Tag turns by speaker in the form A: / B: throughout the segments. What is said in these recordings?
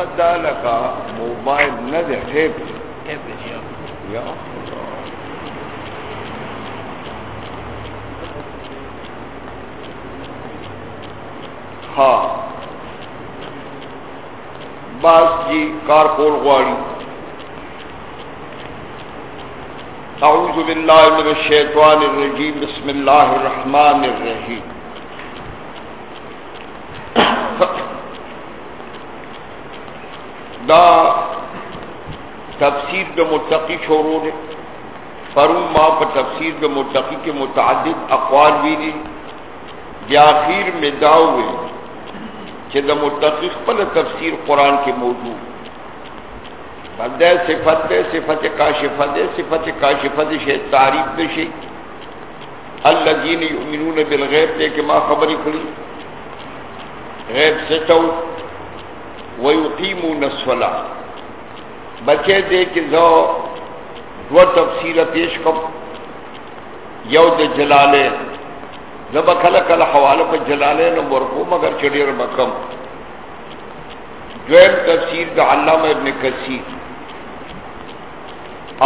A: قدال کا موبائل نہ دے ٹیپ یا ہاں۔ باس جی کار کول غواړي اعوذ باللہ من الشیطان الرجیم بسم اللہ الرحمن الرحیم۔ دا تفسیر د متقی شروع دے پرون ما په تفسیر د متقی کے متعدد اقوال ویلي دی. اخیر میں داوي چې د متقی خپل تفسیر قران کې موجود. بندے صفت دے، صفت کاشفت دے، صفت کاشفت شے تعریف دے شے الذین یؤمنون بالغیب دے، کہ ما خبری کړی غیب سے تو ويقيمون الصلاه بچے دے کہ زو دو تفسیر پیش کم یو د جلالین زب کل کل حوالہ پر جلالین ورکو مگر چڑیر مکم دویم تفسیر دا علامہ ابن کثیر۔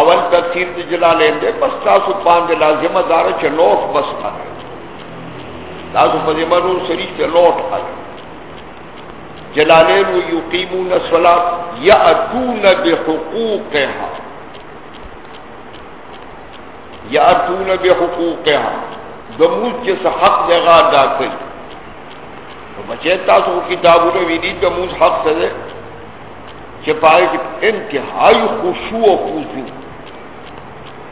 A: اول تفسیر د جلالین دے، بس تاسو پاند لازمہ دار چ نوٹ بس تھا تاسو په مرو سری چ لوٹ آ جلالین و یقیمون الصلاۃ یاتون بحقوقها. یاتون بحقوقها. دموز جس حق دغا دا کئی تو بچے تاسو کتابوں وی دی دموز حق سے چپائے کہ انتہائی خشوع و خضوع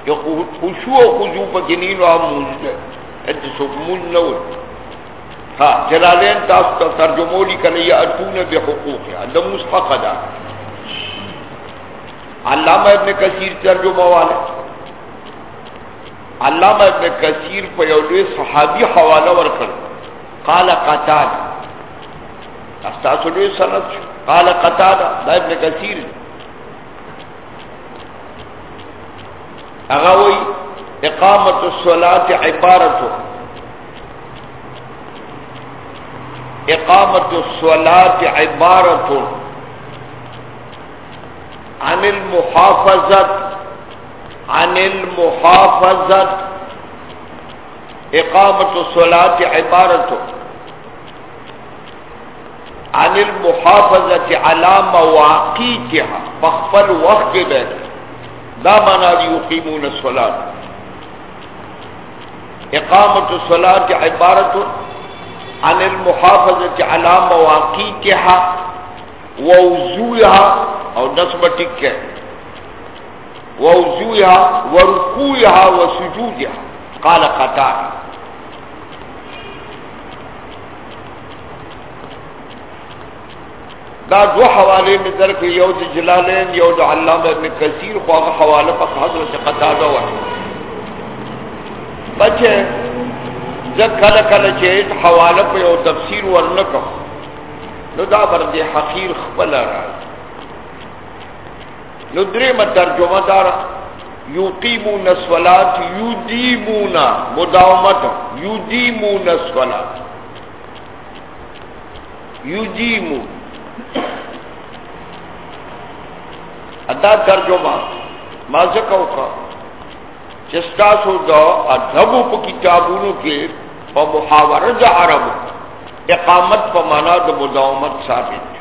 A: کہ خشوع و خضوع پا و آموز ہے انت سکمون نوے ہاں جلالین تاسو تا ترجمولی کنے یا اتون بے حقوق ہے دموز حق ادا علامہ ابن کثیر ترجمہ والے۔ علامہ ابن کثیر پہ یولوی صحابی حوالہ ورکر قال قتال استاسو لوی سند قال قتال دا ابن کثیر۔ اغاوی اقامت الصلاة عبارتو۔ اقامت الصلاة عبارتو عن المحافظت عن المحافظت. اقامت الصلاة عبارتو عن المحافظت على مواقيتها. فخفل وقت بيت. دا منا ليقيمون الصلاة. اقامت الصلاة عبارة عن المحافظة على مواقيتها ووزوها او نصب ٹکے ووزوها ورکوها وسجودها. قال قتال دا دو حوالے میں در کے یو د جلالین، یو د علامہ ابن کثیر خو هغه حواله په حضرت قتاده و بچے ځکه کله کله چې حواله په یو تفسیر ورنکو نو دا بر دې حقیر خپل را نو درې مت ترجمه دار یقیمون الصلاه یدیمون مداومت، یدیمون الصلاه یدیمون. ادا ترجمہ ما زکو کا چستا سو دا ادب په کتابونو کې په محاوره د عرب اقامت په معنا د مداومت ثابت۔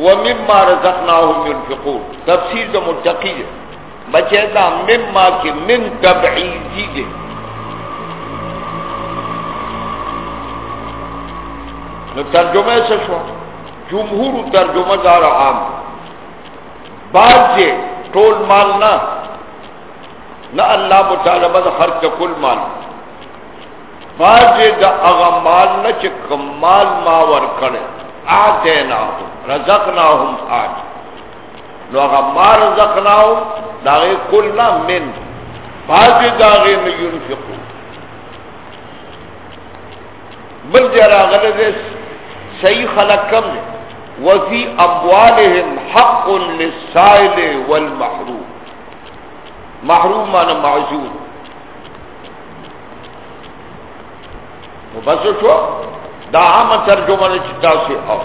A: ومما رزقناهم ينفقون۔ تفسیر د متقی بچے دا مما کی من تبعیزی دے۔ نو ترجمه څه شو۔ جمهور ترجمه دار عام۔ بعض ټول مال نه نه الله مطالبه د خرج کل مال۔ بعض د هغه مال نه چې کمال ما ور کړي اته نه رزقناهم آج۔ نو هغه ما رزقناهم دا کل نه من۔ بعض داغه نه ينفقون بل جرا غلط صحیح خلق کم دے۔ وفی اموالهم حق للسائل والمحروم۔ محروم مانا معذور. بس شو؟ دا عام ترجمه نه چتا سي او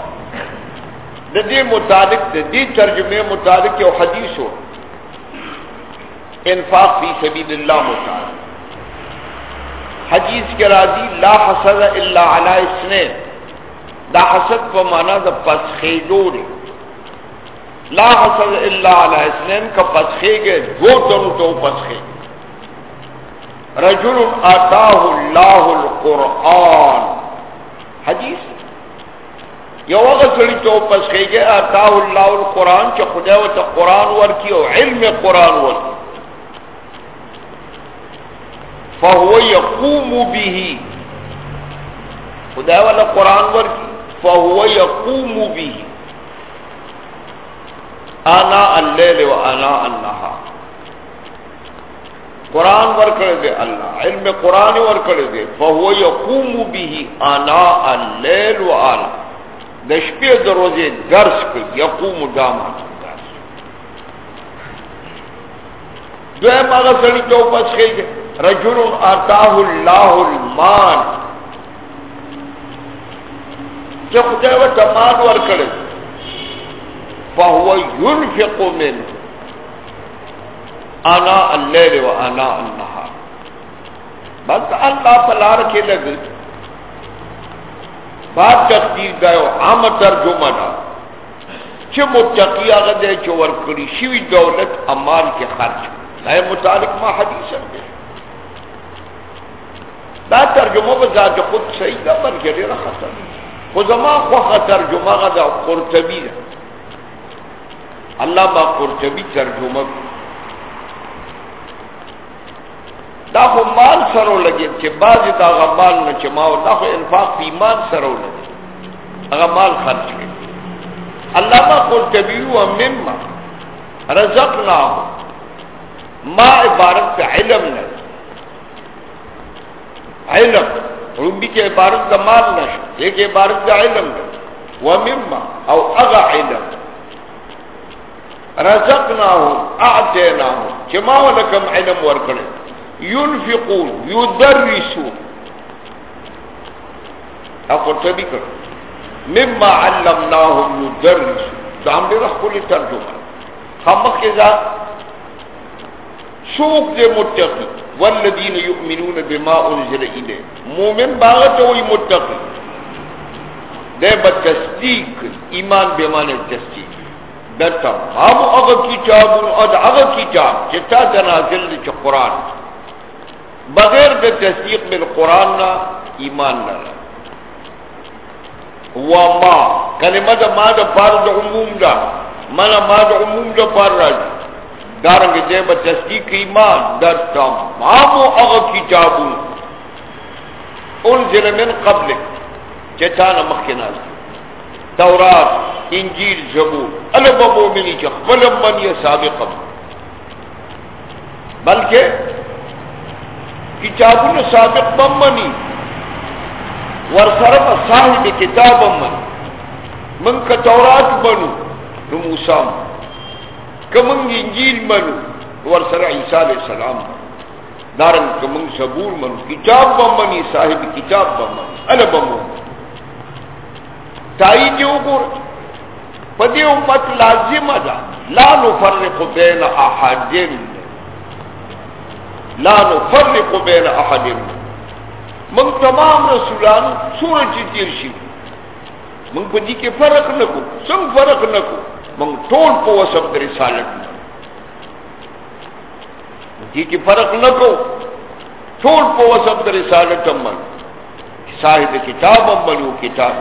A: د دې مطابق د دې ترجمه مطابق یو حدیث وو انفاق فی سبیل اللہ مطابق حدیث کے راضی، لا حسد الا علی اسنین دا حسد په معنا د پسخېدو دی. لا حسد الا علی اسنین کا پسخېږي دو تنو ته پسخې رجل آتاه الله القرآن. حدیث. یو هغه سړی ته پسخېږي آتاه الله القرآن، چې خدای ته قرآن ورکی او علم قرآن ورکی فهو يقوم به. خدای والا قرآن ورکی فهو يقوم به. آنا اللیل و آنا النهار. قرآن ورکڑ دے اللہ، علم قرآن ورکڑ دے فهو يقوم به آنا اللیل و آنا دشپی دروزے درس کو یقوم دامات داما دویم آغا سڑی جو پس خیل رجل آتاه اللہ المان کہ خدای و تمان ور ورکڑے فهو ينفق من آنا اللیل و آنا النهار. بس اللہ پلار کے لگ بات تقدیر گئے عام ترجمہ دا چھ متقی آگا دے چھ ورکڑی شوی دولت امال کے خرچ. ہے متعلق ما حدیث ہے. دا ترجمه به ذات خود صحیح ده بلکې ډیره خطر. خو زما خوښه ترجمه غا ده قرطبي ده علامه قرطبي ترجمه دا خو مال سره لګي چې بعضې دا هغه نه چې ما دا خو انفاق په ایمان سره لګي هغه مال خرج کړي الله علامه قرطبي و مما رزقناه ما عبارت علم نه علم. ربی کے عبارت کا مال نشو ایک عبارت کا علم ومما او اغا علم. رزقناهم اعتیناهم چما ولکم علم ورکڑے ينفقون، يدرسون. اقول تبی کر. مما علمناهم يدرسون. دام دے رخ کلی ترجمہ خمق کے ذات سوک دے متقی. والذین یؤمنون بما انزل الیہ مومن باغت وی متقی. دے با تصدیق. ایمان بیمان تصدیق. دا تمام اغا کتاب اد اغا کتاب چتا تنازل دی چا قرآن بغیر دا تصدیق بالقرآن نا، ایمان نا وما کلمہ دا ما دا پار دا عموم دا. منا ما دا عموم دا پار را راجی. دارنگ دے با تصدیق ایمان در تمام اغا کتابون انزل من قبل چتانا مخناز تورات، انجیل، زبور. علب مومنی چا خلب من یا سابقا. بلکہ کتابون سابق بمنی ورسرف صاحب کتاب من. من کا تورات بنو نموسام کمنگ انجیل منو ورسر عیسیٰ علیہ السلام دارن کمنگ سبور منو، کتاب بمنی صاحب کتاب بمنی علا بمو تائی جو گر پدی امت لازم دا. لا نفرق بین احدین لا نفرق بین احدین من تمام رسولان سورج تیر شیو. من پدی کے فرق نکو. سنگ فرق نکو. من ټول په وسب د رسالت. دي کی فرق نکو. ټول په وسب د رسالت من صاحب کتاب بلو کتاب.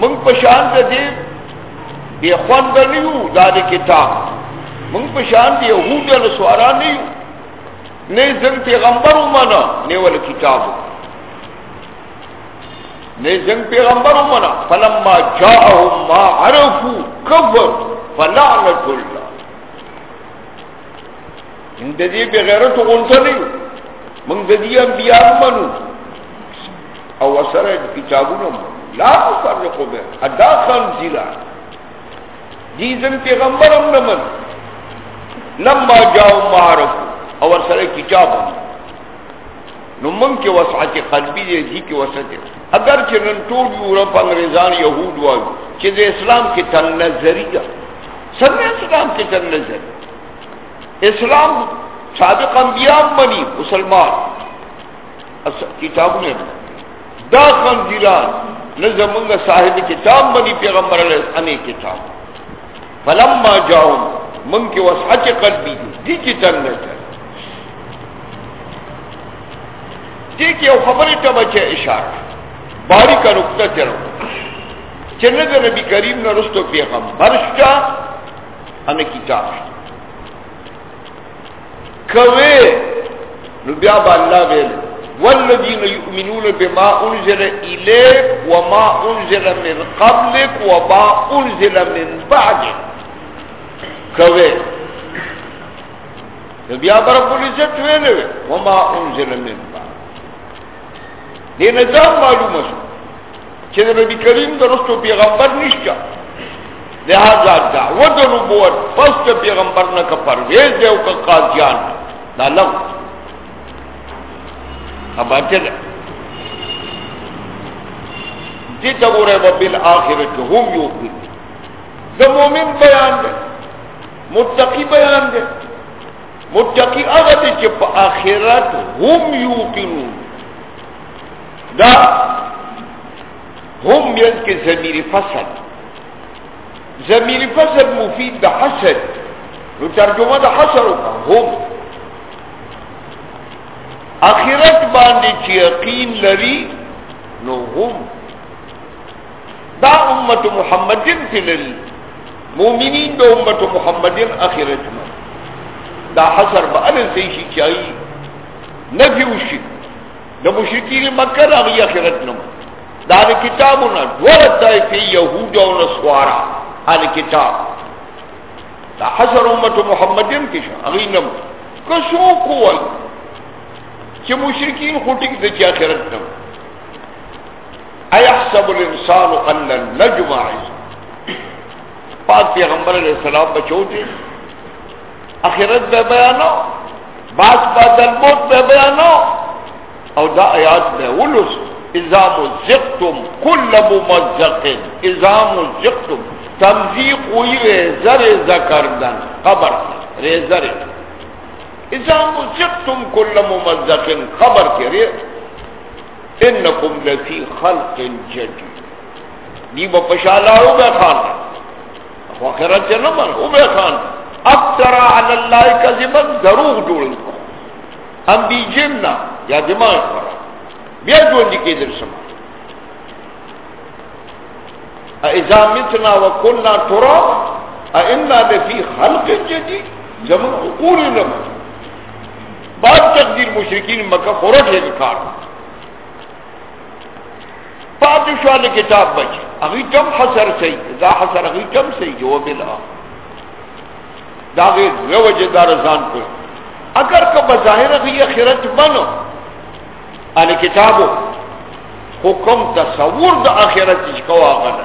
A: من په شان د دې دی خوان غنیو دا د کتاب من په شان دی يهود له سوارا نه نه زم پیغمبر ومنه نه ول کتاب۔ نے جنگ پیغمبر منا فلما جاءهم ما عرفوا كفر فلعنت الله ان دې بغیرت غونته نه من دې انبیاء منو او اثر سره کتابونو لا تفرق به. ادا خنزیرا دې جن پیغمبر هم نه من لما جاءهم ما عرفوا او سره کتابونو نو من کې وسعت قلبي دی دي جی کې وسعت اگر چې نن ټول یورپ انګريزان يهود وایي چې اسلام کې تن نظریه څنګه اسلام کې تن نظریه اسلام سابق انبیاء بنی مسلمان. کتاب نے. دا خنزیران. نظمنگ صاحب کتاب بنی پیغمبر علیہ السلام کتاب. فلما جاؤں من کے وسعت قلبی دی. دی کی تن نظر دیکھ یو خبری تا بچے اشارہ باری کا نکتہ چلو چنگ نبی کریم نہ رستو پیغمبر شتا ان کتاب کوے نو بیا با اللہ ویل والذین یؤمنون بما انزل الیک وما انزل من قبلک وما انزل من بعدک کوے نو بیا برب العزت ویلے وما انزل من بعد دی نظام معلوم شو چې نبی کریم درستو پیغمبر نشته لہذا دعوت نبوت پس پیغمبر نہ کا پرویز دے کا قاضیان نہ لو أباتنا دي تقول بالآخرة هم يوقنون ده مؤمن بیان ده. متقی بیان ده. متقی هغه دي چې په آخرت هم یوقنون دا. هم یې کې زمير فسد. زمير فسد مفید ده حسد نو ترجمه ده حسد. هم. اخرت باندې چې یقین لري نو هم دا امت محمدین تی لري مومنین دا امت محمدین اخرت ما دا حسر با علن سیشی چاہی نفی وشی دا مشرکین مکہ دا غی اخرت نمو دا دا کتابونا دولت دا فی یهود و نسوارا۔ آل کتاب۔ دا حسر امت محمدین کشا۔ اغی نمو کسو قوی چی مشرکین خوٹک دا چی اخرت نمو ایحسب الانسان ان نجمع۔ پاک پیغمبر علیہ السلام بچوتے اخرت بے بیانو باس بعد الموت بے بیانو او دا آیات میں ولس اذا مزقتم کل ممزق۔ اذا مزقتم تمزیق ہوئی ریزر زکردن قبر ریزر اذا مزقتم کل ممزق قبر کے ریز انکم لفی خلق جدید۔ دی پشالا ہو بے خان۔ وخیرت سے نمر ہو بے خان۔ اب ترا علی اللہ کا زمن دروغ کو ہم بھی جمنا یا دماغ کرا بیا جو کی در سما اذا متنا وكنا تراب ائنا لفی خلق جدید۔ زمن عقول نمر بعد تقدیر مشرکین مکہ خورج ہے کار پادشاہ نے کتاب بچ اگی کم حسر سی، دا حسر اگی کم سی جو بلا دا غیر وجہ دار زان کو۔ اگر کا بظاہر اگی اخرت بنو ال یعنی کتابو حکم تصور دا اخرت کو آغل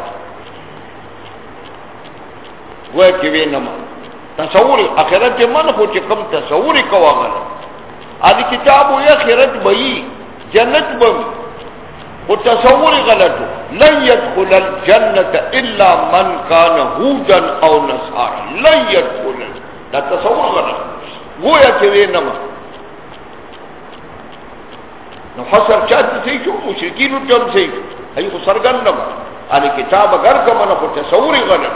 A: وہ کہ وہ نما تصور اخرت من کو کم تصور کوه کو ادي کتاب وی اخرت وی جنت بم. أو تصور غلطو لن يدخل الجنة إلا من كان هودا أو نصارى. لن يدخل. دا تصور غلط. گویا چې وینم نو حصر چاته صحیح شو مشرکین ته هم صحیح هي خو سرګندم ان کتاب اگر کوم نه تصور غلط.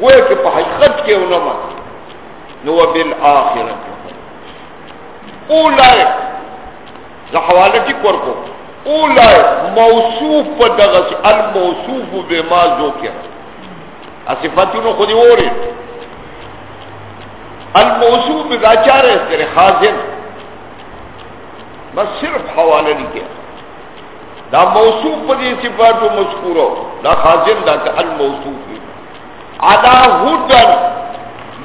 A: گویا چې په حقیقت نو بالآخرت اولائے زحوالتی کرکو اولائے موصوف پا دغس الموصوف بما ذوکر اصفتیونو خودی اوری الموصوف بدا چارے تیرے خازن۔ بس صرف حوالہ نہیں کیا دا موصوف پا دی صفاتو مذکورو۔ دا خازن دا تا الموصوف علا ہدن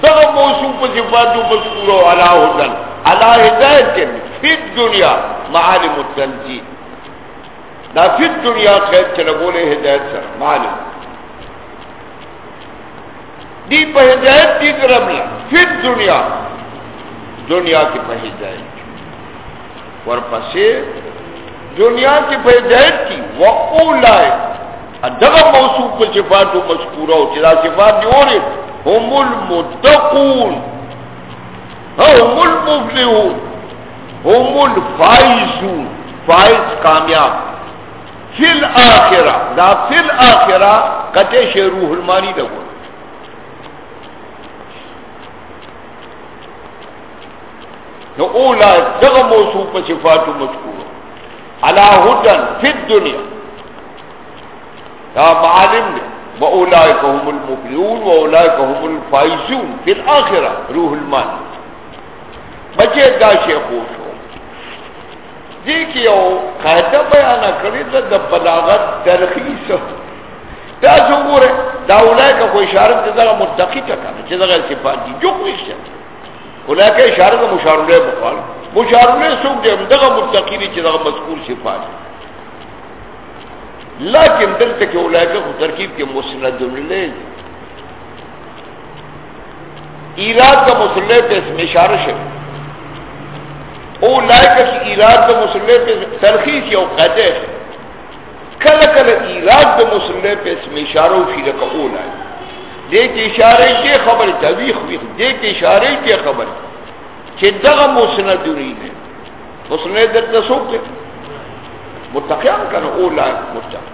A: دا موصوف پا صفاتو مذکورو علا ہدن علا ہدایت فی الدنیا معالم التنزیل. دا فی الدنیا خیر چلا بولے ہدایت سر معلوم دی پہ ہدایت دی طرف لا فی الدنیا. دنیا کی پہ ہدایت. ورپسې دنیا کې پیدایت کی و اولای دغه موصوف په صفاتو مذکوره او چې دا صفات دی اوري هم المتقون هم المفلحون هم الفائزون. فائز کامیاب. فی الاخرہ دا فی الاخرہ کتے شی روح المانی دا گو نو اولا دغه موصوف په صفاتو مذکور. علا هدن فی الدنیا. دا معالم دے و اولائک هم المفلحون و اولائک هم الفائزون فی الاخرہ روح المانی بچے دا شیخ خوش دی جی کی یو قاعده بیان کړی د بلاغت ترخیص دا تاسو ګوره دا ولایکه کو اشاره د دغه متقی ته کنه چې دغه صفات دي جو کوی شه ولایکه اشاره د مشار له بقال مشار له څوک دی دغه متقی چې دغه مذکور صفات لیکن دلته کې ولایکه کو ترکیب کې مسند له ایراد کا مسلح پہ اس میں اشارہ شکل او لائکه چې ایراد د مسلې په ترخیص یو قاعده کله کله ایراد د مسلې په اسم اشاره فی لک اولا دې کې اشاره کې خبر تویخ وی دې کې اشاره خبر۔ چې دغه مسند دی نه مسند د تسوق متقیان کنه اولا متقی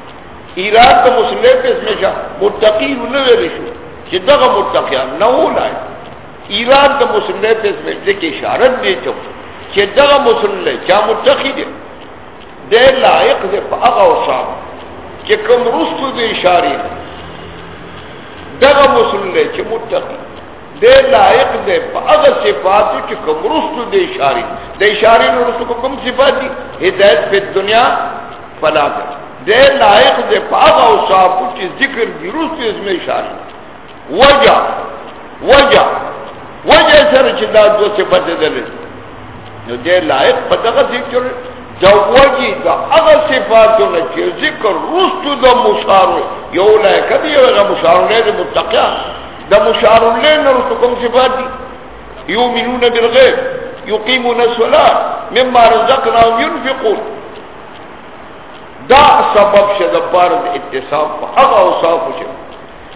A: ایراد د مسلې په اسم اشاره متقی نه ویل شو. چې دغه متقیان نه اولا ایراد د مسلې په اسم اشاره دې چوک چې دغه مسلم چا متقی دی؟ د لایق دی په هغه وصاب چې کوم رستو دی اشاره دغه مسلم چې متقی د لایق دی په هغه صفات چې کوم رستو دی اشاره د اشاره نو رستو کوم صفات دي هدایت په دنیا فلا ده د لایق دی په هغه وصاب چې ذکر دی رستو اسم اشاره وجه وجه وجه سره چې دا دوه صفات دي نو دې لایق په دغه ذکر جوږي دا هغه صفاتونه چې ذکر رستو د مشار یو لایق دی، یو هغه مشار له متقیا د مشار له نو رستو کوم صفات دي یؤمنون بالغیب، یقیمون الصلاة، مما رزقناهم ينفقون. دا سبب شه د بار اتصاب په هغه اوصاف شه.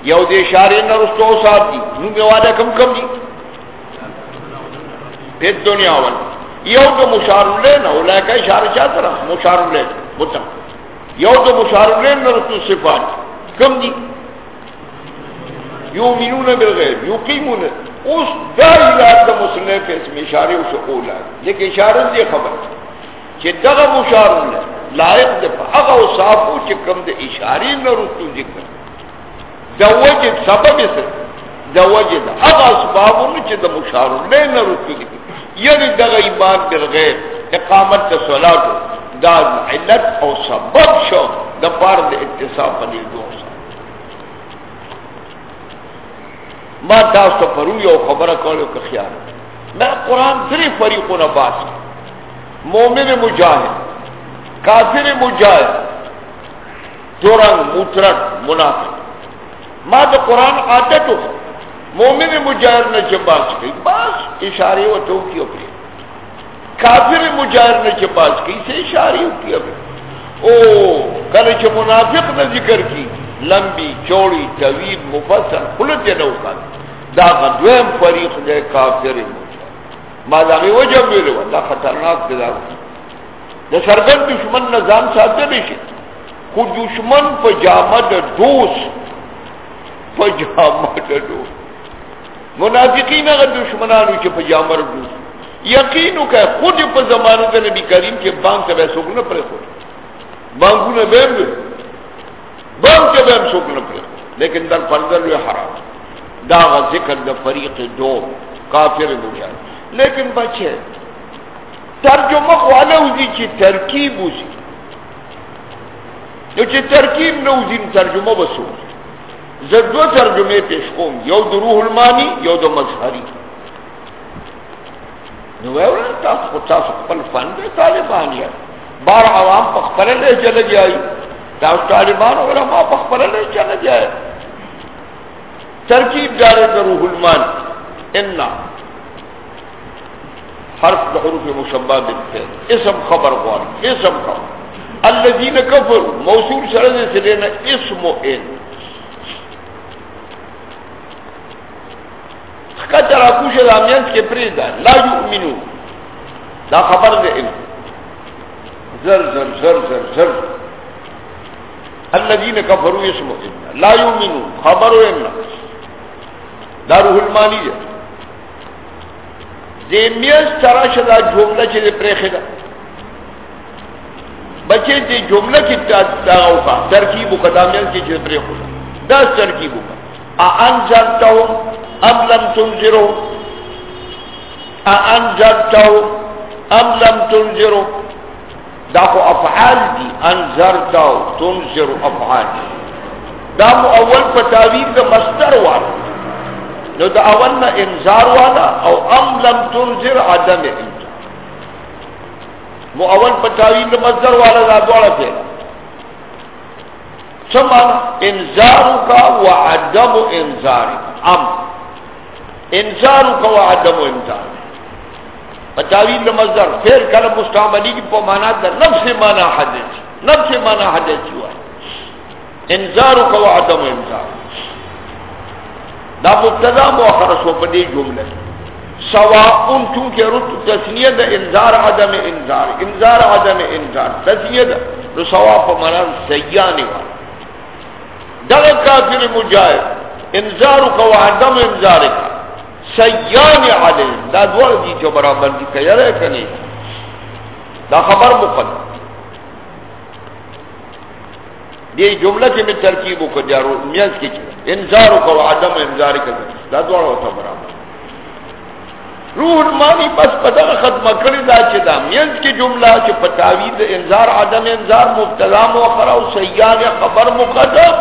A: یو دې اشاره نه رستو اوصاف دي، نو به کم کم دي. په دنیا باندې یو د مشار له نه ولکه اشاره چا سره؟ مشار له متم یو د مشار له نه رسو صفات کم دي. یؤمنون بالغیب، یقیمون. اوس دا ایراد د مسلم په اسم اشاره او شقول لیکن اشاره دې خبر چې دغه مشار له لایق د هغه اوصافو چې کم د اشاره نه رسو ذکر. دا وجه سبب څه دا وجه هغه اسبابونه چې د مشار له نه ذکر. یعنی دغه ایمان بالغیب، اقامت د صلات دا علت او سبب شو د بار د اتصاب باندې دوه ما تاسو پرو یو خبره کولو که خیال میں قرآن درې فریقونه باس مومن مجاهد، کافر مجاهد، دوران مترک منافق. ما د قرآن عادت مومن مجاہر نے چپاس کی بس اشارے و تو کی اپنے کافر مجاہر نے چپاس کی سے اشارے کی اپنے او کل چھ منافق نے ذکر کی لمبی، چوڑی طویل مفصل خلط نو کان دا غدویم فریق دے کافر مجاہر ما دا غی وجہ میرے دا خطرناک دا دا سرگن دشمن نظام ساتھ دے خود دشمن پا جامد دوست پا جامد دوست. منافقین اگر دشمنانو چې په جامر دو یقینو که خود په زمانه د نبی کریم کې بانک ته څوک نه پرې خو بانکونه به بانک ته به څوک نه پرې لیکن در پندر لوی حرام۔ دا ذکر د فریق دو کافر مجاهد لیکن بچه ترجمه خواله وزي چې ترکیب وزي نو چې ترکیب نو وزي ترجمه بسو زدو ترجمه پیش کوم، یو د روح المانی، یو د مظهری نو ورته تاسو تاسو خپل فن د طالبان یا۔ بار عوام په خپل له چل تاسو طالبان اور ما په خپل له چل جای ترکیب جاره د روح المان. ان حرف د حروف مشبہ بالفعل اسم خبر غوار اسم خبر. الذين كفروا. موصول سره دې سره نه اسم ان. کچر اکوش دامینس کے پریدا لا یؤمنو. دا خبر دے ان زر زر زر زر زر. الذين كفروا اسم ان لا یؤمنو خبر ان دا روح المانی دے دیمیز چراش دا جملہ چی دے پریخی دا بچے دی جملہ کی تاغاو کا ترکیبو کا دامیز کی چی پریخو دا دا ترکیبو کا اانجرتاو ام لم تنزرو اانجرتاو ام لم تنزرو دا خو أفعال دي انذر دا تنذر أفعال دا مو اول په تعبیر د مصدر واره نو دا اول نه انذار والا أو أم لم تنذر عدم انذار مو اول په تعبیر د مصدر والا دا ډول دی ثم انذارك وعدم انذارك أم. انذارك وعدم انذارك پتاویل مصدر پھر کل مستعملی کی پمانا دا نفس مانا حدث نفس مانا حدث ہوا۔ انذار کا و عدم انذار۔ دا مبتدا مؤخر سو پدی جمله سواء چونکہ رد تسنیه د انذار عدم انذار انذار عدم انذار۔ تسنیه د نو سواء په معنا سیانه وا دغه کافر مجاهد انذار کو عدم انذار کا سیان علی. دا دوړ دي چې برابر دي کيره کني دا خبر مقدم. دی جمله کې میں ترکیب کو جارو میاں کی انذار کو عدم انذار کا دا دوړ وته برابر. روح مانی بس پدا ختم کړی دا چې دا. میاں کی جمله چې پتاوید انذار، عدم انذار مبتدا مؤخر او سیان خبر مقدم.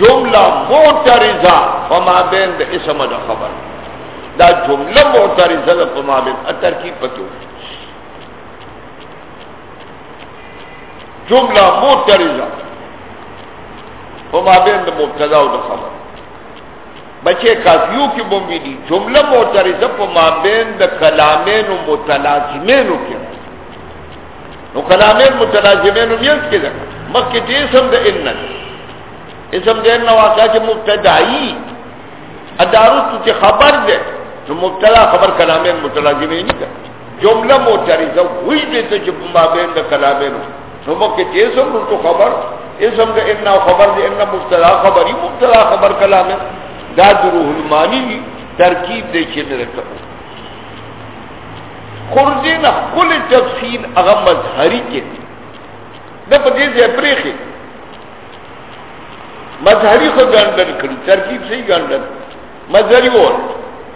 A: جمله معترضه وما بین د اسم د خبر. دا جمله معترضه د وما بین ترکیب پکې جمله معترضه په مابین د مبتدا او د خبر. بچے کافیو کی بومبی دی جمله معترضه په مابین د کلامین او متلازمین کې نو کلامین متلازمین یې کې ده. مکه دې سم د ان اسم دې نو واقع چې مبتدائی، ادارو ته خبر ده. نو مبتدا خبر کلامین متلازمین نه ده جمله معترضه وې دې ته چې په مابین د کلامین نو مکه دې سم نو خبر اسم کا اتنا خبر دے اتنا مبتلا خبر مبتلا خبر کلام دا دروح المانی ترکیب دے چھے میرے کبھو خردین کل تفصیل اغا مظہری کے دی نہ پدی سے پریخی مظہری خود گاندن کری، ترکیب سے ہی گاندن مظہری وہ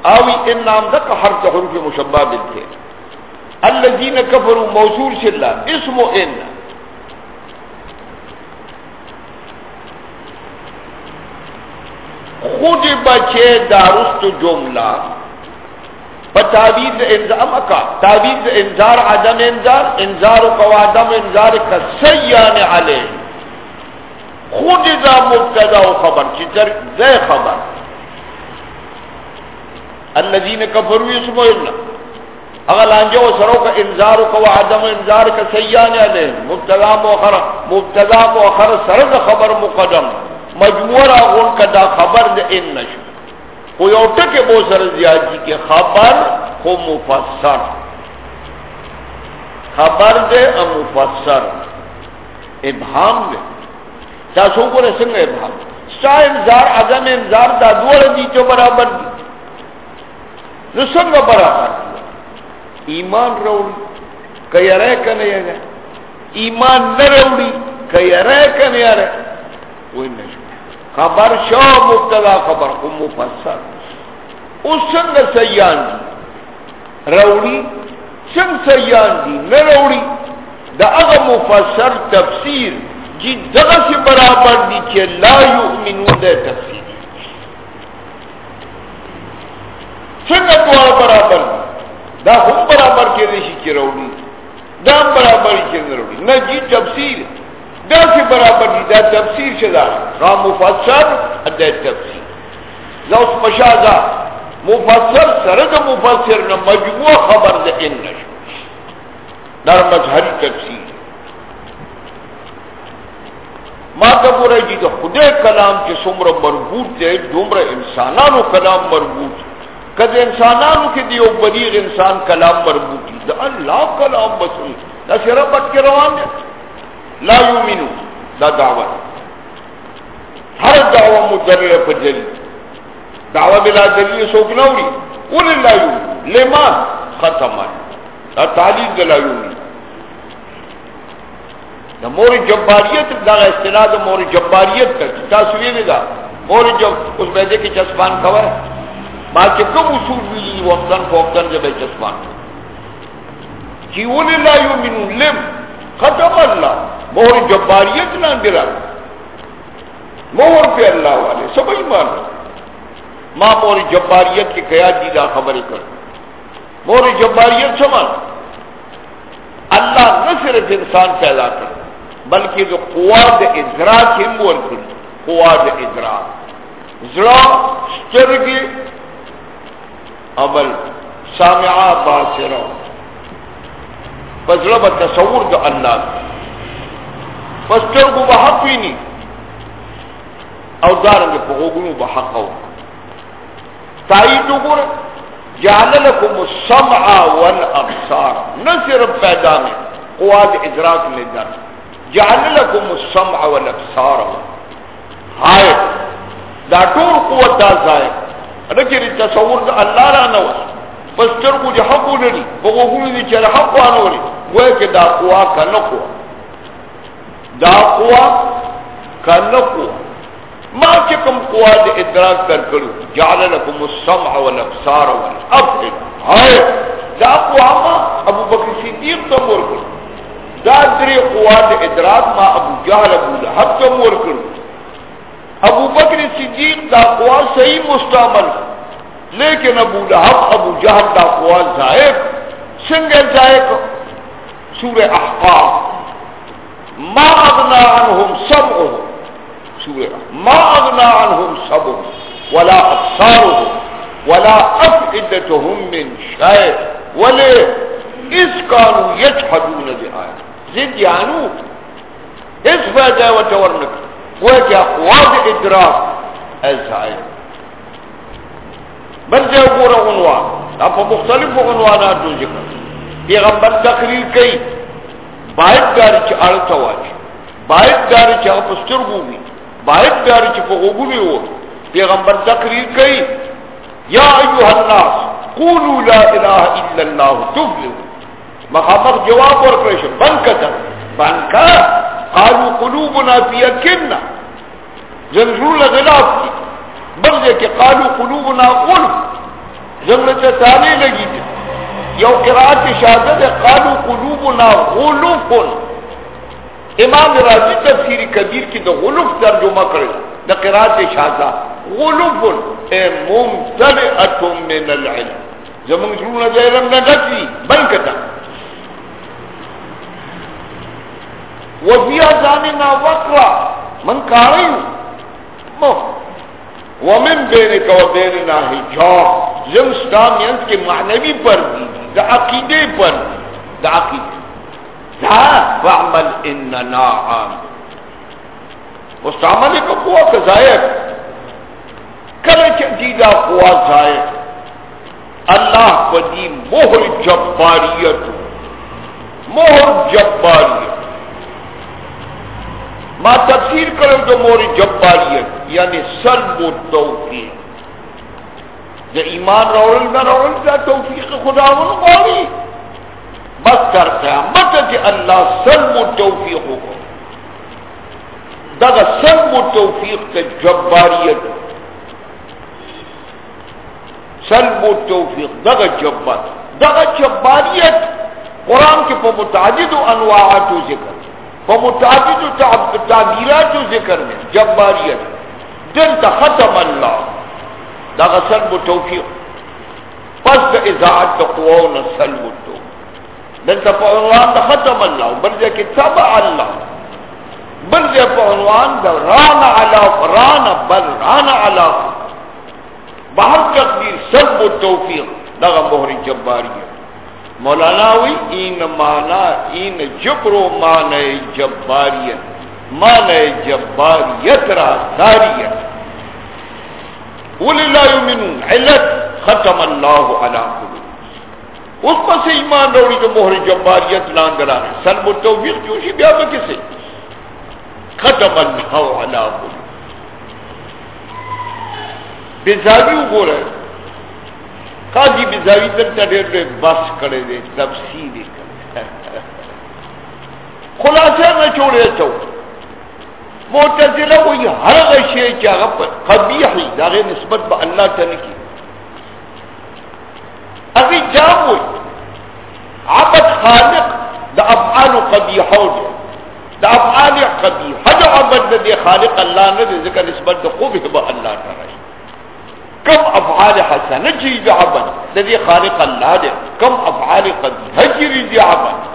A: آوی ان نام دا کہ حرف حروف مشبہ بلتے الذین کفروا موصول سے اللہ اسم ان خود بچے دارست جملہ۔ تعویز انزام کا تعویز انذار عدم انذار انذار کو عدم انذار کا سیان علی خود دا مبتدا و خبر چیزر زی خبر۔ الذین کفروا اسمو اللہ اگر لانجو سرو کا انذار کو عدم انذار کا سیان علی مبتدا مؤخر مبتدا مؤخر سرد خبر مقدم. مجموعہ راغون کا دا خبر دا ان نشو. کوئی اوٹا کے بہت سر زیادی کے خبر کو مفسر. خبر دے ام مفسر. ابہام دے چاسو کو رسنگ ابہام ستا انذار، عدم انذار دا دوار دی چو برابر دي. دی رسنگ برابر ایمان روڑی کئی رہ کنے گا ایمان نہ روڑی کئی رہ کنے رہ خبر شو، مبتدا خبر کو مفسر اس سنگ سیان دی روڑی سنگ سیان دی نہ روڑی دا اغا مفسر تفسیر جی دغا سے برابر دی چھے لا یؤمنون دے تفسیر. سنگ دوار برابر، دا ہم برابر کے رشی چی روڑی، دا ہم برابر چی روڑی نہ جی تفسیر دا سی برابر دی دا تفسیر شدا را مفسر دا تفسیر دا اس پشازا مفسر سرد مفسر نہ مجموع خبر دے ان نشو۔ در مجھری تفسیر ما تبو رہی جی تو خدے کلام کے سمر مربوط دے دومر انسانانو کلام مربوط۔ دی کد انسانانو کی دیو بلیغ انسان کلام مربوطی دا اللہ کلام بسوئی دا شربت کے روان دے لا یومنو دا دعوت۔ ہر دعوة مدرر پر جلی۔ دعوة بلا دلیل سوک نوری قول لا یومنو لمن؟ ختم۔ دا تعلیل دا لا یومنو دا مور جباریت دا اصطلاح دا مور جباریت تا تاسو ویلی دا۔ مور جب اس بیدے کی چسپان کوا ہے ما چې کوم اصول ویلی وقتن په وقتن جب چسپان چې ول لا یؤمنون لم ختم الله مور جباریت نه درا مور په الله والے سب ایمان ما مور جباریت کی قیاد دی دا خبر کر مور جباریت سمان اللہ نہ صرف انسان پیدا کر بلکہ جو قواد ادراک ہم ورکل قواد ادراک زرا سترگی عمل سامعا باسرا فزرا تصور دا اللہ۔ فسترگو بحق بھی نہیں۔ او دارنگی فغوگنو بحق ہو۔ تائیدو گر جعل لکم السمع والابصار۔ نہ صرف پیدا میں، قواد ادراک لے جانا جعل لكم السمع والابصار۔ هاي دا ټول قوت دا ځای رکه تصور دا الله را نه پس ترګو چې حق ولري وګورئ دي چې حق وانه ولري وای کې دا قوا کنه قوا دا قوا کنه قوا ما چې کوم قوا د ادراک تر کړو جعل لكم السمع والأبصار والأفئدة. هاي. دا قوا ما أبو بکر صدیق ته ورکړ دا درې قوات ادراک ما أبو جهل أبو لهب ته مور کړ ابو بکر صدیق دا قوا صحیح مستعمل لیکن ابو لهب ابو جهل دا قوا ضائع څنګه ضائع سورہ احقاف۔ ما اغنا عنهم سمعهم سورہ ما اغنا عنهم سمعهم ولا ابصارهم۔ ولا افئدتهم من شيء ولا یعنی اس کانو یجحدون بآیات زد یانو اس فائدہ و تورنک وہ کیا قواد ادراک ایسا ہے بل جائے پورا عنوان. آپ مختلف عنوانات جو ذکر پیغمبر تقریر کئی. باید داری چی آلتا واچی باید داری چی آپ استرگو بھی باید داری چی فغوگو بھی ہو. پیغمبر تقریر کئی. یا ایوہ الناس قولوا لا الہ الا اللہ تفلو مخامخ جواب ورکړی شو. بند کته بند کا قالوا قلوبنا في يكنا زنجرون غلاف کی. بل دے کہ قالوا قلوبنا غلف زمرت تانے لگی تھی. یو قرآت شہادت ہے، قالوا قلوبنا غلف امام راضی تفسیر کبیر کی تو غلف ترجمہ کرے. دا قرآت شہادت غلف اے ممتلئت من العلم. زمنجرون غلاف نہ نجی بند کتا وفي أذاننا وقرا من كارين ومن بينك وبيننا حجاب. زم اسلام ينس کے معنوی پر دی دا عقیدے پر دا عقیدے دا وعمل اننا عام مستعمل کا قوة کزائق کلچ دیدہ قوة زائق اللہ پدی مہر جباریت مہر جباریت ما تفسیر کرو تو موری جباریت یعنی سلب و توفیق۔ دا ایمان رول نہ رول دا توفیق خدا من غاری بس کر قیامت کہ اللہ سلب و توفیق کو دا سلب و توفیق کے جباریت سلب و توفیق دا جبار۔ دا جباریت قرآن کے پا متعدد و ذکر۔ فمتعدد تعبیرات جو ذکر میں جباریت دن تا ختم اللہ۔ دا سلب توفیق۔ پس دا اذاعت دا قوون سلب تو۔ دن تا فعنوان دا ختم اللہ۔ بلدے کی تبع اللہ۔ بلدے فعنوان دا رانا علا رانا بل رانا علا بہر تقدیر سب و توفیق۔ دغا مہر جباریت۔ مولانا ہوئی این مانا، این جبر و مان جباریت مان جباریت را داریت. ولی لا یمنون علت ختم اللہ علا قلوب. اس پس ایمان روڑی جو مہر جباریت لاندرا ہے سلب و توفیق جوشی بیا بکسے ختم اللہ علا قلوب. بیزاوی گو رہے قاضی بیزاوی در تڑے رہے بس کرے دے تفسیری کرے خلاصہ نہ چھوڑے تو معتزلہ وہی ہر غشے چاہا پر قبیحی داغے نسبت با اللہ تنے کی اگی جام ہوئی عبد خالق دا افعال قبیحو دے دا افعال قبیح جو عبد دے خالق اللہ نے دے، ذکر نسبت دا قبح با اللہ تنے کم افعال حسنه حسن چیز عبد لذی خالق اللہ دے. کم افعال قبیح حجری دی عبد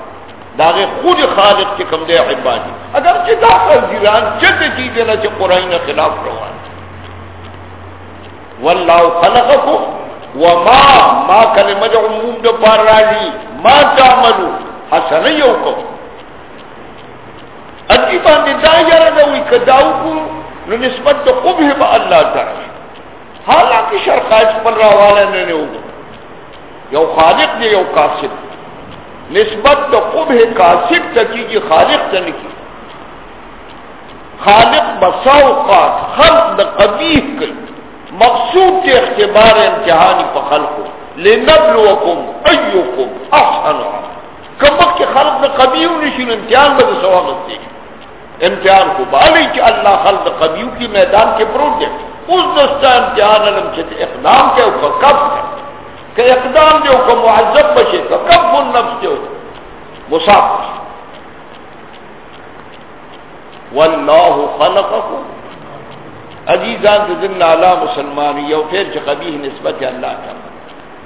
A: داغے خود خالق کے کم دے عبادی. اگر چې چتا خزیران چت چیزیں نہ چھ قرآن خلاف روان. واللہ خلقکم وما ما کلمہ عموم دو پار راجی ما تعملو. حسن یوکم عجیبان دے دائیہ رہا کداؤ کو نو نسبت تو قبح با اللہ تعالی. حالانکہ شرخائش پر رہا والا نے ہوگا۔ یو خالق دے یو قاسب نسبت تو قبح قاسب تکی جی خالق تنکی خالق بساوقات خلق دا قبیح کئی۔ مقصود کے اختبار امتحانی پا خلقو۔ لنبلوکم ایوکم احسن۔ کمک کے خلق دا قبیح نشین امتحان با دا سواغت دے امتحان کو بالی کہ اللہ خلق قبیح کی میدان کے پروٹ اس دستا امتحان علم چھتے اقدام کے اوپر کب ہے؟ کہ اقدام دے اوپر معذب بشے تو کب وہ دے اوپر؟ مسافر۔ واللہ خلقکم۔ عزیزان دے ذن علا مسلمانی، یو پھر چھ قبیح نسبت اللہ کا۔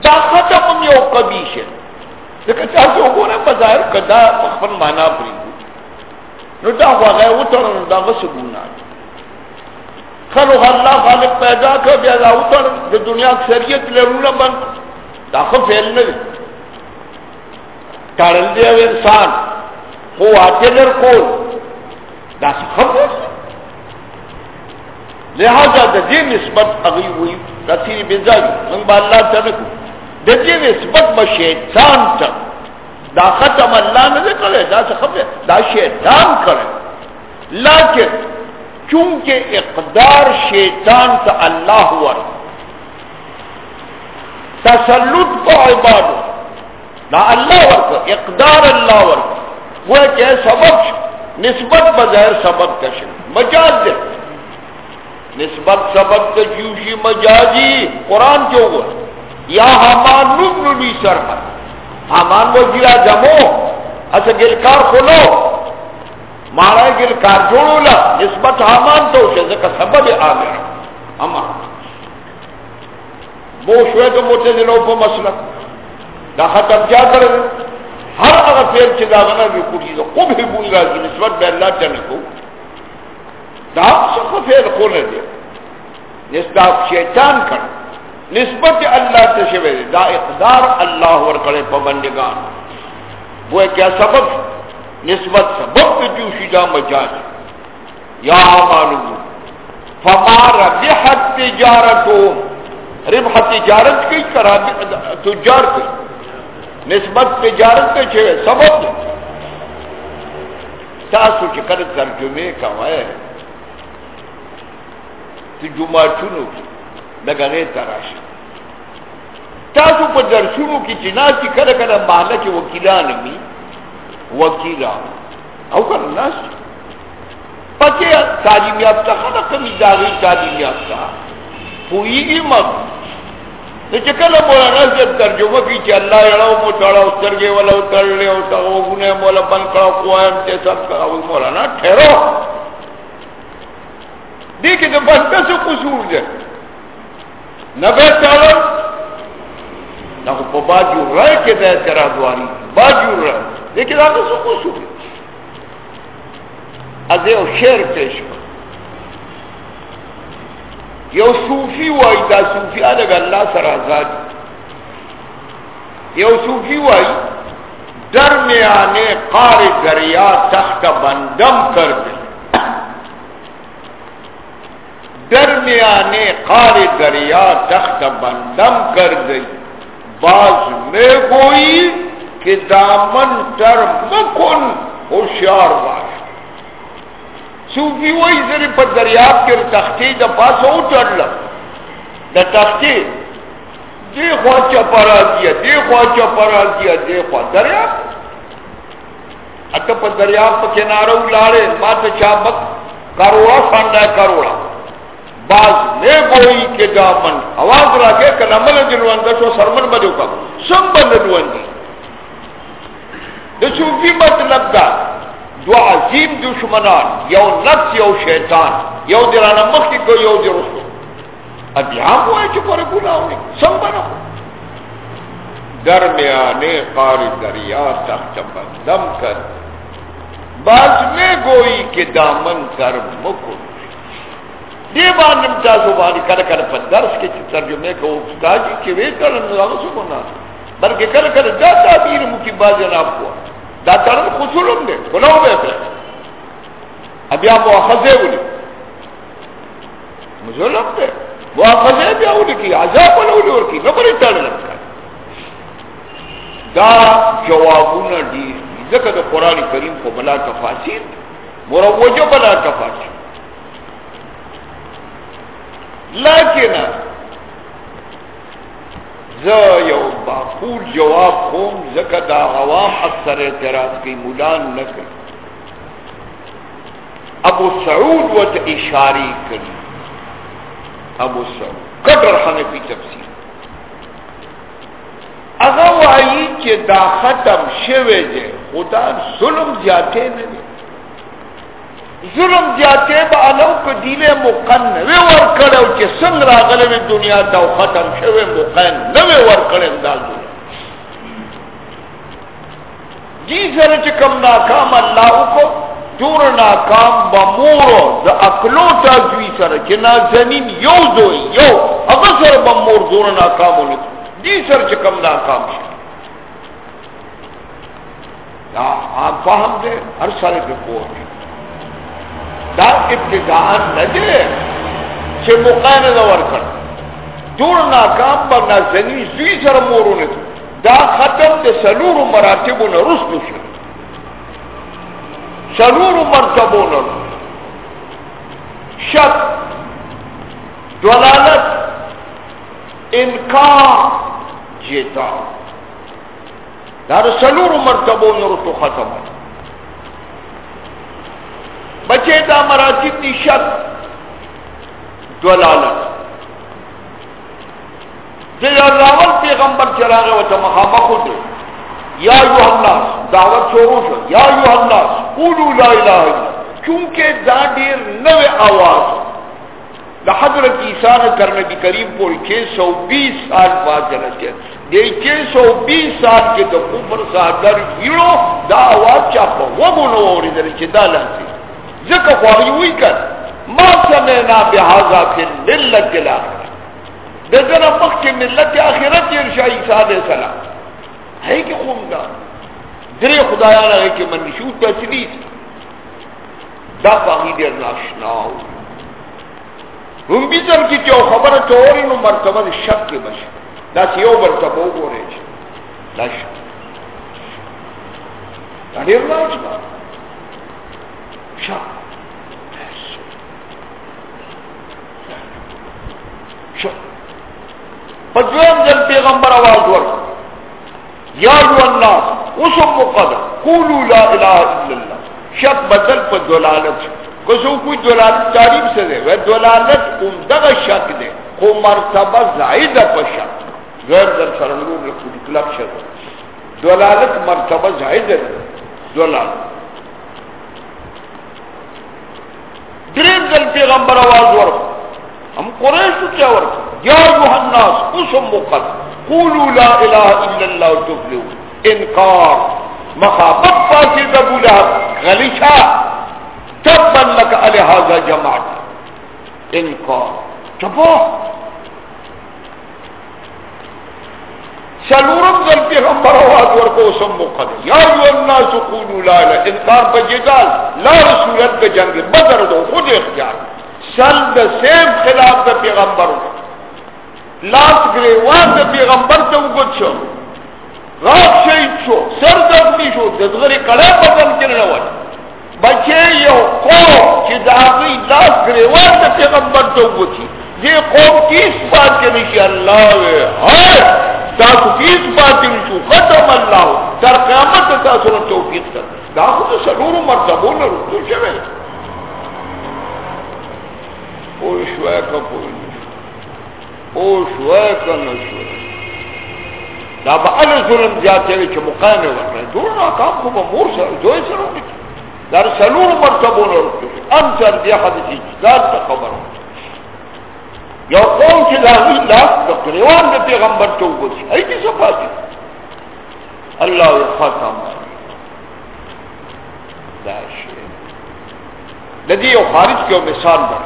A: دا ختم یو قبیش ہے۔ لیکن چاہتے ہو گونا بظاہر کدا مخفن مانا پری نو دا ہوا غیر اتر دا غصبونا خلق اللہ خالق پیدا کر بیا دا اوپر د دنیا اکثریت لرونه بند دا خو فعل نه دی کارل دی انسان خو اټلر کول۔ دا خبر لہذا د دې نسبت اغي وي کثیر بزاج من با الله تعالی د دې نسبت به شیطان ته دا ختم الله نه کړي دا څه خبره دا شیطان کړي لیکن چونکہ اقدار شیطان تا اللہ ور تسلط کو عباد نہ اللہ ور اقدار اللہ ور وہ کہ سبب نسبت بظاہر سبب کش مجاز دے نسبت سبب تو مجازی۔ قرآن کیوں ہوا یا ہمان نبنی سرحد۔ ہمان وہ گیا جمو اچھا گلکار کھولو مارا گل کار جوڑو لا نسبت حامان تو اسے ذکر سبب آ گیا اما. وہ شوئے تو موٹے دنوں کو مسئلہ دا ختم کیا کر ہر اگر پیر چدا بنا بھی کچھ تو خوب ہی بول رہا کہ نسبت بے اللہ چنے کو. دا سکھ پھر کھولے دے. نسبت شیطان کر. نسبت اللہ تشوے دا اقدار اللہ ور کرے پابندگان وہ کیا سبب؟ نسبت سبب جو شجا مجاز یا معلوم فما ربحت تجارتو ربح تجارت کی کرا تجار کی۔ نسبت تجارت کے چھے، سبب تاسو چې کله ترجمه کوي ته جمعهونو کې دغه تاسو په درسونو کې چې ناسي کله کله ماله کې وکیلان می وکیلا. او کر ناس پکې تعلیم یافته خلک کمی داغي تعلیم یافته پویږي مګ نو چې کله مولانا صاحب ترجمه کوي چې الله یړاو، مو تړاو، سترګې ولا تړلې او تاغونه مولا بند کړو قوایم ته سب کړو مولانا ټھہرو دې کې د بنده قصور ده نه به تړل دا په باجو راي کې ده کرا دواري باجو راي لیکن آپ اس کو سو از او شعر پیش یو صوفی وائی دا صوفی آلگ اللہ سر آزاد. یو صوفی وائی درمیانے قار دریا تخت بندم کر دے. درمیانے قار دریا تخت بندم کر گئی باز میں گوئی کہ دامن تر مکن ہوشیار باش صوفی وہی ذری پر دریاب کے تختی دا پاس ہو چڑھ لگ۔ دا تختی، دے خواہ چپرا دیا دے خواہ چپرا دیا دے خواہ دریاب۔ اتا پر دریاب پا کنارو لارے ما تا چابک کروڑا سانڈا کروڑا۔ باز نے گوئی کے دامن، آواز را کے کنمل جنوان دا شو سرمن بدو کا۔ سم بندنوان دی دا صوفی مطلب دا، دو عظیم دشمنان، یو نفس، یو شیطان، یو دیرانا مخی کو یو دی رسو اب یہاں کو ہے چکو رے بولا ہوئی سم بنا. درمیانے قاری دریا تخت بندم کر. باز میں گوئی کے دامن کر مکن. دی باندم تاسو باندې کله کله په درس کې ترجمه کوو استاد چې وی کړه نو هغه څه نه بلکې کله کله دا تعبیر مو کې باز نه دا تړل خصولم دے گناو بے پہ اب یا مواخذے بولی مظلم دے مواخذے بیا اولی کی عذاب اولی اور کی نبری تڑل دا جوابون دی ذکر دا قرآن کریم کو بلا تفاصیل مروجہ بلا تفاصیل. لیکن زه یو باقول جواب خوم زکا دا عوام اکثر اعتراض کی مولان نکل ابو سعود و تا اشاری کری ابو سعود. قدر حنفی تفسیر. اگر وعی چه دا ختم شوه جه خدا ظلم زیاده نده ظلم جاتے با علو کو دیل مقن نوے ور کرو چے سنگ را غلب دنیا تا ختم شوے، مقن نوے ور کرو دا دنیا. جی سر چکم ناکام اللہ کو، دور ناکام بمورو دا اکلو تا جوی سر چنا زمین یو دوئی، یو اگر سر بمور دور ناکام ہونے جی سر چکم ناکام شا. آپ فاہم دے، ہر سارے کے پوچھ دا ابتداءن نده چه مقاین دور کن دور ناکام با نازنی زوی سر مورونه دا ختم ده سلور مراتبو نرستو شد۔ سلور مرتبو نرستو شک، دلالت، انکار جیتا۔ دا سلور مرتبو نرستو ختم۔ ہے بچے دا مراتب دی شک دلالت دل راول پیغمبر چلا گئے وہ مخامہ خود یا ایوہ الناس، دعوت شروع شد. یا ایوہ الناس، قولو لا الہ الا چونکہ دا دیر نوے آواز. دا حضرت عیسیٰ نے کرنے کی قریب پول چھ سو بیس سال بعد جنہ چھ دے چھ سو بیس سال کے دا کفر سادر ہیڑو دا آواز چاپا. وہ بنو اور ادھر چھ دا لانسی ذکر خواہی ہوئی کر۔ ما سمینا بحاظا فی ملت الاخرہ۔ دیدنا مخ کے ملت آخرت ارشا عیسیٰ علیہ السلام۔ ہے کہ خونگا درے خدایان ہے کہ من نشود تسلیس دا فاہی دیر ناشناو ہم بھی سر کی چو خبر چوری نو مرتبہ شک کے بش دا سیو مرتبہ گو رہے چھ دا شک۔ دا دیر ناشناو شک پدویم جل پیغمبر آواز ورک یا ایو الناس اسم مقدر قولو لا الہ الا اللہ۔ شک بدل پر دلالت کسو کوئی دلالت تعریف سے دے وہ دلالت امدغ شک دے۔ خو مرتبہ زائد پر شک، غیر در سرنگون رکھو، کلب شک۔ دلالت مرتبہ زائد دے دلالت۔ دریم دل پیغمبر آواز ورک ہم قریشو کیا ورک یا ایوہ الناس اسم مقد قولو لا الہ الا اللہ تفلو انکار مخابت پاسی دبو لہب. غلشا تبا لکا الہذا جمعت انکار. چپو سلورم ذل پیغمبر آواز ورکو سم موقع دے. یا ایو الناس قولو لا الہ انکار پا جدال، لا رسولت پا جنگ، بدر دو، خود اختیار. سل دا سیم خلاف دا پیغمبر لاس گریوان دا پیغمبر تا اگد شو غاب شہید شو سر زخمی شو دزغری کڑے بدن کرنے والا بچے یو قوم، چی داغی لاس گریوان دا پیغمبر تا اگد شو یہ قوم کیس بات کے نشی اللہ وے ہائے! تاسو کیس بات کے نشو ختم اللہ! در قیامت تاسو نے توفیق کر دا خود سلور مرتبو نہ رکھو شوے او شوے کا پوئی او شوے کا نشوے دا با علی ظلم جاتے ہوئے چھے مقایم ورکنے دور ناکام کو با مور سر دوئے سر ہوگی در سلور مرتبو نہ رکھو انسر دی حدیثی جداد تا خبر ہوگی یو قوم چې دا وی لا، د قریوان د پیغمبر ته وګوري ای دې صفات الله یو ختم دا شی. د دې یو خارج کې مثال ده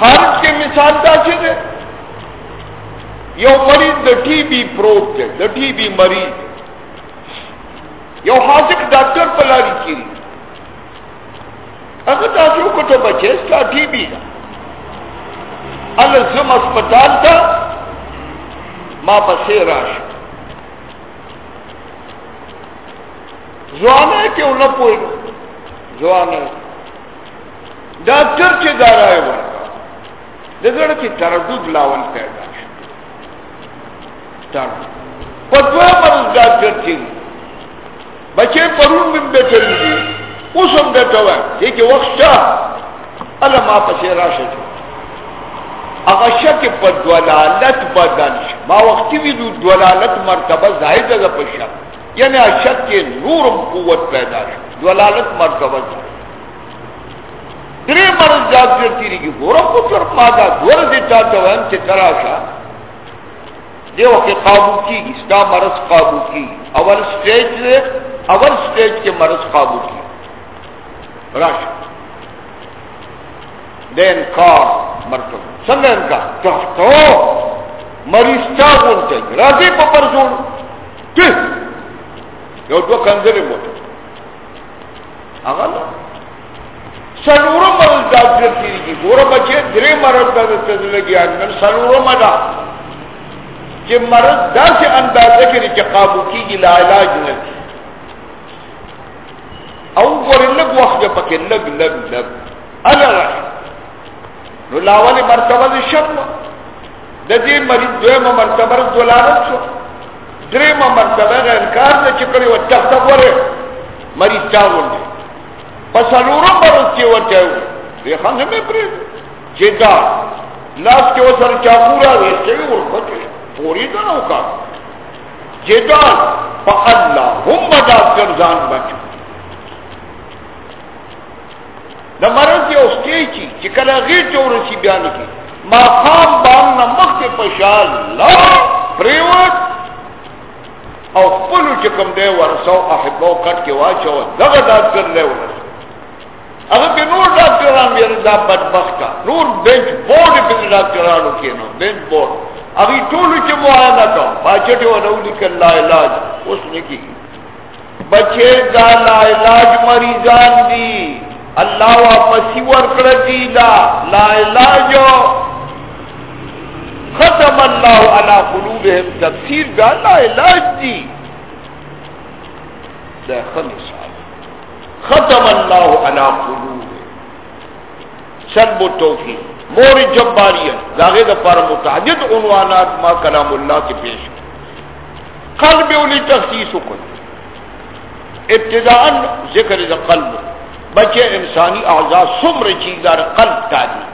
A: خارج کې مثال دا چې یو مریض د ټي بي پروت ده د ټي بي مریض. یو حاضر ډاکټر په لاري کې هغه تاسو کو بچي ستا ټي بي ده. الزم اسپتال تا، ما پسے راش زوانا ہے کہ انہوں پوئی زوانا ہے ڈاکٹر چی دارا ہے ورکا دگر کی تردد لاول پیدا تردد. پدوہ مرز ڈاکٹر چی بچے پرون من بیٹھے لی اس ہم بیٹھا ہوا ہے یہ کہ وقت چاہ اللہ ما پسے راش ہے اغا شک پا دولالت بدن شا ما وقتی وی دو دولالت مرتبہ زائد اگا پا شک. یعنی شک کے نورم قوت پیدا شک دولالت مرتبہ زائد درے مرز جاد کرتی رہی گورا کو تر مادا دور دیتا تو ہم سے تراشا دے وقت قابو کی استا مرض قابو کی اول سٹیج دے اول سٹیج کے مرض قابو کی راشا دے انکار مرتبہ څنګه انکا تاسو مریض چا غونته راځي په پر ته یو دوه کنځلې مو هغه سلورو مرض ډاکټر کیږي ګوره بچي درې مرض د تزلګي ان سلورو مدا چې مرض داسې اندازه کې چې قابو کیږي لا علاج نه او ګورې لږ وخت پکې لږ لږ لږ الله رحم۔ نو لاولی مرتبه دی شک د دې مریض دویمه مرتبه دولارت شو. دریمه مرتبه غ انکار نه چکړي و تخت غوره مریض چاول دی پس الورو مرض کې ورته وي. خان نه پرې چې دا لاس کې وسر چاکورا وېستې ورخته پوری دا نو کا جدا فالله هم دا ځان بچو. د مرض یو سټیج چې کله غیر جوړ شي بیان کی ما خام بام نه مخ په پشال لا پریوت او خپل چې کوم دی ورسو احبو کټ کې واچو دغه ډاکټر له ونه هغه په نور ډاکټرانو یې دا بدبخت نور بنچ بورډ په ډاکټرانو کې نو بنچ بورډ ابھی ټول چې معاینه کو باچټه ونولي کله علاج. اوس نه کی بچے دا لا علاج مریضان دی اللہ واپسی ورکڑ دیلا لا علاجو ختم اللہ علی قلوبهم تفسیر دا لا علاج دی دا خمس ختم اللہ علی قلوبهم سلب و توفیق۔ مور جباریت۔ داغے دا پار متعدد عنوانات ما کلام اللہ کے پیش۔ قلب اولی تخصیص کن۔ ابتداء ذکر دا قلب۔ بچے انسانی اعضاء سمر چیزار قلب تا دی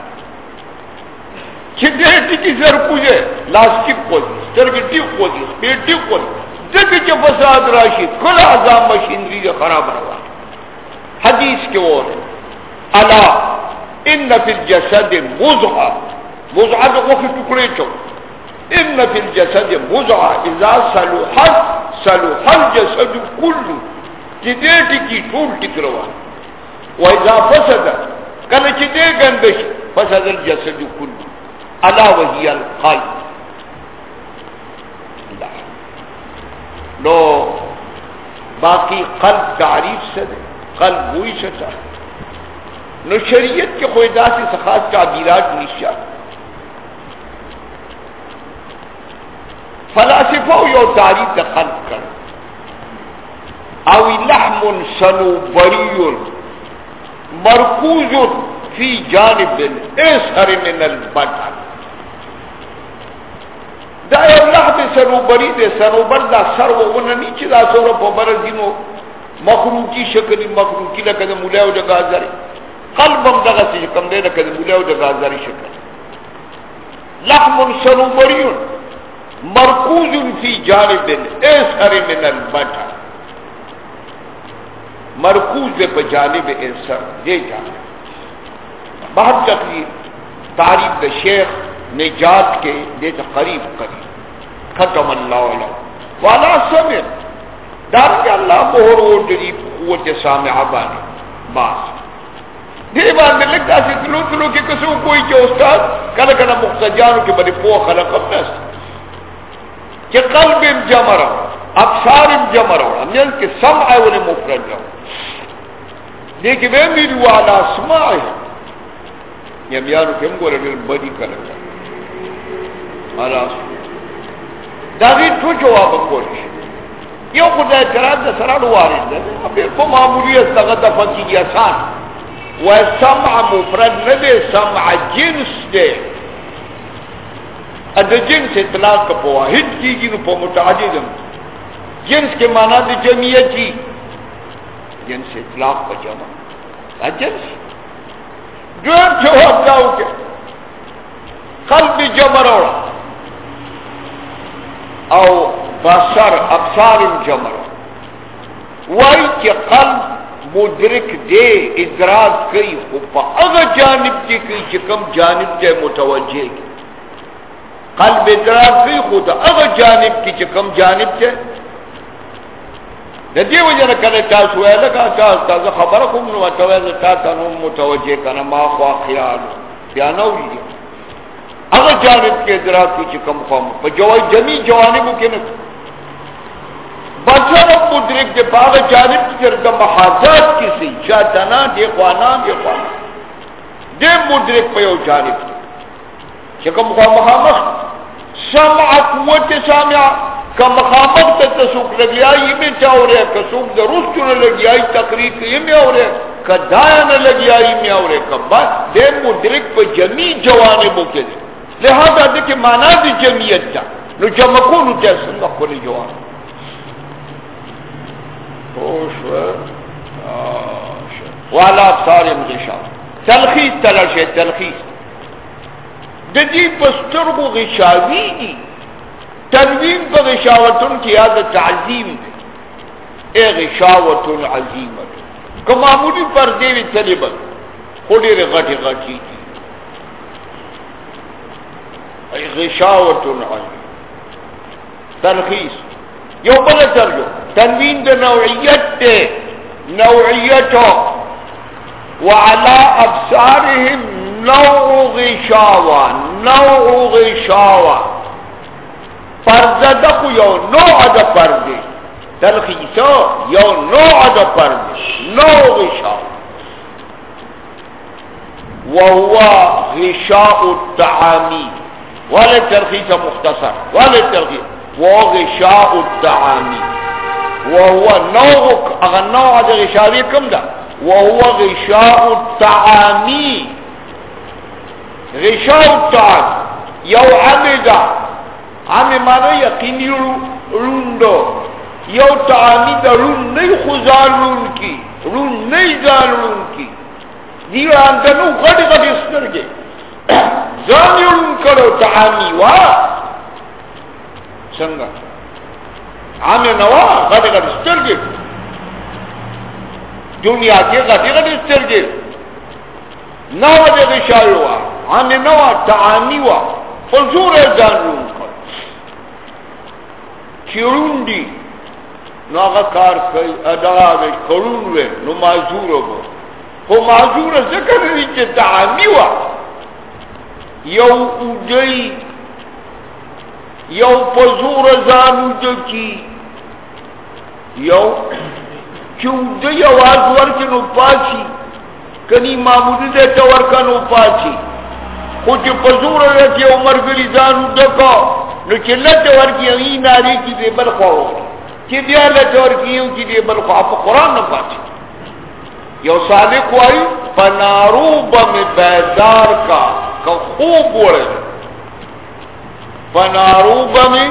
A: چھ دیر ٹکی سر پوجے، لاسٹک کو دی سترگی ٹک کو دی سپیر ٹک کو دی دکی چھ فساد راشی، کل اعضاء مشینری دے خراب روا. حدیث کے اور الا ان فی الجسد مزعا. مزعا دو وقت ٹکڑے چو ان فی الجسد مزعا. اذا سلوحت سلوحل جسد کلو چھ دیر ٹکی ٹول ٹک روا و اذا فسد کله چې دې ګندش فسد الجسد کل الا وهي القلب نو، باقی قلب تعریف سے دے، قلب وہی سچا نو، شریعت کے خویدہ سے سخاص تعبیرات نشا فلاسفہ یو تعریف دا قلب کر۔ او لحم صنوبری مرکوز فی جانب الاسر من البطن دا یو لحم صنوبری دے صنوبر دا سر و ونہ نیچی دا سورا پا برزینو مخلوقی شکلی مخلوقی لکہ دا مولیو دا گازاری قلبم دا غسی شکم دے لکہ دا مولیو دا گازاری شکل. لحم صنوبری مرکوز فی جانب الاسر من البطن مرکوز دے پہ جانب انسر دے جانب بہت تقریر تعریف دا شیخ نجات کے دے قریب قریب۔ ختم اللہ علیہ۔ والا سمر دار کے اللہ مہر و جریب قوت سامع بانی۔ باس۔ دے باندے لگتا سی تلو تلو کے کسو کوئی چے استاد کل کنا مختجانو کے بڑی پوہ خلق اپنس کہ قلب جمع رہا، ابصار جمع رہا میل کے سمع ولی مفرد رہا۔ لیکن وہ میری والا اسماء ہے یہ میانو کہ ہم گو رہا بڑی کرتا والا داغی تو جواب کولی یو خدا اعتراض دا سرانو وارد دا پھر کو معمولیت لگا دفع کی گیا سان و سمع مفرد ندے سمع جنس دے اد جنس اطلاق پا واحد کی گی نو پا متعددم جنس کے معنی دی جمعیت جی جنس اطلاق پا جمع جنس جو جواب داو کے قلب جمع روڑا او بصر ابصار جمع روڑا وائی کہ قلب مدرک دے ادراک کئی خوبا اگر جانب کی کئی چکم جانب دے متوجہ کی قلب ادراک کئی خود اگر جانب کی چکم جانب دے ندی وجہ نکلے تاسو ہے لگا تاسو خبر کوم نو متوجہ تا تنو متوجہ کنا ما خوا خیال بیا نو دی اگر جانب کے ادراک کی چکم قوم جوائی جمی جوانبو کے نکل بچر مدرک دے پاگ جانب کی چرد محاضات کسی جاتنا دے خوانا دے خوانا. دے مدرک پیو جانب. کی چکم خواہ مخامخ سمع قوت سامعہ کا مخامخ تا تسوک لگیائی میں چاہو رہے کا سوک دا رستو نہ لگیائی تقریق یہ میں ہو رہے کا دایا نہ لگیائی میں ہو رہے کا بعد دے مدرک پہ جمی جوانبو کے دے۔ لہذا دیکھیں مانا دی جمعیت جا نو جمع کونو تے سنگا کھولی جوان۔ خوش والا افسار مغشا تلخیص تلش تلخیص۔ د دی پسترگو غشاوی دی تنوین پا غشاوتن کی یاد تعظیم دی. اے غشاوتن عظیمت. کہ معمولی پر دیوی تلیبت خوڑی ری غٹی غٹی دی غشاوت عظیم. تلخیص. یو بل ترجو تنوین د نوعیت تے نوعیت وعلى أبصارهم نوع غشاوة نوع غشاوة. پرده یو نوع دا پرده. تلخیصو یو نوع دا پرده. نوع غشاوة. وهو غشاء التعامي ولا ترخيص مختصر. ولا ترخيص وغشاء الدعامي وهو نوع اغنوع هذا غشاوي كم ده وهو غشاء الطعامي غشاء الطعام. يو عمدا عمي مانا يقيني روندو یو تعامی دا رون نئی خوزان رون کی. رون نئی زان رون کی. دیو اندنو غڑی غڑی اسنر گئے ځان یې لون تعامی وا. څنګه عامه نوا غټ غټ سترګې دنیا کې غټ غټ سترګې نو دې غشایو وا عامه نوا تعامی وا فزور ځان لون کړ نو هغه کار کوي ادا به کړون و نو معذور وو خو معذور ذکر لري چې تعامی وا. یو اوجی یو پزور زان اوجکی یو چی اوجی آواز ورکی نو پاچی، کنی معمولی دے تورکا نو پاچی۔ خوچ پزور رکی عمر گلی زان اوجکا نو چلت ورکی این ناری کی دے بل خواہو۔ چی دیا لت ورکی یو کی دے بل خواہ پا قرآن نو پاچی۔ یو صادق وائی پناروب میں بیدار کا کا خوب وڑے پناروب میں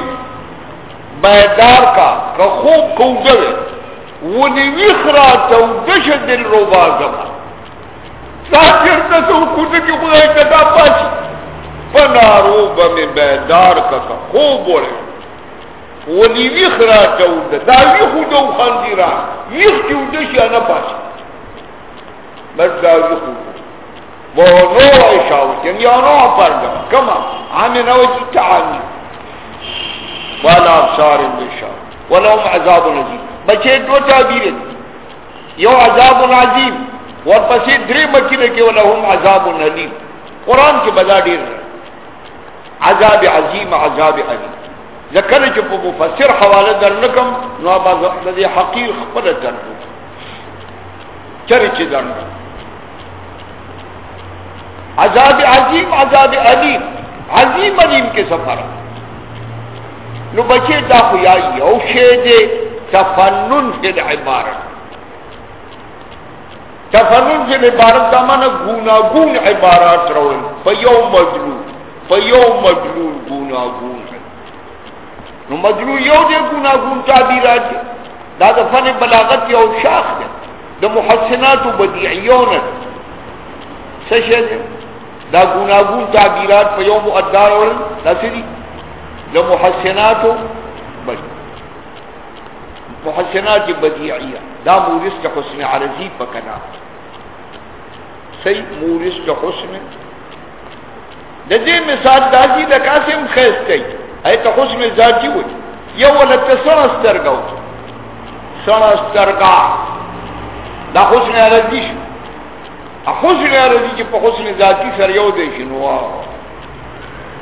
A: بیدار کا کا خوب و دی ویخ را تودش دل رو بازم ساکر تسو کودکی خدای کتا پاس پنارو بمی بیدار کتا خوب بولی و دی ویخ را دا ویخو دو خاندی را ویخ تودش یا نپاس بس دا ویخو و نوع اشاوت یعنی يعني نوع پردم کما عامی نوچی تعامی والا افسار بشار ولهم عذاب نزید بچے دو تعبیر یو عذاب عظیم. اور پسی دری مکی لکے ولهم عذاب علیم. قرآن کے بلا دیر عذاب عظیم، عذاب علیم. ذکر چپ مفسر حوالہ در نکم نو ابا لدی حقیر خبر در چرچ در نکم عذاب عظیم، عذاب علیم. عظیم علیم کے سفر. نو بچے دا خویائی او شید تفنن فی العبارت. تفنن فی العبارت دا من گوناگون عبارات رول فیو مجلول فیو مجلول گوناگون نو مجلول یو دے گوناگون تعبیرات دا دا فن بلاغت یو شاخ دے. دا محسنات و بدیعیون سشد دا گناگون تعبیرات پا یوم ادار دا سری؟ دا محسناتو بڑی محسنات بدیعیہ، دا مورس کا حسن عرضی پکنا۔ سی مورس کا حسن۔ دا دے مثال دازی دا کاسم خیز کئی ایتا حسن ذاتی ہوئی یو ولتا سنسترگاو سنسترگا دا حسن عرضی شو. حسن عرضی چې په حسن ذاتی سره یو دی شنو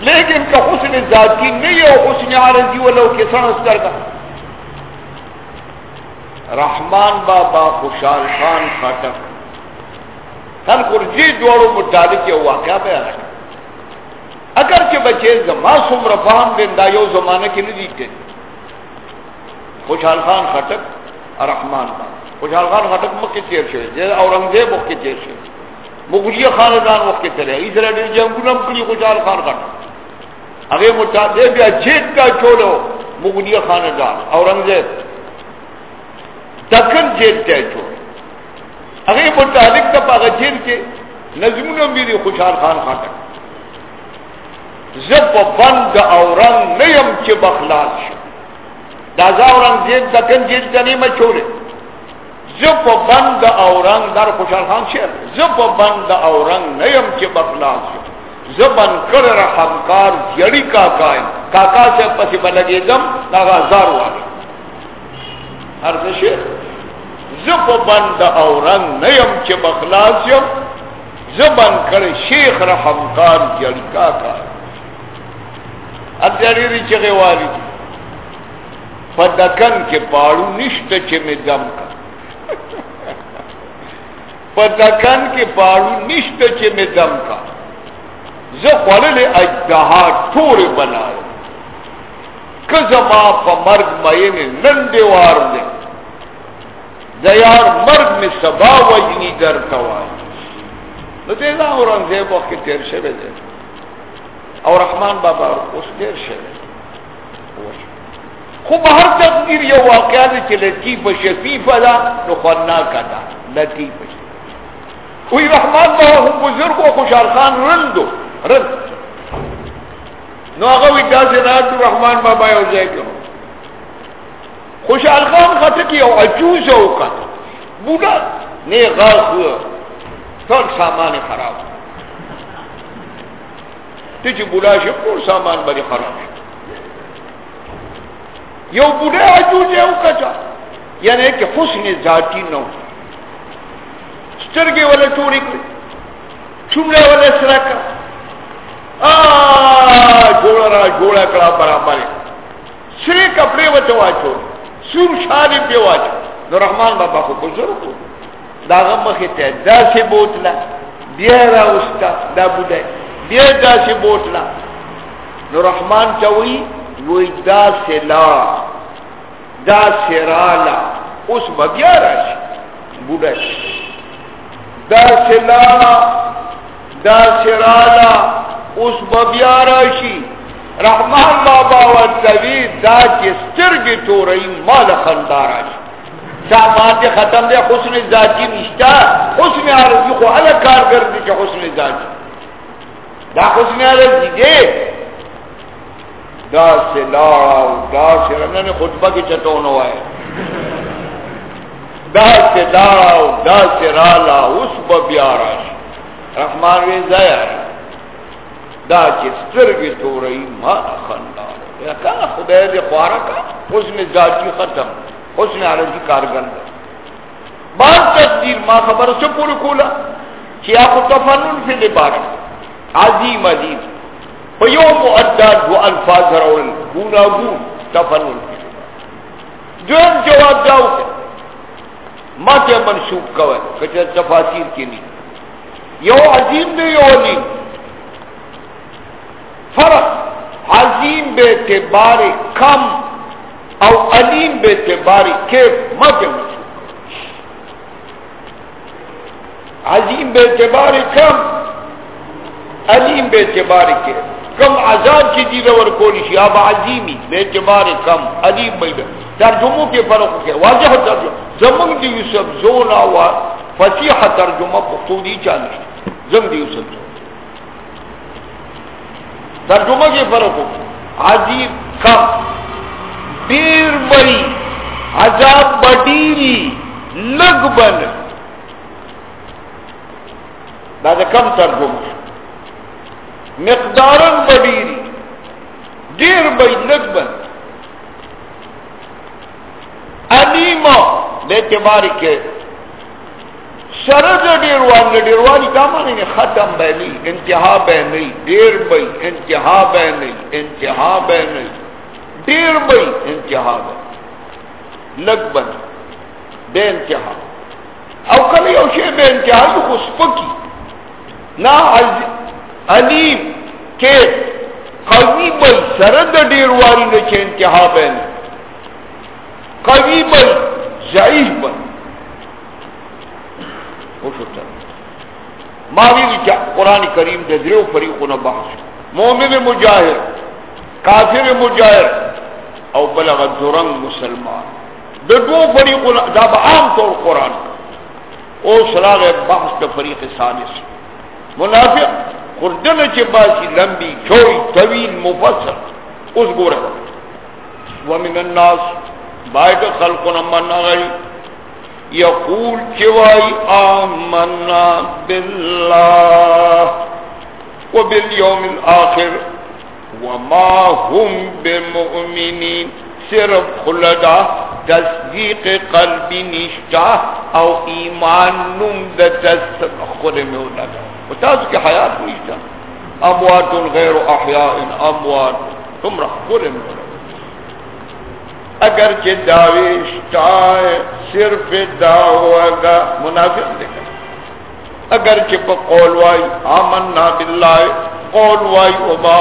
A: لیکن که حسن ذاتی نه یو، حسن عرضی ولو کې څنګه سترګا رحمان بابا، خوشحال خان خاطر هر قرجی دوړو متعلق یو واقعا بیان اگر چې بچې زما څومره فهم دین دا یو زمانه کې نه دي خوشحال خان خټک رحمان بابا۔ خوشحال خان خټک مکه تیر شوی دی اورنګزیب مکه تیر شوی مغلیه خاندان وخت تیر ای سره ډیر جنگونه کړی خوشحال خان خټک هغه متعدد بیا جیت کا چولو مغلیه خاندان اورنګزیب دکن جیت ته چول هغه متعلق ته هغه جیل کې نظمونه میری خوشحال خان خټک زب بند اورنګ نیم چې بخلاص شو. دا اورنګزیب دکن جیل ته نه مچوله زب بند اورنگ در خوشحال خان شیر. زب بند اورنگ نیم چی بخلاص زبن کر رحمکار جڑی کاکائن کاکا سے پسی بلگی دم ناغا زار والی ہر شیر زخو بند اورنگ نیم چه بخلاص یم زبن کرے شیخ رحم خان جلکا کا ادریری چگه واری پدکن کے پاڑو نشت چه می دم کا پدکن کے پاڑو نشت چه می دم کا زخولل اجدہا ٹور بنائے کزما پا مرد مئین نندوار دیں دیار مرگ میں سبا وجنی در توائی نو دینا اورنگزیب وقت تیر شوے دے. اور رحمان بابا اس تیر شوے خوب ہر تقدیر یو واقعہ دے چلے لطیف شفیف دا نو خناک دا لطیف شفیف کوئی رحمان بابا ہم بزرگ و خوشحال خان رندو رند. نو اگوی دا زناد رحمان بابا یو جائے کرو. خوشحال خان خطکی او عجوز او قط بودا. نی غاز ہوا تول سامان خراب. تیچی بودا شب کور سامان بری خراب یو بودا عجوز او کچا یعنی کہ حسن ذاتی نو. سترګې ولا ټوري کړې څومره ولا سره کړ جوڑا را جوڑا کڑا برابر. سرے کپڑے وچ واچو سور شاری پہ نو رحمان بابا کو بزرگ دا غم مخیتے دا سی بوتلا بیا را استا دا بودے بیا دا سی بوتلا نو رحمان چاوئی وی دا سی لا دا سی رالا اس بیا راشی بودے دا سی لا دا سی رالا اس بیا راشی رحمان بابا و تبی دا چی سترگی تو رئی مال خندار راشی شامات ختم دے حسن ذاتی نشتا، حسن عرضی خو علا کار کردی چی حسن ذاتی. دا حسن عرضی دے. دا سے لاڑا دا سے رنن خطبہ کی چتونو ہے دا سے لاڑا دا سے رالا اس ببیارا رحمان وی زیر دا چی سترگی تو رئی ما خندار یا کانا خدای دے خوارا کا حسن ذاتی ختم. حسن عرضی کارگن دا بعض تقدیر ما خبر سے پوری کولا، چی آخو تفنن فی لبارک عظیم عظیم. فیو مؤدد و الفاظ رول گونا گون تفنن فی لبارک جواب جاؤ کہ ما تے منشوب کوئے، کچھ تفاصیر کی نہیں یو عظیم دے یو عظیم فرق عظیم بے اعتبار کم او علیم بے اعتبار کیف مت عظیم بے اعتبار کم، علیم بے اعتبار کیف؟ کم عذاب کی دی رور کولی شی اب عظیمی بے اعتبار کم، علیم بے ترجموں کے فرق کے واضح ترجمہ. زمن دی یوسف زونا و فصیح ترجمہ پختونی چاندی زم دی یوسف ترجمہ کے فرق ہو۔ عظیم کم دیر بری عذاب بڈیری لگ بن۔ دا کم ترجم مقدارن بڈیری دیر بئی لگ بن۔ علیما بیتباری کے سرد ڈیروان ڈیروانی کا مانے گے ختم بے نہیں، انتہا بے نہیں، دیر بئی، انتہا بے نہیں، انتہا بے نہیں، دیر بئی، انتہا بئی لگ بن، بے انتہا۔ او کلی او شے بے انتہا تو خس پکی نا علیم، کے قوی بئی، سرد ڈیروانی نے چھے انتہا بے نہیں۔ قوی بئی، ضعیف بل بئی ماوی دی قرآن کریم دے دریو فریقون بحث مومن مجاہر کافر مجاہر او بلغ درنگ مسلمان دے دو فریقون دا با عام طور قرآن او سراغ بحث دے فریق سالس منافق خردن چے باسی لمبی چوئی طویل مفصل اس گورے ومن الناس بائد خلقنا من غیب یقول چوائی آمنا باللہ و بالیوم الاخر وما هم بمؤمنین صرف خلدا تصدیق قلبی نشتا او ایمان نم دا تصدیق میں لگا و تاسو کی حیات نشتا اموات غیر احیاء، اموات تم رخ خود میں اگر چه داویشتا صرف داوگا منافق دیکھا اگر چه پا قول وائی، آمنا باللہ، قول وائی وما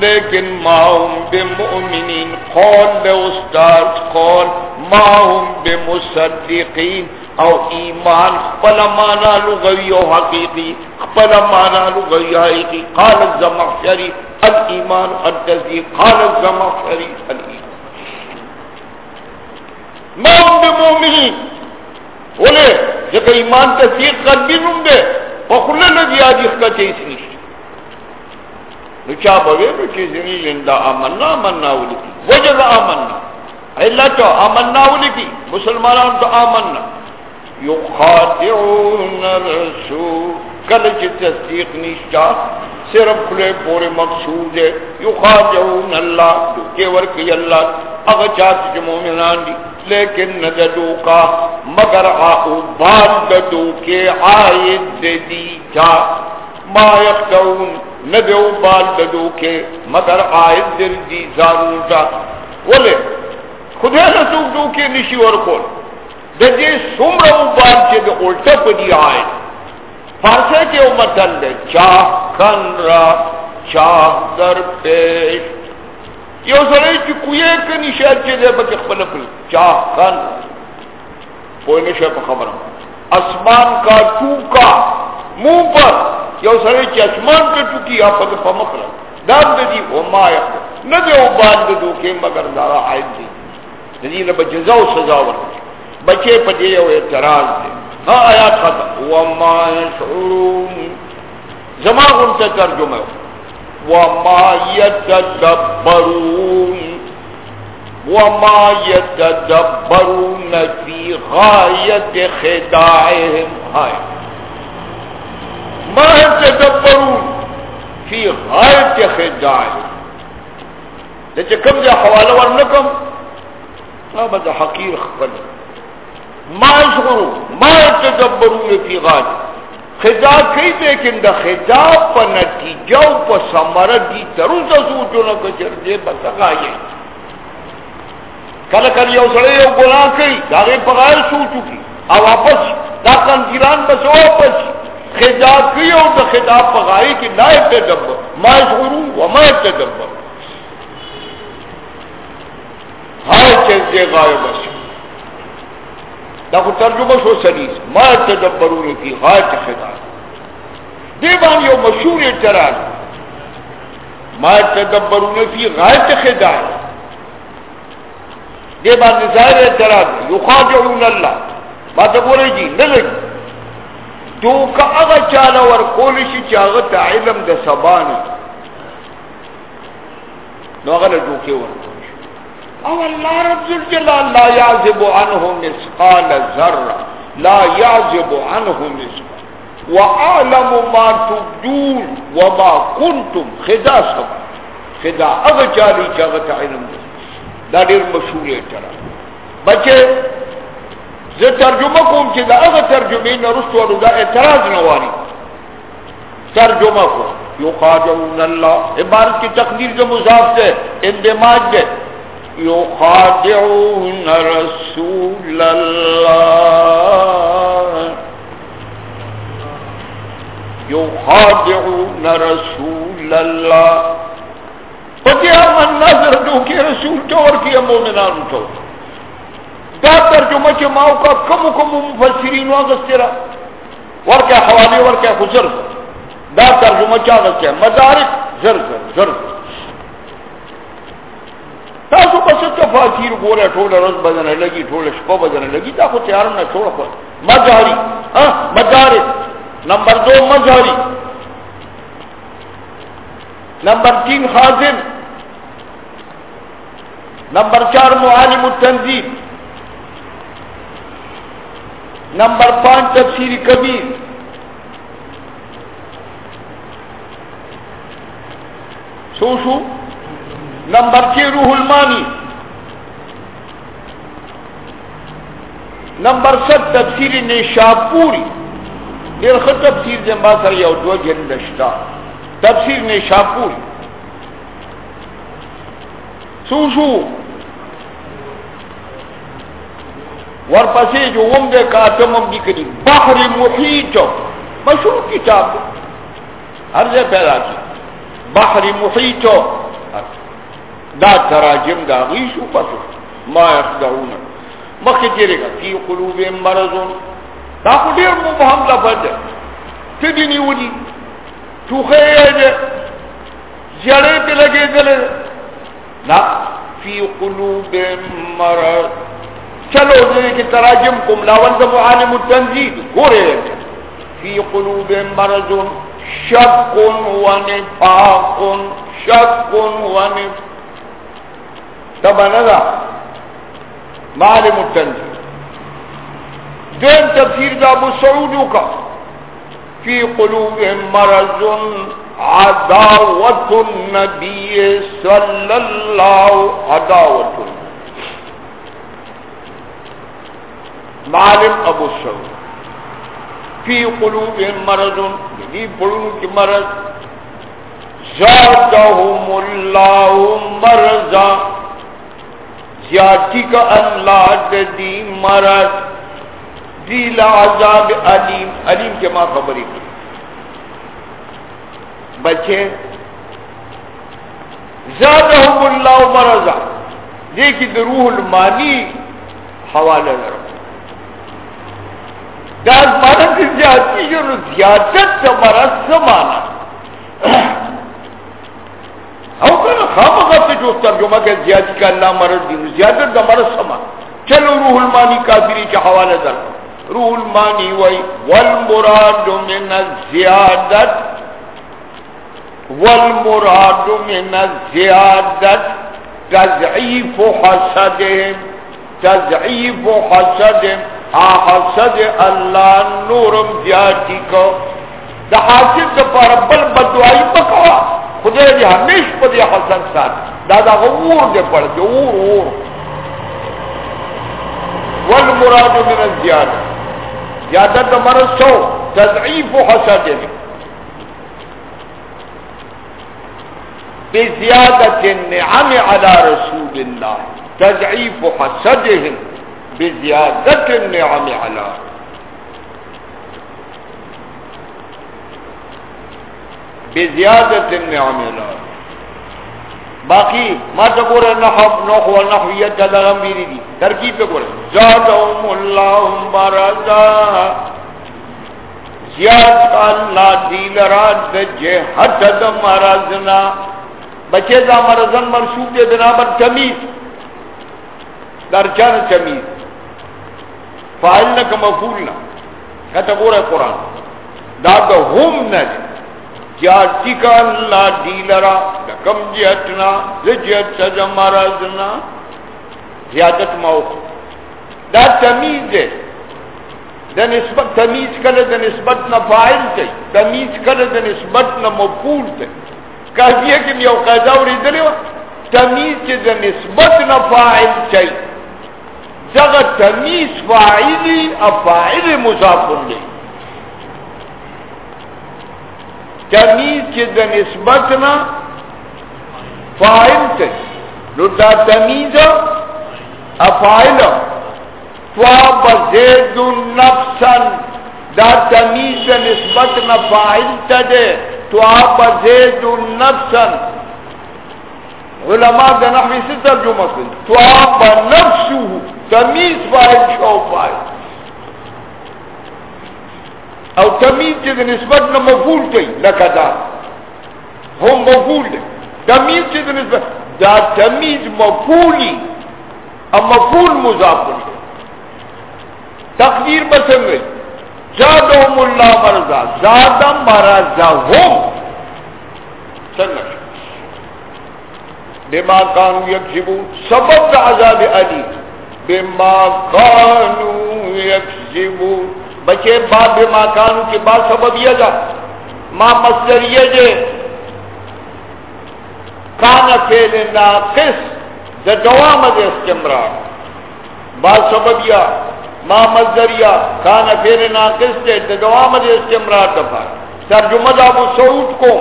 A: لیکن ما هم بمؤمنین، قول بے استاد، قول ما هم بمصدقین او ایمان خپل مانا لغوی و حقیقی، خپل مانا لغوی حقیقی، قال الزمخشری الایمان التصدیق قال الزمخشری الایمان موم دے مومنین۔ بولے، جب ایمان تصدیق قلبی نم دے وخلے لگی آجی اخلا چیز نشت۔ نچا بوے، نو چیز نہیں لندہ آمنا آمنا ولکی وجد آمنا۔ اللہ تو آمنا ولکی مسلمانان تو آمنا۔ یخادعون رسول کل چی تصدیق نشتا صرف کھلے پورے مقصود ہے، یخادعون اللہ کہ ورکی اللہ اگر چاہتے جو مومنان دی، لیکن نددو کا مگر آؤ بات ددو کے آئید دی جا ما یقدون نہ دو بال ددو کے، مگر آئد دل دی زارو تا بولے خدا رسول دو کے نشی اور کول۔ دجے سمرا بال چے دے الٹا پدی آئے فارسے کے امتن دے چاہ کن را چاہ در پیش یو سره چې کوی کني شاید چې دې پکې خپل خپل چا کن پوه نشه په خبره اسمان کا ټوکا منہ پر۔ یو سره چې اسمان ته ټوکی یا په په را دا دې او ما یې نه دې او باندې دوکې مگر دارا عید دي دې له جزا او سزا ورکړي بچې په دې یو اعتراض دي ها آیات ختم و ما يشعرون. زما غون ترجمه وما يتدبرون. وما يتدبرون في غاية خداعهم هاي ما يتدبرون في غاية خداعهم. لیکن کم دے حوالہ ورنکم ما بدا حقیر خبر ما يشغرون ما يتدبرون في غاية خدا کئی لیکن دا خدا پا نتیجہ و پا سمرہ دی ترون تا سوچو نا کچر دے بسکا یہ۔ کل کل یو سڑے یو گناہ کئی دا غیر پغیر سوچو کی او واپس، دا کنجیران بس واپس۔ خدا کئی او دا خدا پا پغائی کی نائب تدبر۔ ما شعرو و ما تدبر۔ ہر چیز دے غائب بس دا خو ترجمه شو سلیس. ما تدبرون فی غایت خدا. دیوان یو مشهور اعتراض. ما تدبرون فی غایت خدا. دیوان نظاہر اعتراض. یخادعون اللہ. ما تا جی نلگ تو کا اغا چالا ور کولشی علم دا سبانی نو اغا لجوکے ور او اللہ رب ذوالجلال لا يعذب عنه مثقال ذره لا يعذب عنه مثقال۔ واعلم ما تبدون وما كنتم خدا سب خدا اغ چاری علم دے دا ډیر مشهور ترا بچے، زه ترجمه کوم چې دا هغه ترجمه نه رسو دا اعتراض نه واري ترجمه کو یقادون الله عبارت کی تقدیر جو مضاف ہے، اندماج ہے۔ يخادعون رسول الله. يخادعون رسول الله. فتح من نظر دو کی رسول تو اور کی مومنان تو. دا ترجمہ چه ماو کا کم کم مفسرین واغسترا ورکا حوالی ورکا خزر دا ترجمہ چه آغسترا مدارک زر زر زر زر تاسو بس تفاصیل ګوره ټول ورځ بدن لګي ټول شپه بدن لګي، دا خو تیار نه ټول خو مزاري ها؟ مدارس نمبر دو مزاري نمبر تین، خازن. نمبر چار، معالم التنظیم نمبر پانچ، تفسیر کبیر. سو شو نمبر چھ روح المانی نمبر ست تفسیر نیشاپوری دیر خط تفسیر دے ما سر یو دو جندشتا تفسیر نیشاپوری سوشو ورپسے جو ام دے کاتم ام دی کری. بحر محیط. مشہور کتاب. ہر جے پیدا کی. بحر محیط. دا تراجم دا غیشو پسو. ما یخدعون. مخی تیرے گا، فی قلوب مرضون. دا خو دیر مبهم لفظ ہے تدی نیولی چوخے ہے زیادے پہ لگے دلے. نا، فی قلوب مرض. چلو دے کہ تراجم کم لاول دا معالم التنزید گورے. فی قلوب مرضون. شک و نفاق شک و نفاق تبا ندا معلم التنزیل دین تفسیر دا ابو سعودو کا. فی قلوب مرض عداوت النبی صلی اللہ عداوت. معلم ابو سعود. فی قلوب مرض یعنی پڑھوں کی مرض. زادهم اللہ مرضا. زیادتی کا اللہ دی مرض۔ دیل عذاب علیم۔ علیم کے ماں خبری۔ کی بچے زادهم اللہ مرضا۔ دیکھی در روح المانی حوالہ لرم داز مانا کی زیادتی جو زیادت تا مرض سمانا او کنه خامخا ته جو ترجمه کې زیاتی کا الله مرض دی زیادت د مرض سما۔ چلو روح المانی کافری کې حواله در روح المانی وای والمراد من الزیادت۔ والمراد من الزیادت۔ تضعیف حسدهم تضعیف حسدهم حسد الله نورم زیاتی کو۔ د حاصل د پر بل بدوای پکوا۔ خدای دې همیش په دې حسن سات دا دا غور دې پړ دې اور اور. والمراد من الزیاده زیادت مرض سو تضعیف حسد. بزیادت النعم على رسول الله. تضعیف حسدهم بزیادت النعم على رسول بزیادت النعم الله باقی ما ته ګوره نحو نحو نحویت دا غم بیری دي ترکیب ته ګوره زادهم الله برزا. زیاد الله دی لراد د جهت د مرزنا. بچے دا مرزن منصوب دے بنابر تمیز. درجان تمیز. فاعل نہ کہ مفعول نہ کہتا قران دا د هم نه جاتی کا اللہ دیلرا، لکم جیتنا زجیت سجا مرزنا زیادت موت۔ دا تمیز ہے دا نسبت تمیز کل دا نسبت نا فائل تی تمیز کل دا نسبت نا مفول تی کہتی ہے کہ میں یو قیدہ وری دلی و تمیز چی دا نسبت نا فائل تی زغا تمیز فائلی افائل مضافن لی تمیز چې د نسبت نه فاعل ته نو دا تمیز افاعل تواب زید نفسا، دا تمیز د نسبت نه فاعل ته ده تواب زید نفسا. علماء د نحوی څه ترجمه کوي تواب نفسه تمیز فاعل شو فاعل او تمیز چې د نسبت نه مفعول کوي لکه دا. هم مفعول دی. تمیز چې د نسبت دا تمیز مفعولی او مفعول مضاف دی تقدیر بسنگی زادهم اللہ مرضا. زاد مرضهم سنگی بما کانو یکسبون سبب دا عذاب علی بما کانو یکسبون بچے باب بما کانو کے بعد سبب یہ جا ما مصدر یہ جے کان فعل ناقص دا دوام دے استمرار بعد سبب یا ما مصدر یا کان فعل ناقص دے دا دوام دے استمرار دفع ترجمہ دا ابو سعود کو۔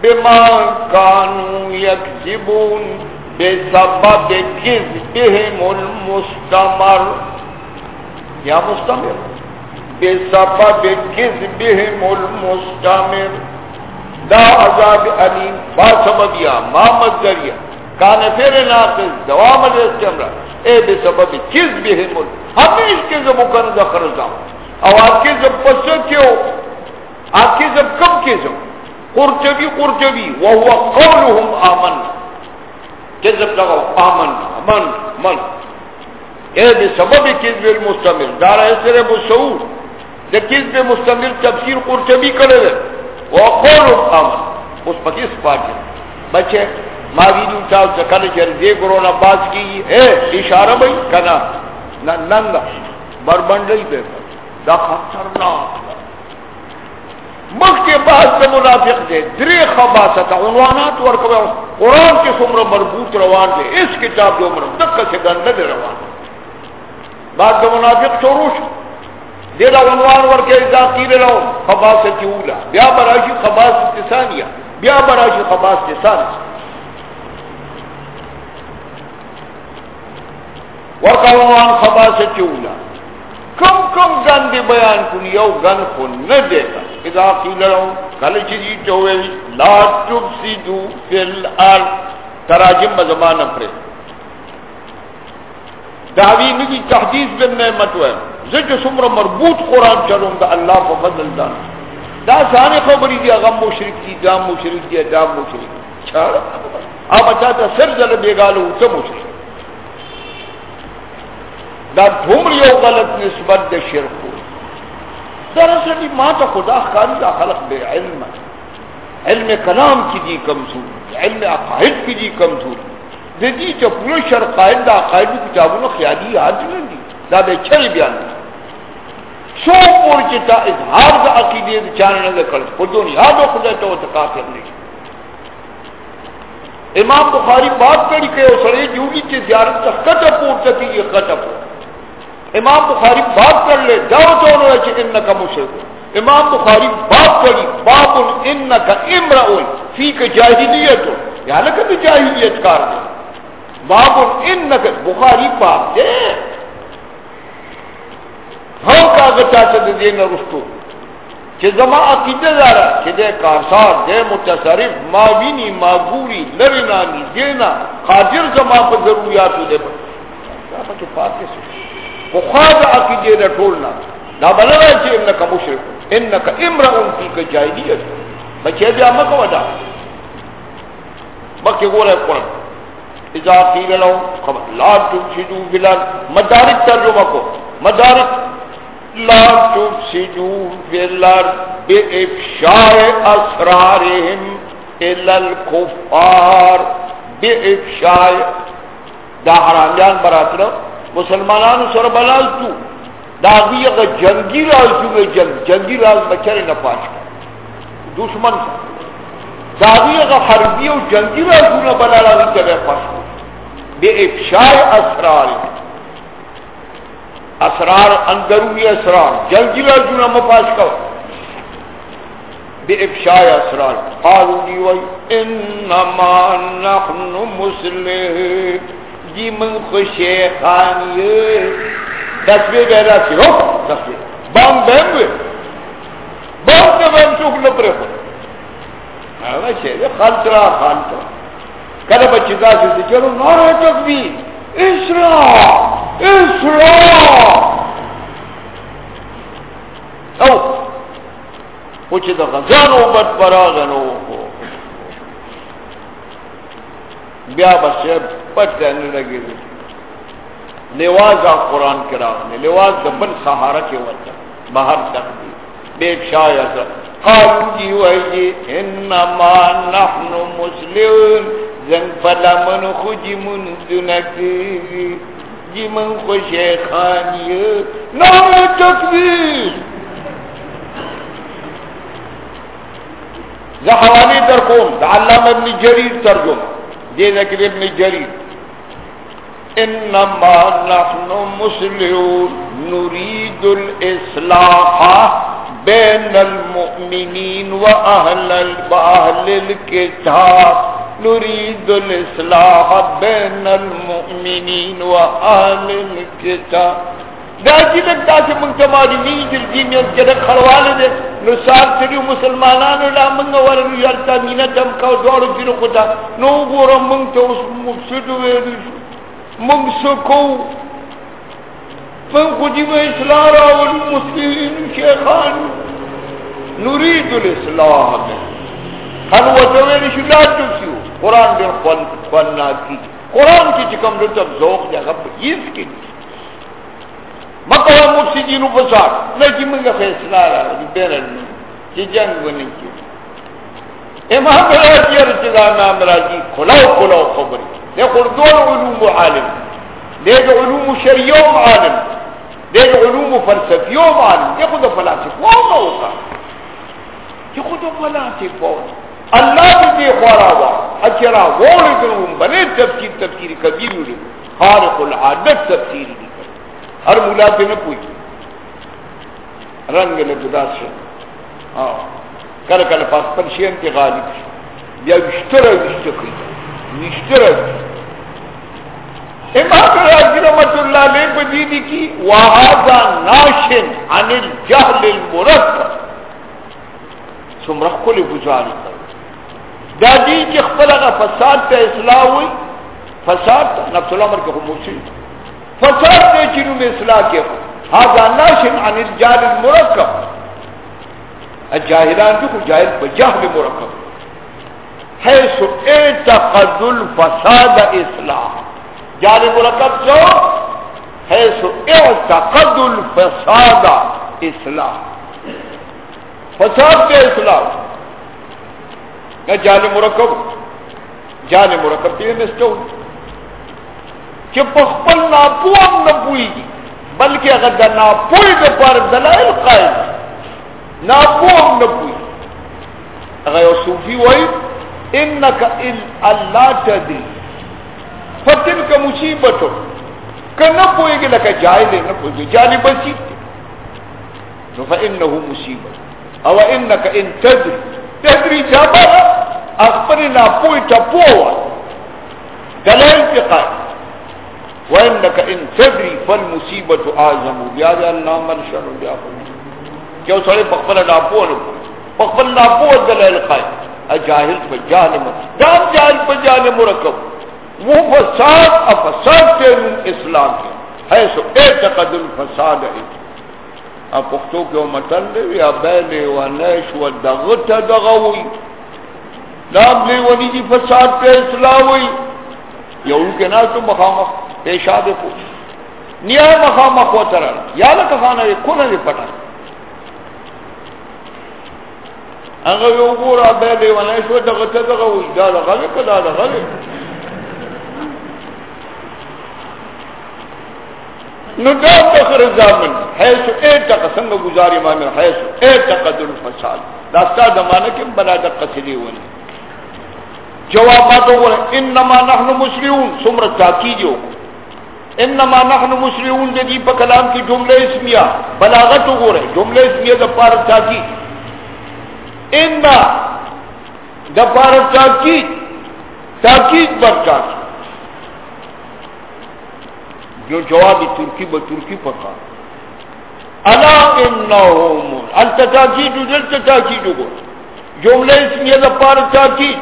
A: بما کانو یکذبون بسبب کذبهم المستمر۔ یا مستمر؟ بسبب كذبهم المستمر دا عذاب علیم. با سبب یا ما مصدر کان فعل ناقص دوام الاستمرار اے بسبب كذبهم ہمیش کذب کن ذکر زام او کذب پس کیو کذب کم کذب. قرطبی قرطبی. وهو قولهم آمنا کذب لگو آمن من من اے بسبب کذب المستمر دارا اسر ابو سعود د کذب تفسیر قرطبی کړل او قول امن اوس پکې سپاږي بچه ما ویډیو تاسو ته کله چې دې باز کی اے اشاره وای کنا. ننګ بربندای به دا خطرناک مخکې باز د منافق دې درې خباست عنوانات ورکوي قرآن کې څومره مربوط روان دي اس کتاب جو مربوط دغه څه ګنده روان دے. بعد د منافق شروع دیل عنوان ورکے اذا قیل لهم خباست اولا بیا براشی خباست ثانیہ بیا براشی خباس کے ساتھ وقوان خباس چولا کم کم گند بیان کن یو گن کو نہ دیتا اذا قیل لهم کل چیزی چوئے لا تفسدو فی الارض. تراجم بزمان پر دعوی نگی، تحدیث بن نعمت ہے زج سمر مربوط قرآن چلوں گا، اللہ کو فضل دان۔ دا سانے خبری دی اغم مشرک دی دام مشرک دی دام مشرک چھاڑا۔ آپ اچھا تا سر زل بیگالو، تا مشرک۔ دا دھومر یو غلط نسبت دا شرک ہو۔ دراصل ما تا خدا خانی دا خلق بے علم علم کلام کی دی کمزور، علم عقائد کی دی کمزور۔ دی دی چا پورا شرق قائد دا عقائد کتابوں خیالی یاد نہیں دی دا بے چھل بیان دی سو پور چتا اظہار دا عقیدی دا چانے نظر کرد خودون یادو خدا تو تقاطر نہیں امام بخاری بات کری کہ سرے جوگی چی زیارت تا کتا پور تکی یہ کتا امام بخاری بات کر لے. جاؤ تو انہوں نے چی انکا مشرک. امام بخاری بات کری. باب انکا امرؤن. فی کا جاہلیت. یا لکہ تو جاہلیت کار دے. باب ان انکا بخاری بات دے ہم کاغذ چاچا دے دینا رستو۔ چه زما عقیده داره چه ده کارسار ده متصرف، ماوینی ماگوری لرنانی دینا قادر زما په ضروریاتو ده دا پکې پاتې شو خو خواږه عقیده ده ټولنا دا بلنه چې انک مشرک۔ انک امرؤ فیک جاهلیت بچې بیا مکه ودا۔ مکه ګوره قرآن اذا قیل لهم لا تفسدوا في الارض. مدارک ترجمه کو، مدارک، لا تفسدوا في الارض بافشاء اسرارهم الى الكفار، بافشاء. دا حرامیان براتنا، مسلمانانو سر بلال تو. دا غیق جنگی راز جو جنگ، جنگی راز بچر نپاش دشمن دا غیق حربی و جنگی راز جو بلال آگی تبع پاش بافشاء اسرارهم اسرار اسرار اندرونی اسرار جنگی راجونا مفاش کو بے افشاء اسرار، قالو دیوئی انما نحن مسلم۔ جی من خوشیخانی تصویر بیدا سی ہو تصویر بام بیم بے بام بیم بیم چوک نپرے خود اگر شہر خالت را خالت را کل بچی دا سی چلو نارے تکبیر اسلام اسلام او وچه دا غزانو بد پراغنو بیا بس پت کہنے لگی دی لواز قرآن کے راغنے لواز دا بل سہارا کے وجہ باہر تک بیک شاید قالو جی ویجی انما نحن مسلمون۔ زن فلمن خجی من دنکی جی من خوش خانی نام تکبیر۔ زحوانی در کون دا علام ابن جریر ترجم دے ذکر ابن جریر۔ انما نحن مسلمون۔ نريد الاصلاح بين المؤمنين واهل اهل الكتاب نريد الاصلاح بين المؤمنين واهل الكتاب دا جی لگ دا سے منگتا ماری نی جل جینیت جدا خلوال دے، نو سار تریو مسلمانانو لا منگا ورنو یالتا نینا دمکاو دوارو جنو خدا۔ نو گورا منگتا اس مفسدو ویدو منگ سکو فن خودی و اصلاح راول مسلمین شیخان نرید الاصلاح میں خلوتو ویدو شلا تفسیو قرآن بین خونات کی قرآن کی چکم رتب ذوق جا غب یز کی مکہ مفسدین و فساد لیکن منگا فیصلہ راول بین المین چی جنگ بنی کی امام راجی ارچدا نام راجی کھلاو کھلاو خبری دیکھو دور علوم و عالم دیکھ علوم شریعوم عالم. دیکھ علوم فلسفیوم عالم. دیکھو دو فلاسفوم ہوگا دیکھو دو فلاسفوم اللہ بھی دے خوارا ہوا اچرا غور کروں بنے تفسیر تفسیر کبیر ہوئی خارق العادت تفسیر بھی کر ہر مولا پہ نہ پوچھ رنگ لگدا سے کل کل پاس پرشین کے غالب بیا وشتره وشته کوي وشتره امام راضی رحمت اللہ علیہ په دې کې وهذا ناشن عن الجهل المرکب څومره کلی گزاري دا دې چې خپل فساد ته اصلاح وي فساد نفس الامر کې خموشي فساد ته چې نو اصلاح کې هذا ناشن عن الجهل المرکب الجاهلان جو جاهل بجهل مرکب حيث اعتقد الفساد اصلاح جهل مرکب جو حيث اعتقد الفساد اصلاح۔ فساد کے اصلاح؟ یا جهل مرکب؟ جهل مرکب دې نشته چې په خپل ناپوه نه پويږي بلکې هغه د ناپوه د پر دلایل قائم ناپوه نه پوي هغه یو صوفي وای انك ان الله تدري فتلك مصیبت ہو کنه پويږي لکه جاهل نه پويږي جانب بچي نو فانه مصیبت او انك ان تدري۔ تدري جابر اخبر ناپوه ته پوه دلایل په قائم وانك ان تدري فالمصيبه اعظم يا الله من شر يا کہ وہ سڑے پخبل ناپو نے پخبل ناپو دلائل خائے اجاہل پہ جاہل مت جان جاہل پہ جاہل مرکب۔ وہ فساد افساد کے اسلام کے۔ ہے سو اعتقد الفساد ہے۔ اب پختو کے متن دے یا بیلے و نیش و دغت دغوی۔ نام لے ونی جی فساد کے اسلامی۔ یو کے نا تو مخامخ پیشا دے کو۔ نیا مخامخ و ترن۔ یا لکا خانہ یہ کنا دے پٹا هغه یو ګور ابه دی ونه شو دغه ته دغه وځه دغه کدا دغه نو دا تخر زامن حیث اعتق سنگ گزار امام حیث اعتقد الفساد دا ستا زمانہ کی بلا دا قصدی ونی جوابات ہو رہے انما نحن مسلمون۔ سمر تاکید ہو انما نحن مسلمون۔ جدی پا کلام کی جملہ اسمیہ۔ بلاغت ہو رہے جملہ اسمیہ دا پار تاکید۔ ان دپار تاکید۔ تاکید بر تاکید۔ جو جواب ترکی ب ترکی پکا الا انہم انت تاکید دلت تاکید گو. جملہ اسمیہ دپار تاکید.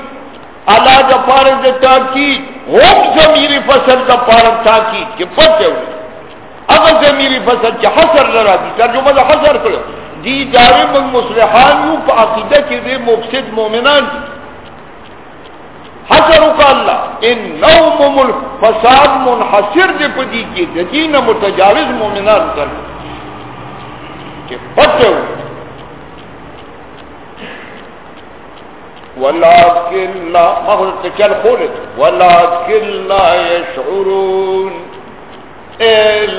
A: الا دپار تاکید. هم زمیر فصل دپار تاکید. کہ پتہ ہوئی اگر زمیر فصل چا حسر لرا دی، ترجمہ دا حسر کرو. دی داوی من مسلحانیو پا عقیدہ کی دی مفسد مومنان دی حسر کا اللہ. ان نوم الفساد منحصر دی پا دی کی دین متجاوز مومنان کر. کہ پتہ ولكن لا ما هو تكال خولد ولكن لا يشعرون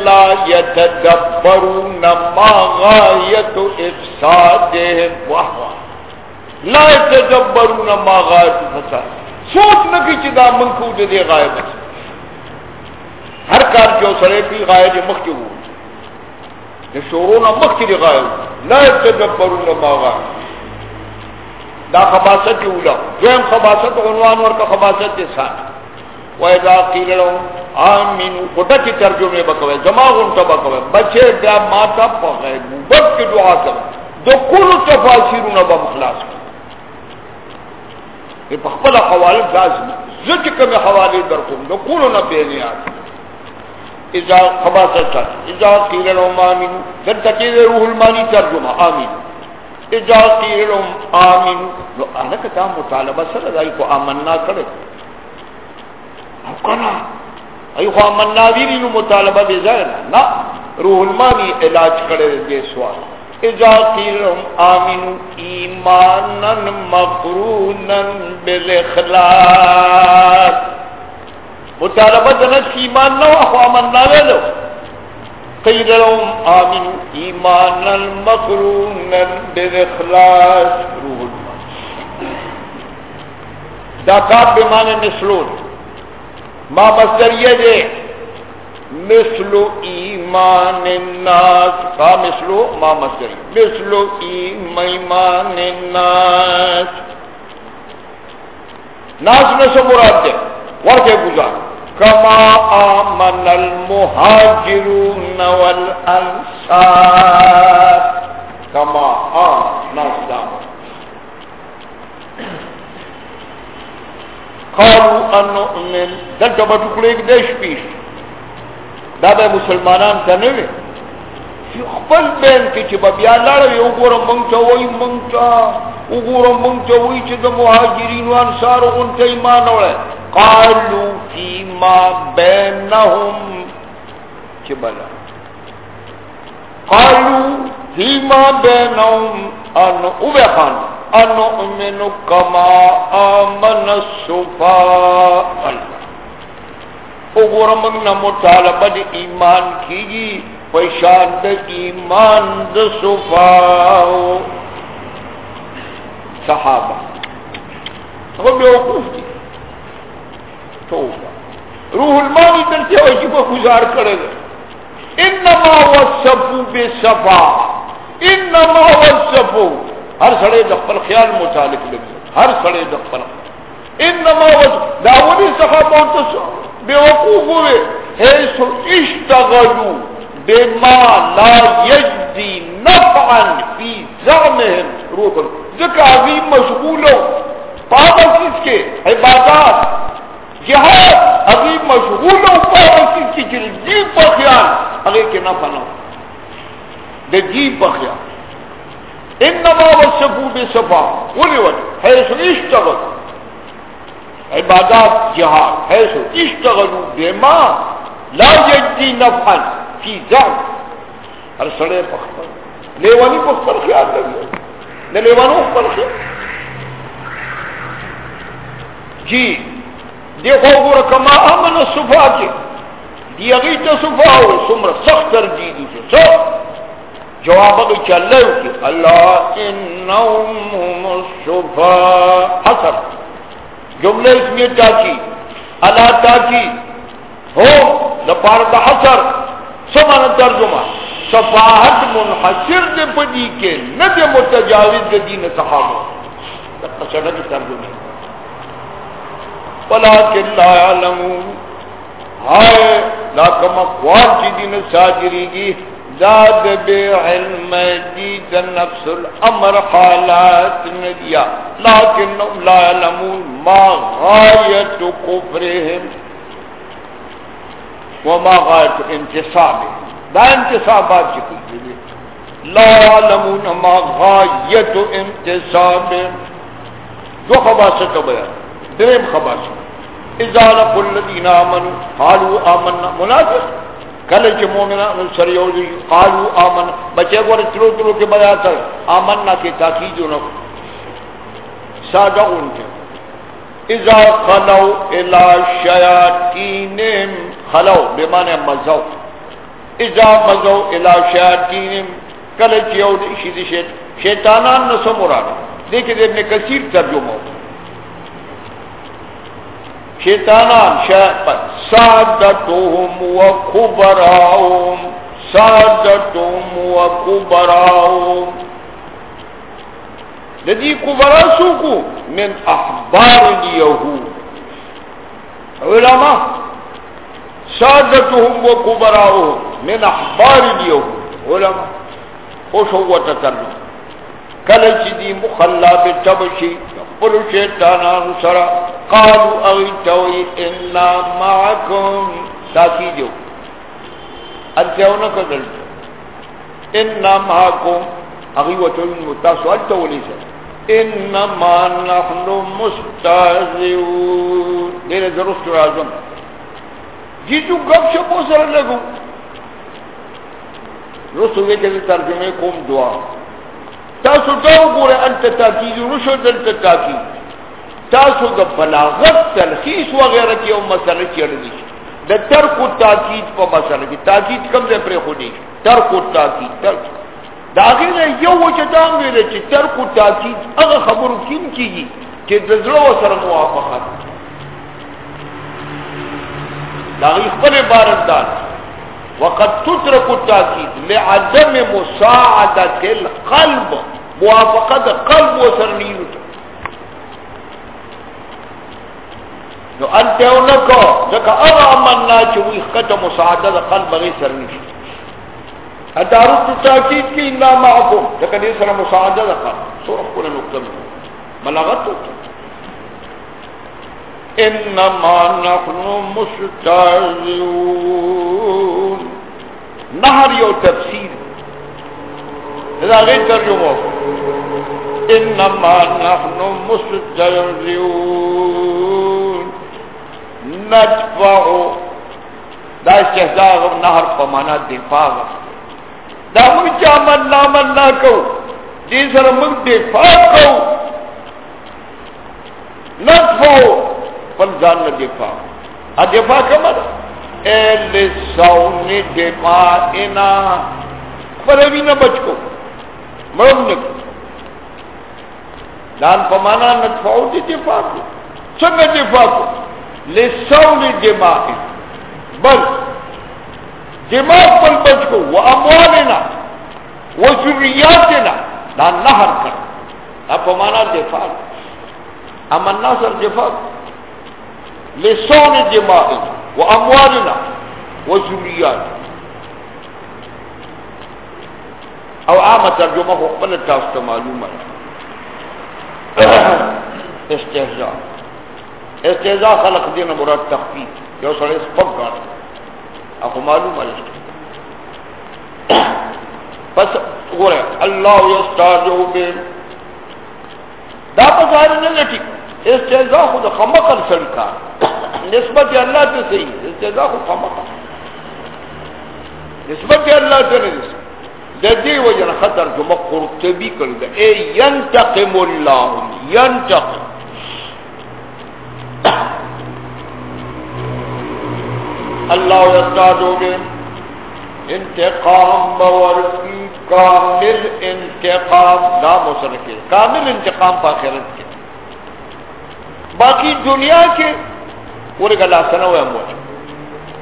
A: لا يتدبرون ما غاية افسادهم وحوا لا يتدبرون ما غاية افساد سوچ نکی چدا منکو دے دے غائب ہر کار جو سرے کی غائب مخی ہو شورون مخی دے غائب لا يتدبرون ما غاية دا خباست اولا دویم خباست عنوان ورکا خباست دے سان وَإِذَا قِيلَ لَهُمْ آمِنُوا۔ خدا کی ترجمے بکوے دماغ ان بکوے بچے بیا ماتا پا غیبوبت کی دعا کرو۔ دو کل تفاصیرون با مخلاص کرو۔ یہ پخبل حوالے لازم زج کم حوالے در کم دو کل نبینی آتی اذا خباست اذا قیل لهم آمنوا در تکید روح المانی ترجمہ. آمنوا اذا قیل لهم آمنوا لو آنکتا مطالبہ سر ادائی کو آمننا کرے. کنا. ای خو مناویری نو مطالبه به ځای نه روح المانی علاج کړي دې سوال. اذا قیلهم امنوا ایمانا مقرونا بالاخلاص. مطالبه د ایمان نو خو مناویلو قیل لهم آمنوا ایمانا مقرونا بالاخلاص. روح المانی دا کاب بمعنی مثلون ما مصدر یہ دے مثل ایمان الناس کا مثل ما مصدر؟ مثل ایمان الناس. ناس میں سے مراد دے ورکے گزار. کما آمن المہاجرون والانصار. کما آمن. ناس دام قالوا ان نؤمن دلتا بٹکڑے ایک دیش پیش. دا به مسلمانان ته نه وي. خپل بین کې چې بیا لاړ یو ګورم مونږ ته وای مونږ ته وګورم مونږ ته وای چې د مهاجرینو، انصارو اون ته ایمان وړه قالو فيما بينهم چې بلا قالو فيما بينهم ان اوبخان ان امن كما امن الصفاء وګورم موږ مطالبه د ایمان کیږي پېښان د ایمان د صفاو صحابه هغه به وقوف دي توبه روح المانی دلته وجب گزار کړل انما وصفو بصفا۔ انما وصفو۔ هر سړی د خپل خیال متعلق لګي هر سړی د خپل انما وصف داونی صحابه ته بیوقوف ہوئے حیث اشتغلو بما لا یجدی نفعا فی زعمهم. روح ذکر عظیم مشغولو پاپا کس کے؟ عبادات. جہاد. عظیم مشغولو پاپا کس کی جل جیب بخیان اگر کے نفع نو دے جیب بخیان انما وصفو بصفا. ولی ولی حیث اشتغلو عبادات، جہاد ہے سو اشتغلو بما لا یجدی نفعا فی ذات ہر سڑے پختر لیوانی پختر خیال لگے نہ لیوانو پختر خیال۔ جی دیکھو گورا کما امن صفا کے دی اغیت صفا ہو سمر سخت ترجیح سے۔ سخت جواب اگر چل رہے ہو اللہ انہم هم الصفا حسر جملے اس میں تاکی اللہ تاکی ہو لپار دا حسر سمان ترجمہ، صفاحت منحصر دے پدی کے ند متجاوز دے دین صحابہ۔ سڑک ترجمہ۔ ولیکن لا علمون ہائے لاکم اقوال چی دین ساجری گی۔ زاد بے علم جیت نفس الامر حالات ندیا لیکن لا علمون ما غایت کفرهم وما غایت انتصابهم دا انتصابات چکی جلی لا علمون ما غایت انتصابهم دو خباست بیان. درم خباست اذا لقوا الذين امنوا قالوا آمنا. منافق. کله چې مؤمنان سره یو دي قالو امن بچي ګور تلو تلو کې بیا تر امن نه کې تاکید نو ساده اونته اذا خلو الى شياطين خلو بمعنى مزو اذا مزو الى شياطين کله چې یو شي شیطانان نو سمورا۔ دیکھیں ابن کثیر ترجمه شیطانان، شیطان. سادتهم و کبراهم. سادتهم و کبراهم. لدی کبرا سوکو من احبار الیهود علماء. سادتهم و کبراهم. من احبار الیهود علماء. خوش ہوا تترجم کله چې دی مخلا به تبشي پر شیطانانو سره قالو او اغیتوی انا معکم تاکیدو انتیونا کدلتا انا معکم اغیوتوی متاسو التولی سر انما نحن مستعزیون دیر درست رازم جی تو گب شپو سر لگو. رسو ویکل ترجمه کوم دعا. تاسو دا وګوره، انت تاکید رشو دلته تاکید. تاسو د بلاغت، تلخیص وغیرہ کی او مسئلہ چړل دي. د ترک تاکید په مسئلہ کې. تاکید کم ځای پرې خو دي ترک تاکید، ترک. دا غیر یو وجه دا ویل چې ترک تاکید هغه خبرو کیم کیږي چې د زړه سره موافقت. دا غیر خپل عبارت ده وقد تترك التاكيد لعدم مساعدة القلب، موافقة القلب وسرنيته نو انت او نکو، ځکه هغه امنا چې وي خطه مساعده د قلب غي سر ادارت تاکید کی انا معكم ځکه دې سره مساعده د قلب. سورہ کله نقطه بلاغت انما نحن مستهزئون نهر یو تفسیر. دا غي ترجمه انما نحن مستهزئون ندفع دا استهزاء نهر په معنا دفاع دا موږ چې عمل نامل نه کو دې سره موږ دفاع کو ندفع فل ځان نه دفاع ا دفاع کومه ال سون دفاع انا پر وینه بچو مرم نه دان په معنا ندفع دې دفاع څنګه دفاع کو۔ لسون دماء بل۔ دماغ پر بچ کو۔ وہ اموالنا وہ ذریاتنا دا نہر کر۔ اب مانا دفاع امنا سر دفاع لسون دماء وہ اموالنا وہ ذریات. او عام ترجمہ کو قبل تاستا معلوم ہے استحضاء استحضاء خلق دین مراد تخفیف. جو سڑے سپک گانا اخو معلوم بس گورے اللہ یستاجو بے دا پسار نے لٹی استحضاء خود خمقل سڑکا نسبت اللہ تے صحیح استحضاء خود خمقل۔ نسبت اللہ تے نہیں ددی وجن خطر جو مقرطبی کر دے۔ اے ینتقم اللہ ینتقم۔ اللہ یستادو گے انتقام بورکی کامل انتقام دا مسرکی کامل انتقام پا کے۔ باقی دنیا کے پورے گلا سنو ہے موجود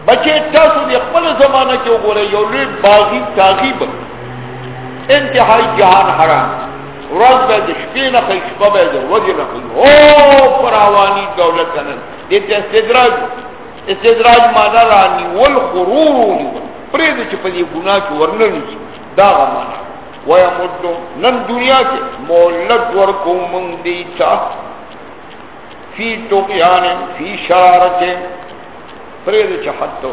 A: بچے تاسو دی خپل زمانہ کې وګوره یو لوی باغی تاغیب انتهایی جهان حرام۔ ورځ به د شپې نه خې شپه به د ورځې نه خې او فراوانی دولت نن۔ دې ته استدراج۔ استدراج معنا رانی ول غرور پرې دې چې په دې ګناه کې ورنل دا معنا ویا نن دنیا کې مولد ورکو مونږ دې چا فی توقیان فی شرارت پرې دې چې حد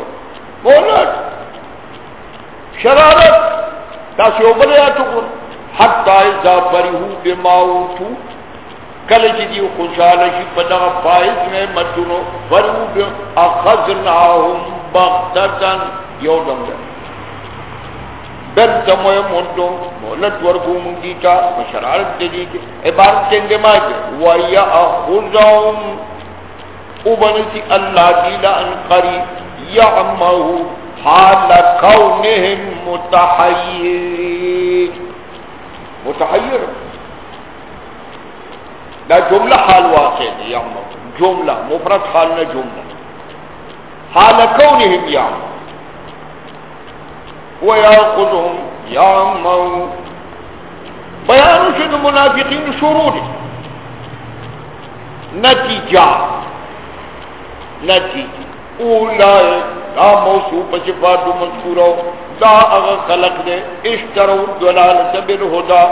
A: مولد شرارت دا شوبل یا ټکو حتا اذا فرحو بماوتو کله چې جی دی خوشاله شي جی په دغه فائز نعمتونو۔ فرحو اخذناهم بغتتن یو دم ده بل سمو مونتو مولت ورکو مونگی تا مشرارت دی کی عبارت چنگے ماں کے وَيَا أَخُزَهُمْ اُبنسی اللہ دیلا ان قریب یعمہو حال کونہم متحیر متحیر دا جملہ حال واقع دی یعمہو جملہ مفرد حال نہ جملہ حال کونہم یعمہو ويأخذهم يعموا بیان شد منافقین شروع دی نتیجہ. نتیجہ. اولائے دا موصوف صفات مذکورو. دا اغا خلق دے. اشترو دلالت بالہدا.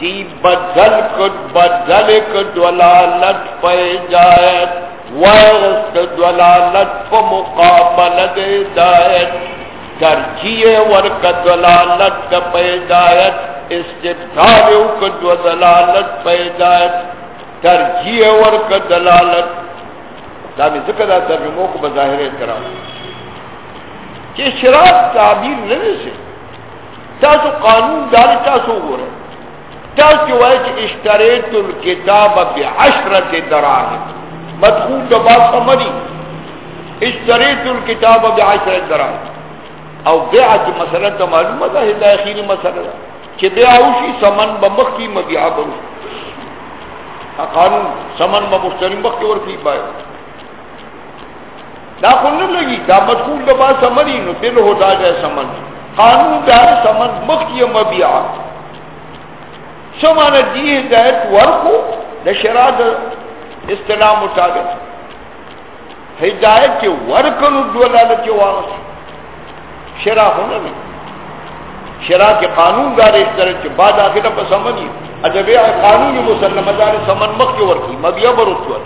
A: دی بدل کد بدل کد دلالت پیجایت ویغست دلالت فمقابلت دایت ترجیح ورک دلالت کا پیدایت استبدال وکد و دلالت پیدایت ترجیح ورک دلالت۔ دا می ذکر دا ترجمو کو بظاہر اعتراف کہ شراب تعبیر نہیں سے۔ تاسو قانون دار تاسو ہو رہے تاسو وائے کہ اشتریت الكتاب بعشرت دراہم۔ مدخول دبا سمری اشتریت الكتاب بعشرت دراہم۔ او بیعت مسئلہ تا معلومه ده، دا اخیری مسئلہ ده. چې بیعو شي سمن بمخ کی مبیعا برو قانون، سمن بمشتری مخ کی ورکی بائی دا خلن لگی دا مدخول دا با سمنی نو بل ہو دا جائے سمن. قانون دا سمن مخ کی مبیعا سمان دی ورکو؟ دا شراد استلام مطابق. ہدایت کے ورکن دلالت کے واپس شرا ہونا نہیں شرا کے قانون دار اس طرح کے بعد آخر پر سمجھ ادب قانونی مسلم دار سمن مخ کے ورکی مبیا برس ور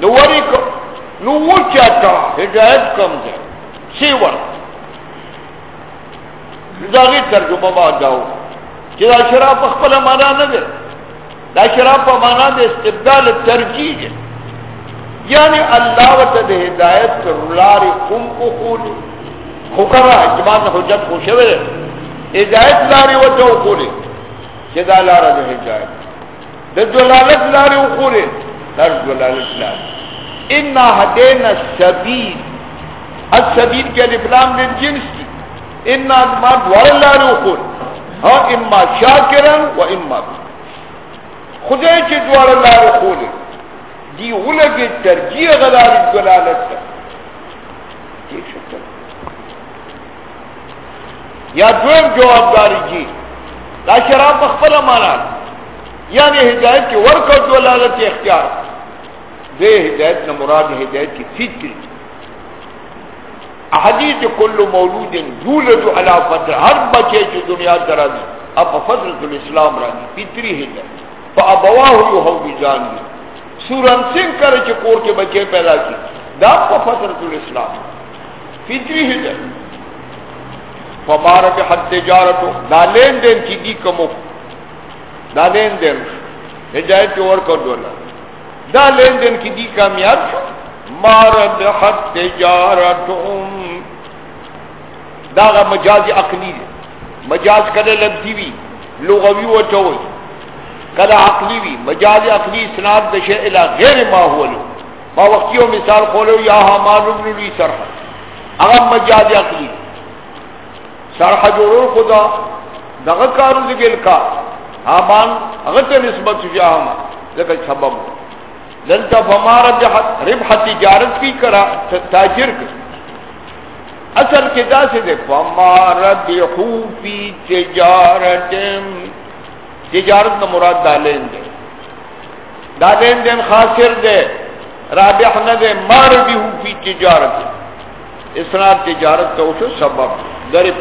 A: نوری کو، نو چاہتا ہدایت کم ہے سیور زاغی ترجمہ با جاؤ۔ کہ دا شراب اخبر مانا نہ دے۔ دا شراب مانا دے استبدال ترجیح ہے یعنی اللہ و تد ہدایت کر، لار قم کو خول حکرہ اجمان حجت خوش ہے ہدایت لاری و جو خولے جدا لارا دے ہدایت۔ دے جلالت لاری و خولے در جلالت لاری۔ انا حدین السبیل السبیل کے الافلام دن جنس کی۔ انا ادمان دوار لاری و خول ہاں اما شاکرن و اما خدای چی دوار لاری و خولے دی ولگی ترجیح غدار دلالت تا۔ ٹھیک شکر یا دویم جوابداری جی لا شراب مخفل مانا. یعنی ہدایت کی ورک اور دلالت اختیار. دے ہدایت نہ مراد ہدایت کی فطری احادیث کل مولود یولد علی فطر ہر بچے جو دنیا درا دی اب فطرت الاسلام رانی فطری ہدایت فابواہ یہودی جان دی. سورن سنگ کر چکور کے بچے پیدا کی. دا کو فطرت الاسلام فطری ہدایت فبارک حد تجارت دا لین دین کی دی کمو. دا لین دین ہدایت اور کر دولا دا لین دین کی دی کامیاب شو. مارد حد تجارت دا غا مجاز عقلی دی. مجاز کرے لبزی بھی لغوی و چوئی. کلا عقلی وی؟ مجاز عقلی اسناد دشے الى غیر ما هو ما وقتیو مثال کولو یا حمان ابن لی سرح اغم مجاز عقلی سرح جوڑو خدا دغا کارو دگل کا. حمان اغت نسبت شجا حمان سبب. لنتا فمارا ربح ربح تجارت کی کرا تاجر کر. اصل کے دا سے دیکھ فمارا بحو فی تجارت تجارت نہ مراد دالین دے دالین دین خاصر دے رابح نہ دے مار بھی فی تجارت اسناد تجارت تو اسے سبب. غریب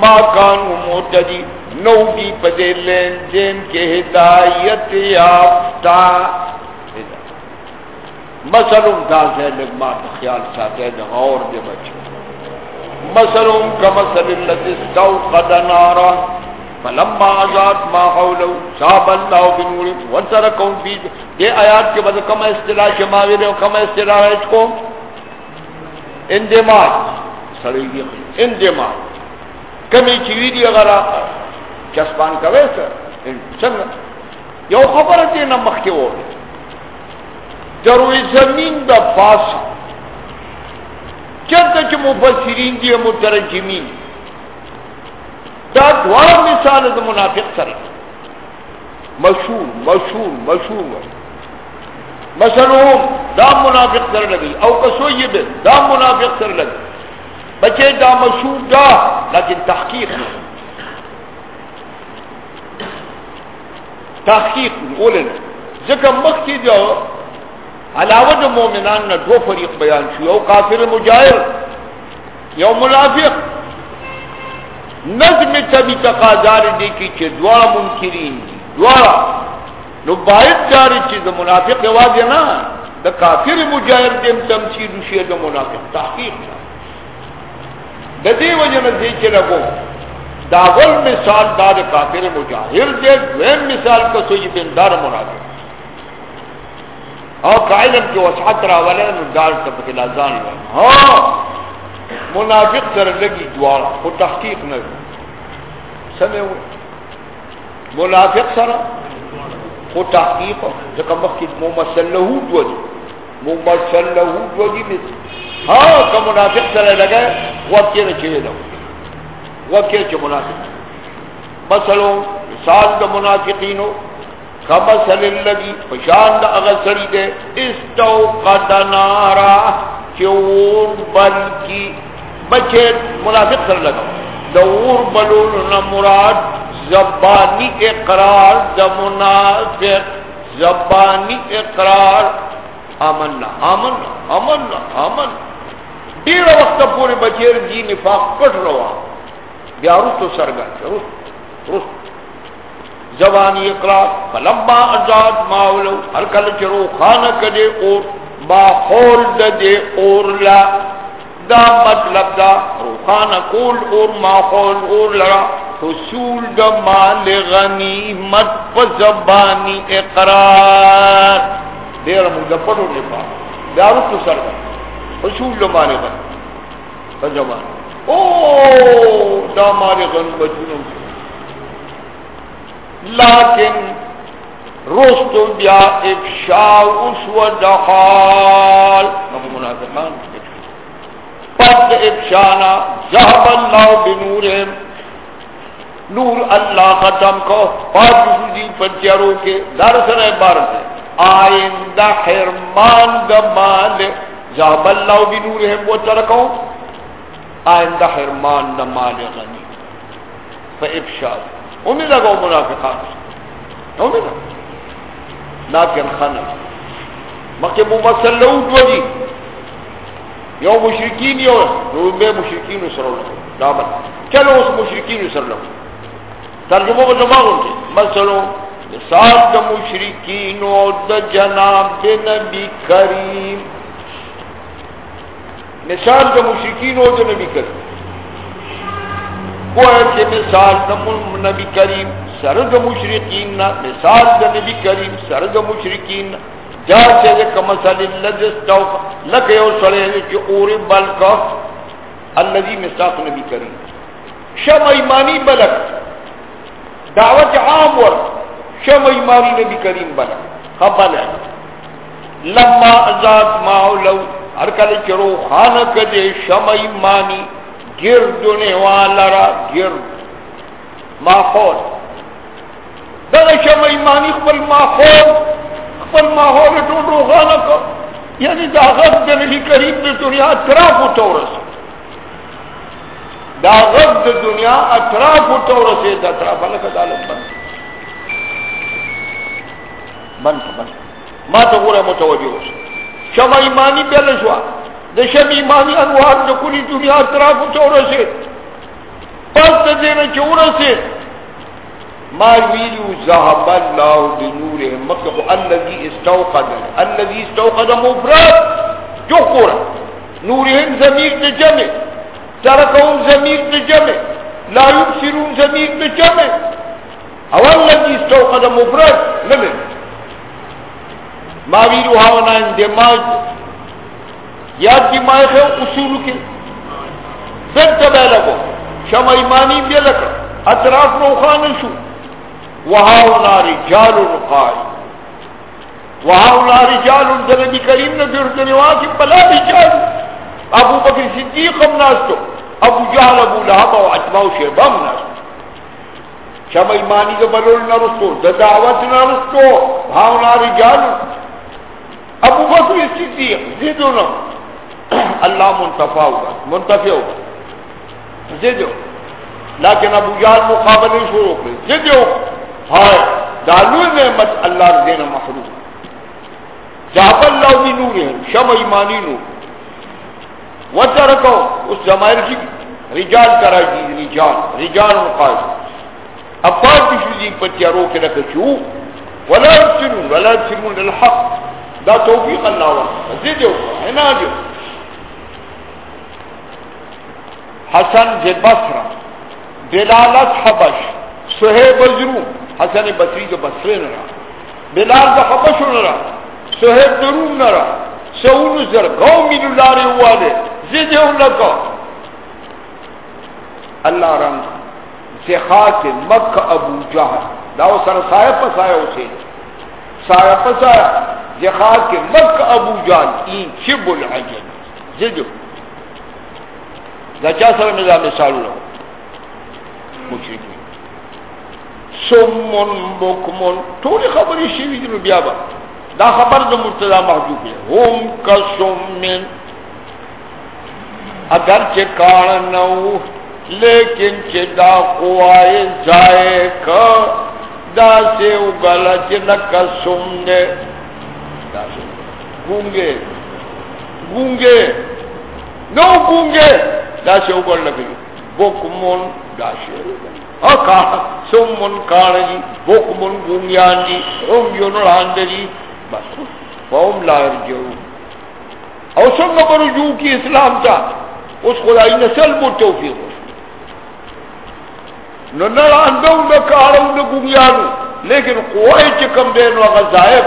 A: ما کانو موتدی نو دی پدے لین دین کے ہدایت یافتا یافتہ. مثلوں دا سے لگما خیال ساتے دے غور دے بچے. مثلوں کمثل اللذی استوقد نارا. فلما آزاد ما حولو صاحب اللہ بنور وانترکون فی یہ آیات کے بعد کم اصطلاح شماوی رہے کم اصطلاح ہے اس کو. اندماج. سڑی اندماج. کمی چیوی دی اگر آقا چسپان کوئے سر. سنگ یو خبر دی نمخ کے وہ جروی زمین دا فاسا چرتا چی مفسرین دی مترجمین. دا دوار مثال دا منافق سر. مشہور مشہور مشہور. مثلا دا منافق سر لگی. او کسو یہ بے دا منافق سر لگی. بچے دا مشہور دا، لیکن تحقیق نہیں تحقیق اولن ذکر مخی جو علاوہ دا مومنان نا دو فریق بیان شو یو کافر مجاہر یو منافق. نظم تبی تقاضار دی کی چه دوارا منکرین دی. دوارا نو باید جاری چه دا منافق واضح نا، دا کافر مجاہر دیم تمثیل شیع دا منافق. تحقیق نا دا دی وجہ نا دی چه لگو دا اول مثال دا دا کافر مجاہر دی، دویم مثال کو کسو یہ بندار منافق. اور قائلن کی وسعت راولے نو دار تبکی لازان لے ہاں منافق سر لگی دوارا خو تحقیق نہ سمے ہوئے منافق سر خو تحقیق جکا مخی ممثلہو دو دی ممثلہو دو دی جی مثل ہاں کا منافق سر لگے، وقت یہ چوئے دو وقت یہ منافق مثلو مثال دا منافقینو کمثل اللذی پشان دا اغسری دے. استوقت نارا چور بل کی بچے منافق سر لگا دور بلون مراد زبانی اقرار دا منافق. زبانی اقرار آمنا آمنا آمنا آمن دیر وقت پورے بچیر جی نفاق کٹ روا. بیا رستو سرگا رست رست. زبانی اقرار فلما ازاد ماولو، ہر کل چرو خانہ کدے اور، با ماحول دے اور لا. دا مطلب دا روخانہ کول اور ماحول اور لڑا حصول دا مال غنیمت پا زبانی اقرار. دیر مجھے پڑھو لے دارو تو سر دا. حصول دا. مال غنیمت پا زبانی او، دا مال غنیمت جنوں لیکن رستو بیا افشاء اس و دخال نمو منافقان پد افشانا ذہب اللہ بنورہم. نور اللہ ختم کو پاک سوزی پتیاروں کے درسن عبارت ہے آئندہ حرمان دا دمال ذہب اللہ بنورہم وہ ترکوں آئندہ حرمان دا دمال غنی۔ فافشاء امید لگو منافقان۔ امید لیکن خانه مکه مو مسلو دوی جی۔ یو مشرکین یو نو به مشرکین سره دا بل چلو اوس مشرکین سره ترجمه به زماغون کی مثلا مثال د مشرکین او د جناب نبی کریم۔ مثال د مشرکین او د نبی کریم۔ کوه چې مثال د نبی کریم، سر د مشرکین نا مثال د نبی کریم، سر د مشرکین جا چې کوم مثال الذي استوق لك یو سره چې اور بلک الذي مستاق نبی کریم۔ شمع ایمانی بلک، دعوت عام ور شمع ایمانی نبی کریم بنا. بلک خبل لما ازاد ماولو ہر کله چرو خانه کده شمع ایمانی گردنے والا را گرد. ماحول. دغه شمه ایمانی خپل ماحول. خپل ماحول ټول روغانه کو یعنی دا غږ د نبی کریم د دنیا اطراف او تورس دا غږ د دنیا اطراف او تورس د اطراف. له کدالت بند بند بند ما ته ګوره متوجه اوس شمه ایمانی بل شو د شمه ایمانی انوار د کلی دنیا اطراف او تورس پس د دې نه چورسه ما ویلو ذهب الله بنورهم مطلق الذي استوقد. الذي استوقد مفرد جو قرا نورهم ضمیر ته جمع. ترکهم ضمیر ته جمع. لا يبصرون ضمیر ته جمع. او الذي استوقد مفرد نه. ما ویلو هاونا اندماج یاد کی مائے ہے اصول کے. پھر تبہ لگو. شمع ایمانی بھی لکڑ اطراف نوخان شو. وهاونا رجال قائم وهاونا رجال د نبی کریم نے در نواز بلا رجال ابو بکر صدیق ہم ناستو. ابو جہل، ابو لہب و عجمہ و اتباع شیبام ناستو. شمع ایمانی کے بلول نرستو دا دعوت نرستو وهاونا رجال ابو بکر صدیق زیدو زیدونا اللہ منتفع ہوگا منتفع ہوگا۔ زیدو لیکن ابو جہل مقابلے شروع کرے زیدو ہائے دالو نعمت اللہ دینا محروم۔ جاب اللہ بھی نور ہے شم ایمانی نور۔ وجہ رکھو اس زمائر کی رجال کرا جی رجال رجال مقاعد اب پاک کسی پتیا رو کے رکھ چو ولا سنون ولا سنون الحق۔ دا توفیق اللہ وقت زید جو ہے نا جو حسن جے بسرہ دلالت حبش، سہیب الجروم حسن بصری کے بصرے نہ رہا بلال کا حبش نہ رہا سہیب دروم نہ سعون زر گو مین والے. زیدے لگا. اللہ رنگ زخات مکہ ابو جہل. داو سر سایہ پسایا اسے. سایہ پسایا زخات کے مکہ ابو جہل، این شب العجل۔ زیدو گچا سر نظام مثال لو مشرکی سمون بکمون ټول خبرې شوي دي نو بیا به دا خبر د مرتضی محجوب دی هم کسمن اگر چې کان نو، لیکن چې دا قوای ځای کا۔ دا سه وګل چې لکه سم دې دا گونگے گونگے نو گونگے دا سے اوپر لگی بکمون دا شیر اکا سمون کارجی بکمون گونگیان جی عمیون راند جی بس فهم لا ارجو او سنگ پر رجوع کی اسلام تا اس خدای نسل بو توفیق نو نراندو نکارو نگونگیانو لیکن قوائی چکم دینو غزائے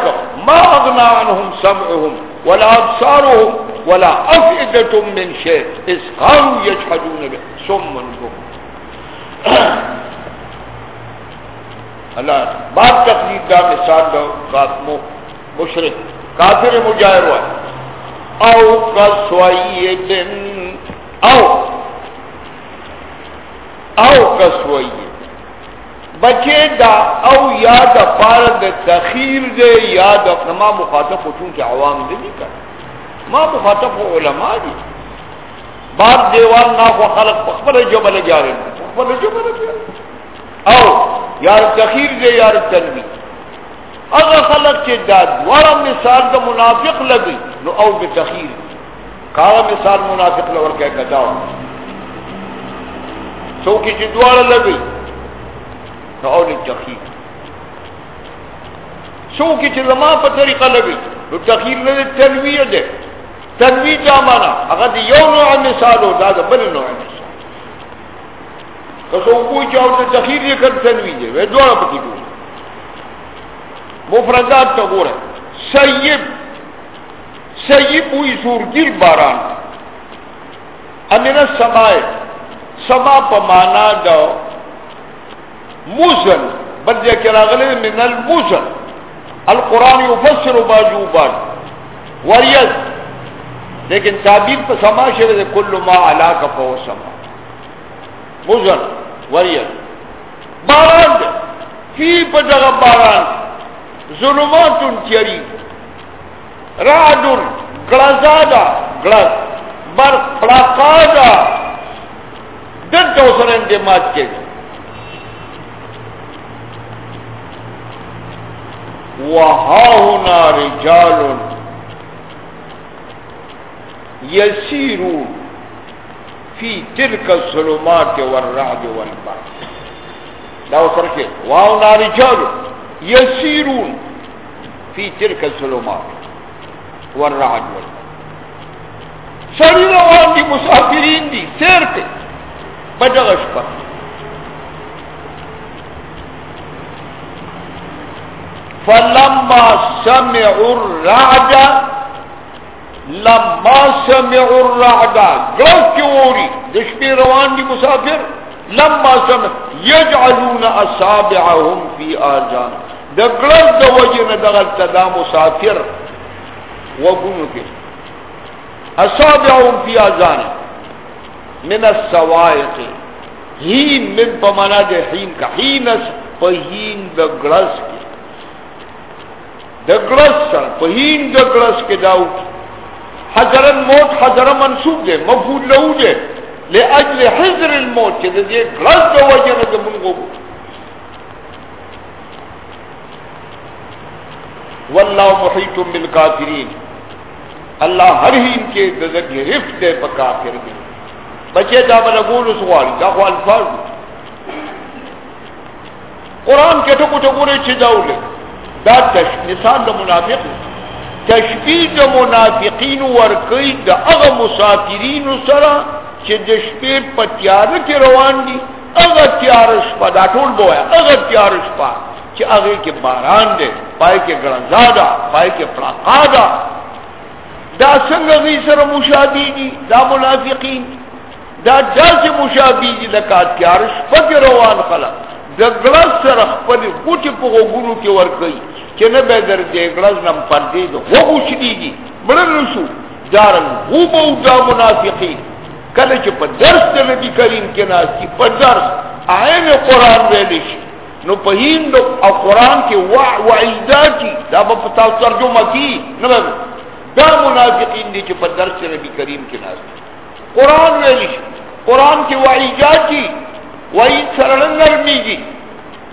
A: ما اغنا عنهم سمعهم ولا ابصارهم ولا افئدتم من شيء اس قالوا يجحدون به ثم بكم اللہ بات تقلید دا مثال دا قاتمو مشرک. کافر مجاہر ہوا او کسوئیدن او. او کسوئیدن بچے دا او یاد پارد تخیر دے یاد اپنا ما مخاطب ہو چونکہ عوام دے نہیں کر ما مخاطب ہو علماء دی. بات دیوان نا کو خلق پخبر جبل جا پخبر جبل جا او یار تخیر دے یار تنوی اگر خلق چے دا دوارا مثال دا منافق لگی، نو او بے تخیر. کارا مثال منافق لور کہہ گداو سوکی چے دوارا لگی نو اول تخیر شو کی چې زما په طریقه لګي نو تخیر نه تنویه ده. تنویه چا معنا هغه دی یو نوع مثال او دا بل نوع مثال. که څو کوی چې او تخیر یې کړ تنویه ده. وې دوه پکې ګور مفردات ته ګوره سیب سیب وی سورگیر باران. امن السماء. سما په معنا دا موزن. بل جا کراغلی من الموزن. القرآن یفسر باجو باج وریز لیکن تعبیر پا سما شده کل ما علاقه پا سما. موزن وریز باران ده فی پا جگہ باران. ظلمات تیری. رعد گلزادا گلز برق پلاقادا دن توسر اندمات کے گئے وهاهنا رجال يسيرون في تلك الظلمات والرعد والبرد. دعوة سرکی وهاهنا رجال يسيرون في تلك الظلمات والرعد والبرد. سرین وان دی مسافرین دی بدغش پتنی فلما سمعوا الرعد لما سمعوا الرعد گو کیوری دشپی روان دی مسافر لما سمع یجعلون أصابعهم فی آجان دا گلد دا وجن دغلت دا مسافر. وگونو کے أصابعهم فی آجان من السوائق. ہین من پمانا دے حین کا حین اس پہین دا کی دگلس سره په هین دگلس کې داو حجرن موت حجر منصوب ده مفعول له ده لاجل حذر الموت چې دې غلط د وجه نه زمونږ والله محيط بالكافرين الله هر هین کې د گرفت ده په کافر دي بچي دا بل سوال دا خو الفاظ قران کې ټکو ټکو لري چې داوله دا تش... مثال د منافق تشبیه د منافقین ورکی د هغه مسافرین سره چې د شپې په تیار کې روان دي، هغه تیار شپه، دا ټول بویا هغه تیار شپه چې هغه کې باران دی، پای کې ګرځادا پای کې پلاقادا دا څنګه غي سره مشابه دي دا منافقین. دا داسې مشابه دي لکه تیار شپه کې روان خلک. د ګلاس سره خپل ګوټي په وګونو کې ور چې نه به در دې ګلاس نم پردې دو وګو شديږي بلل نشو دارن هو بو دا منافقین. کله چې په درس د نبی کریم کې ناس کی په درس عین قران ویل شي. نو په هند او قران کې وع وعیداتی دا په تاسو ترجمه کی نه دا منافقین دي چې په درس د نبی کریم کې ناس قران ویل شي. قران کې وعیداتی وعید سره نرمیږي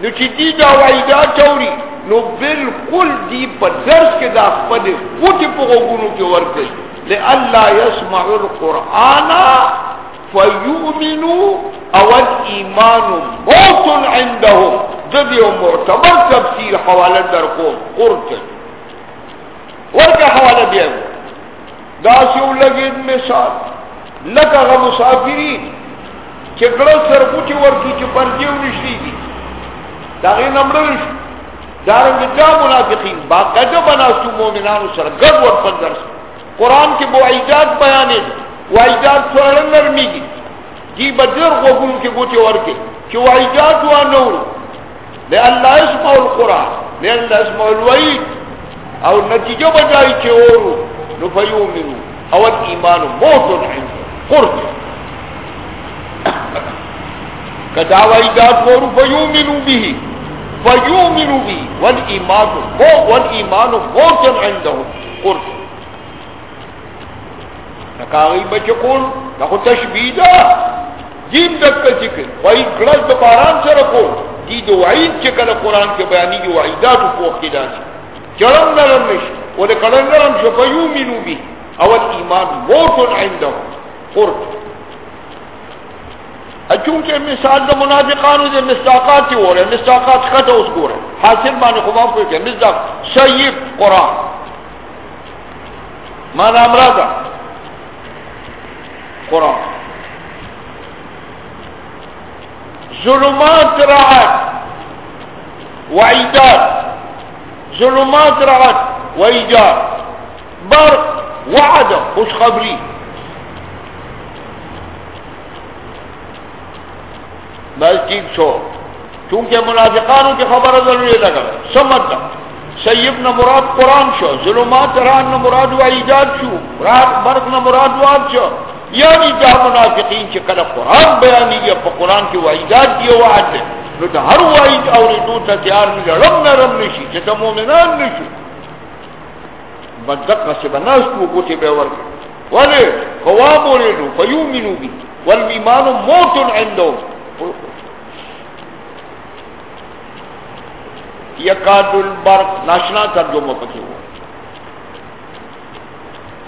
A: نو چې دې دا وعیدات چوري نو بالکل دی په درس کې دا خپل وټي په وګونو کې ورکړي لئلا يسمع القرآن فيؤمنوا او الايمان موت عندهم ذي معتبر تفسیر حواله در کو قرط ورکه حواله دی دا شو لګید مثال لکه غ مسافرین چې ګړو سرګوټي ورکی چې پرځیو نشي دي دا غي شي دارنګ دا منافقین باقاعده بناستو مؤمنانو سره ګډ ور په درس قران کې بو ایجاد بیانې و ایجاد سره نرميږي جی بدر غوګون کې ګوتې ورکې چې و ایجاد و نور له الله اسمع القران له الله اسمع الوعید او نتیجه بجای چې اورو نو فیومنو او ایمان موت عند قرب کدا و ایجاد ورو فیومنو به فیومنو به، والایمان مو والایمان موت عندهم. قرب نکاغی بچکون نخو تشبیه دا. جیم دکا ذکر وی گرز دا باران سر دی دو وعید چکل قرآن کے بیانی دی وعیداتو پوخ کی دانی. چرم نرم نش ولی کلن نرم شفیو منو بی اول ایمان موتن عندهم. قرد اچون کې مثال د منافقانو د مستاقات کې وره. مستاقات خطه اوس ګوره حاصل باندې خو ما کوی کې مزدق شیب قرآن. ما دا امراضه قرآن. ظلمات رعت وعيدات ظلمات رعت وعيدات برق وعدم خوش خبري بس ٹھیک چھو۔ چونکہ منافقانوں کی خبر ضروری لگا۔ سمجھ سیب نہ مراد قرآن شو ظلمات ران نہ مراد و ایجاد شو رات برق نہ مراد واد شو یعنی دا منافقین چې کله قران بیانېږي په قران کې وعیدات دی وعد دی نو دا هر وعید اورېدو ته تیار نه لړم نرم نشي چې د مؤمنان نشي بدق نصیب ناس کو کوته به ورک ولی قوام اورېدو فیومنو بی، والایمان موت عندهم یکاد البرق ناشنا ترجمه پکې وو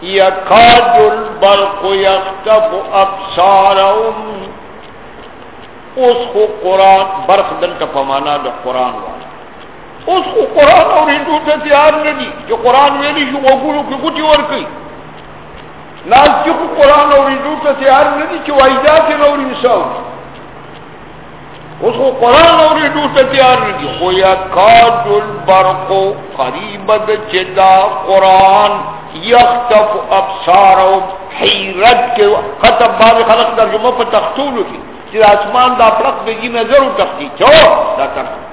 A: یکاد البرق یختف ابصارهم اس خو قرآن، برق دلتا پمانا دا قرآن والا اس خو قرآن اور ہندو تا تیار ندی جو قرآن ویلی شو وگولو کی کچھ ورکی ناز چی خو قرآن اور ہندو تا تیار ندی چو ایجاد نور انسان۔ اس کو قرآن اور ہندو تا تیار نہیں ندی خو یکاد البرق قریبت چدا قرآن یختف ابصارهم حیرت کے خطب بعض خلق ترجمہ پر تختولو کی چیز آسمان دا پرق بگی نظر و تختی۔ چو؟ دا تخت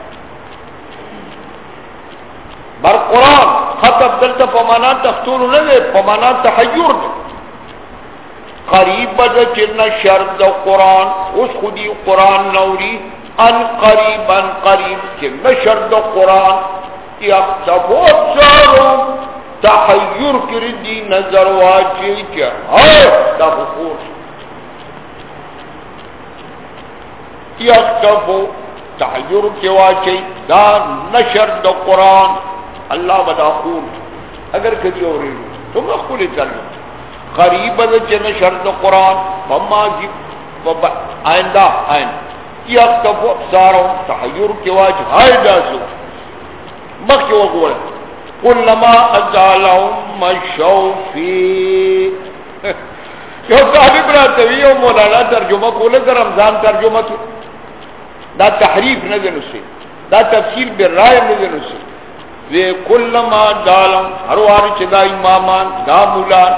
A: بر قرآن خطب دلتا پمانا تختولو نده پمانا تحیر ده قریب دا چلنا شرد دا قرآن، اس خودی قرآن نوری، ان قریب ان قریب چلنا شرد دا قرآن. یختف ابصارهم تحیر کردی نظر واچی کیا ہے دا بخور. یکتفو تحیر کی واچی دا نشر دا قرآن. اللہ بدا خور اگر کدی ہو رہی تم اخولی چلو قریب دا چی نشر دا قرآن، فما جی آئندہ آئندہ یکتفو ابساروں تحیر کی واچی ہے دا سو مخی وقولا کلما ازالهم مشو فی یو صاحب براتوی یو مولانا ترجمه کوله در رمضان ترجمه کی. دا تحریف نه دنسي دا تفسیر بالرای نه دنسي وی کلما دالم هر واری چې دا امامان، دا مولان.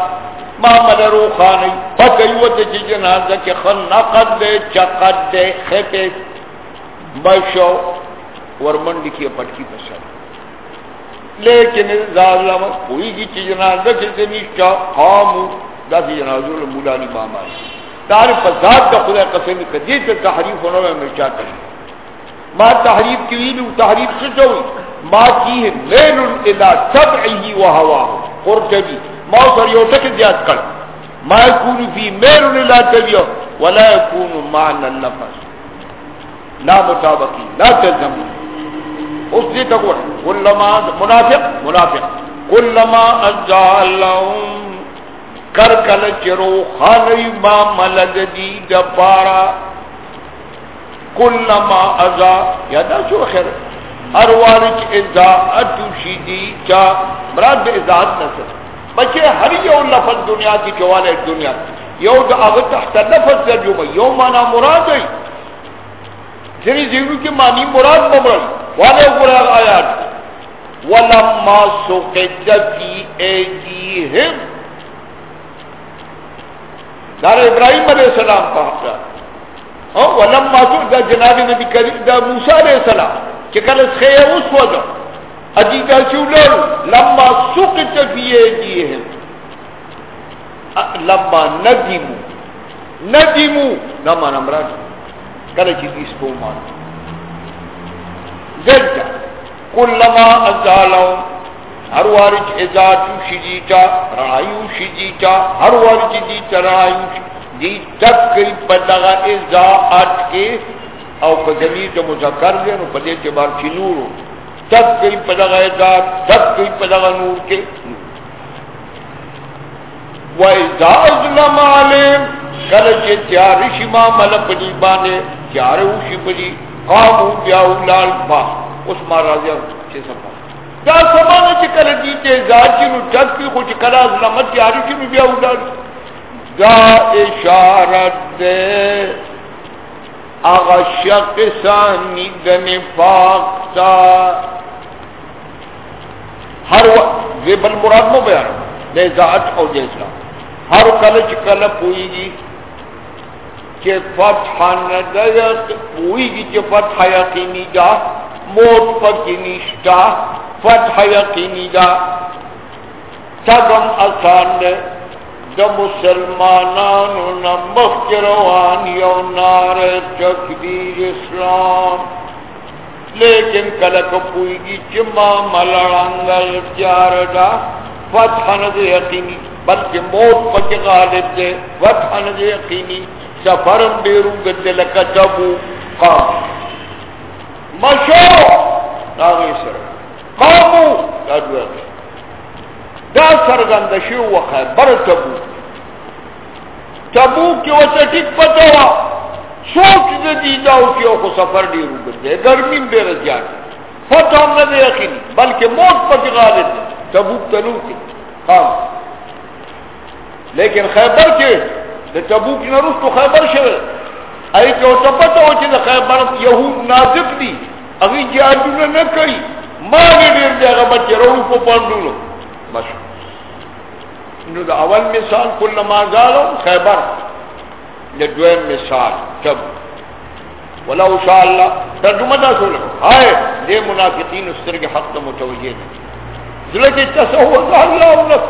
A: ما مدرو خانی پکیو ته چې جنازه کې خن نقد دے چقد دے خپه بشو ورمنډی کې پټکی پسند لیکن ظالم کوئی کی چیز جنازہ سے نشتا قامو دا سی جنازہ مولا علی ماما دار فساد کا خدا قسم قدیر سے تحریف ہونا میں مرچا کریں ما تحریف کی ویلو تحریف سے جوئی ما کی ہے میل الى سبعی و ہوا قرطبی. ما سر یو تک زیاد کر۔ ما يكون في ميل الى تبيو ولا يكون معنى النفس۔ لا مطابقی، لا تلزم اس دی تک کلما منافق منافق۔ کلما ازالهم کر کل چرو خالی ما ملد دی دبارا کلما ازا۔ یادا شو خیر؟ اروارچ ازاعت شیدی چا۔ مراد بے ازاعت نصر بچے ہر یو لفظ دنیا کی چوالے دنیا یو دا اغا تحت لفظ ترجمہ یو مانا مراد ہے۔ جنی زیرو کی معنی مراد بمرد والے قرآن آیات۔ ولما سقط فی ایدیہم دار ابراہیم علیہ السلام کا حق ہاں، ولما سقط جناب نبی کریم دا موسیٰ علیہ السلام چکل خیر اس وضع اجیدہ چولر لما سقط فی ایدیہم لما ندیمو ندیمو نمان امراج کل چیز اس کو مان۔ زرجا کلما ازالو ہر وارج ازاتو شجیتا رایو شجیتا ہر وارج جی دیتا رایو دی تک کئی پدغا ازاعت کے، او په زمیر مذکر دی نو په دې کې بار چې نور تک کوي په دغه ذات تک نور کې و اذا ظلم عليهم کله چې تیار شي ما مل پدی باندې تیار وشي پدی قامو بیا ولال با۔ اوس ما راځي چې سپا دا سمانه چې کله دې ته ذات چې نو تک کوي خو چې کله ظلم تیار شي نو بیا دا اشاره ده اغا شق ثانی دن فاقتا. ہر وقت یہ بل مراد مو بیان دے ذات او دے اسلام. ہر کلچ کل پوئی گی کہ فتح ندیت پوئی گی کہ فتح یقینی جا. موت پکی نشتا فتح یقینی جا. تگم آسان دے د مسلمانانو نمخ روان یو نار تکبیر اسلام، لیکن کلک پوئیگی چما ملڑنگل تیار دا فتح ند یقینی، بلکہ موت پک غالب دے فتح ند یقینی سفرم بیرو گد لکا تبو قام. مشو! ناغی سر. قامو! دادو اگر دا سرگند شو و خیبر تبو. تبو کی وچا ٹک پتوا سوچ دے دیداو کی او سفر دی رو گردے گرمی بے رجا فتح ہم نہ یقینی بلکہ موت پر غالب تبو تلو کی ہاں لیکن خیبر کے تبو کی نروس تو خیبر شوئے ای کہ او پتہ ہو چې خیبر یہود نازک دی اگی جادو نہ کئی ما نے دیر جگہ بچے رو کو پاندو مشهور. نو دا اول مثال کل ما زالو خیبر. لدوین مثال تب. ولو شاء اللہ. ترجمہ دا سو لگو آئے، دے منافقین اس طرح کے حق تا متوجہ دے. ذلکی تصور اللہ انف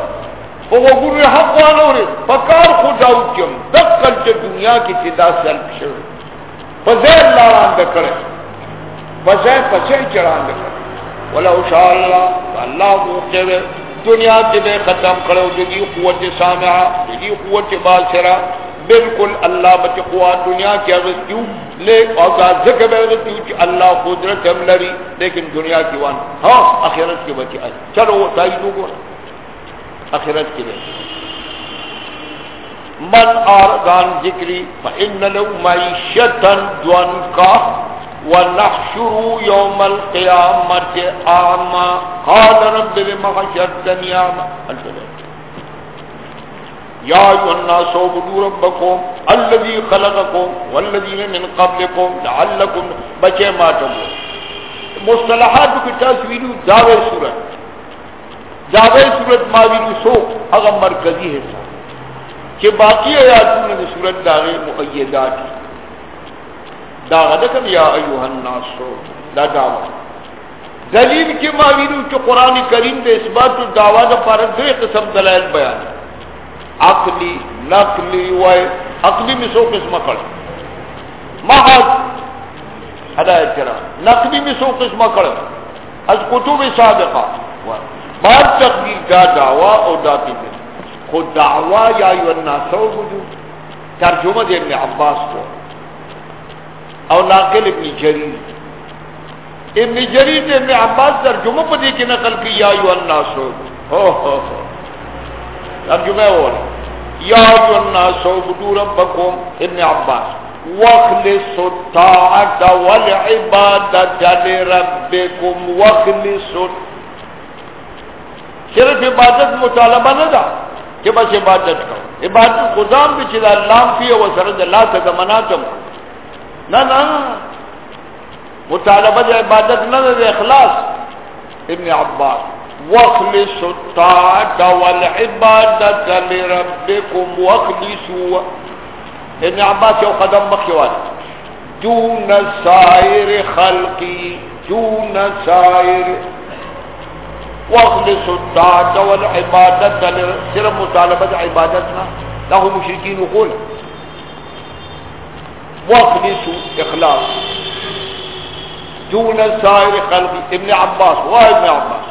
A: وہ گروہ حق وانو رے فکار خود آو کیم دقل چا دنیا کی تدا سلپ شو. فزیر لاران دکڑے فزیر پسے چران دکڑے ولو شاء اللہ. اللہ موقع دنیا کے بے ختم کرو جگی قوت سامعہ جگی قوت باسرہ بالکل اللہ بچ قوات دنیا کی اغسطیو لے اوزاد ذکر بے اغسطیو چی اللہ قدرت ہم لری لیکن دنیا کی وان ہاں اخیرت کے بچے آئی چلو وہ تائی گو اخیرت کے بچے من آردان ذکری، فإن لو معیشتا دوان کا۔ ونحشر يوم القيامة أعمى قال رب لما حشرتني أعمى يا أيها الناس اعبدوا ربكم الذي خلقكم والذين من قبلكم لعلكم بچے ما تمو مصطلحات کی تصویر دعوی صورت دعوی صورت ماویلو سو اگر مرکزی حصہ. کہ باقی آیاتوں نے صورت دعوی مقیدات. دا غدکم یا ایوہ الناس. دا دعوی. دلیل کی ماویلو چو قرآن کریم دے اس بات دعوی دا پارا دو قسم دلائل بیان. عقلی، نقلی وائے عقلی میں سو قسم کڑ محض ہدایت کرا. نقلی میں سو قسم کڑ از کتب سابقہ بعد تقدیر دا دعوی او دا تیبیر خود دعوی یا ایوہ الناس. وجود ترجمہ دے ابن عباس کو. او ناقل ابن جریر. ابن جریر جرید ابن عباس ترجمہ پہ دی کی نقل کی، یا ایو الناس. ہو ہو ہو. ترجمہ ہو یا ایو الناس عبدو ربکم، ابن عباس. وخلص الطاعت والعبادت لربکم وخلص صرف عبادت مطالبہ نہ دا کہ بس عبادت کرو. عبادت خدا بھی چلا اللہ فی و سرد اللہ سے مناتم نہ نہ. مطالبہ عبادت نہ دے اخلاص. ابن عباس واخلص الطاعت والعبادت لربكم واخلصوا ابن عباس یو قدم مخیوات دون سائر خلقی دون سائر. واخلص الطاعت والعبادت صرف مطالبت عبادتنا له مشرکین وقول. واخلص اخلاص. دون سائر خلقی ابن عباس و ابن عباس.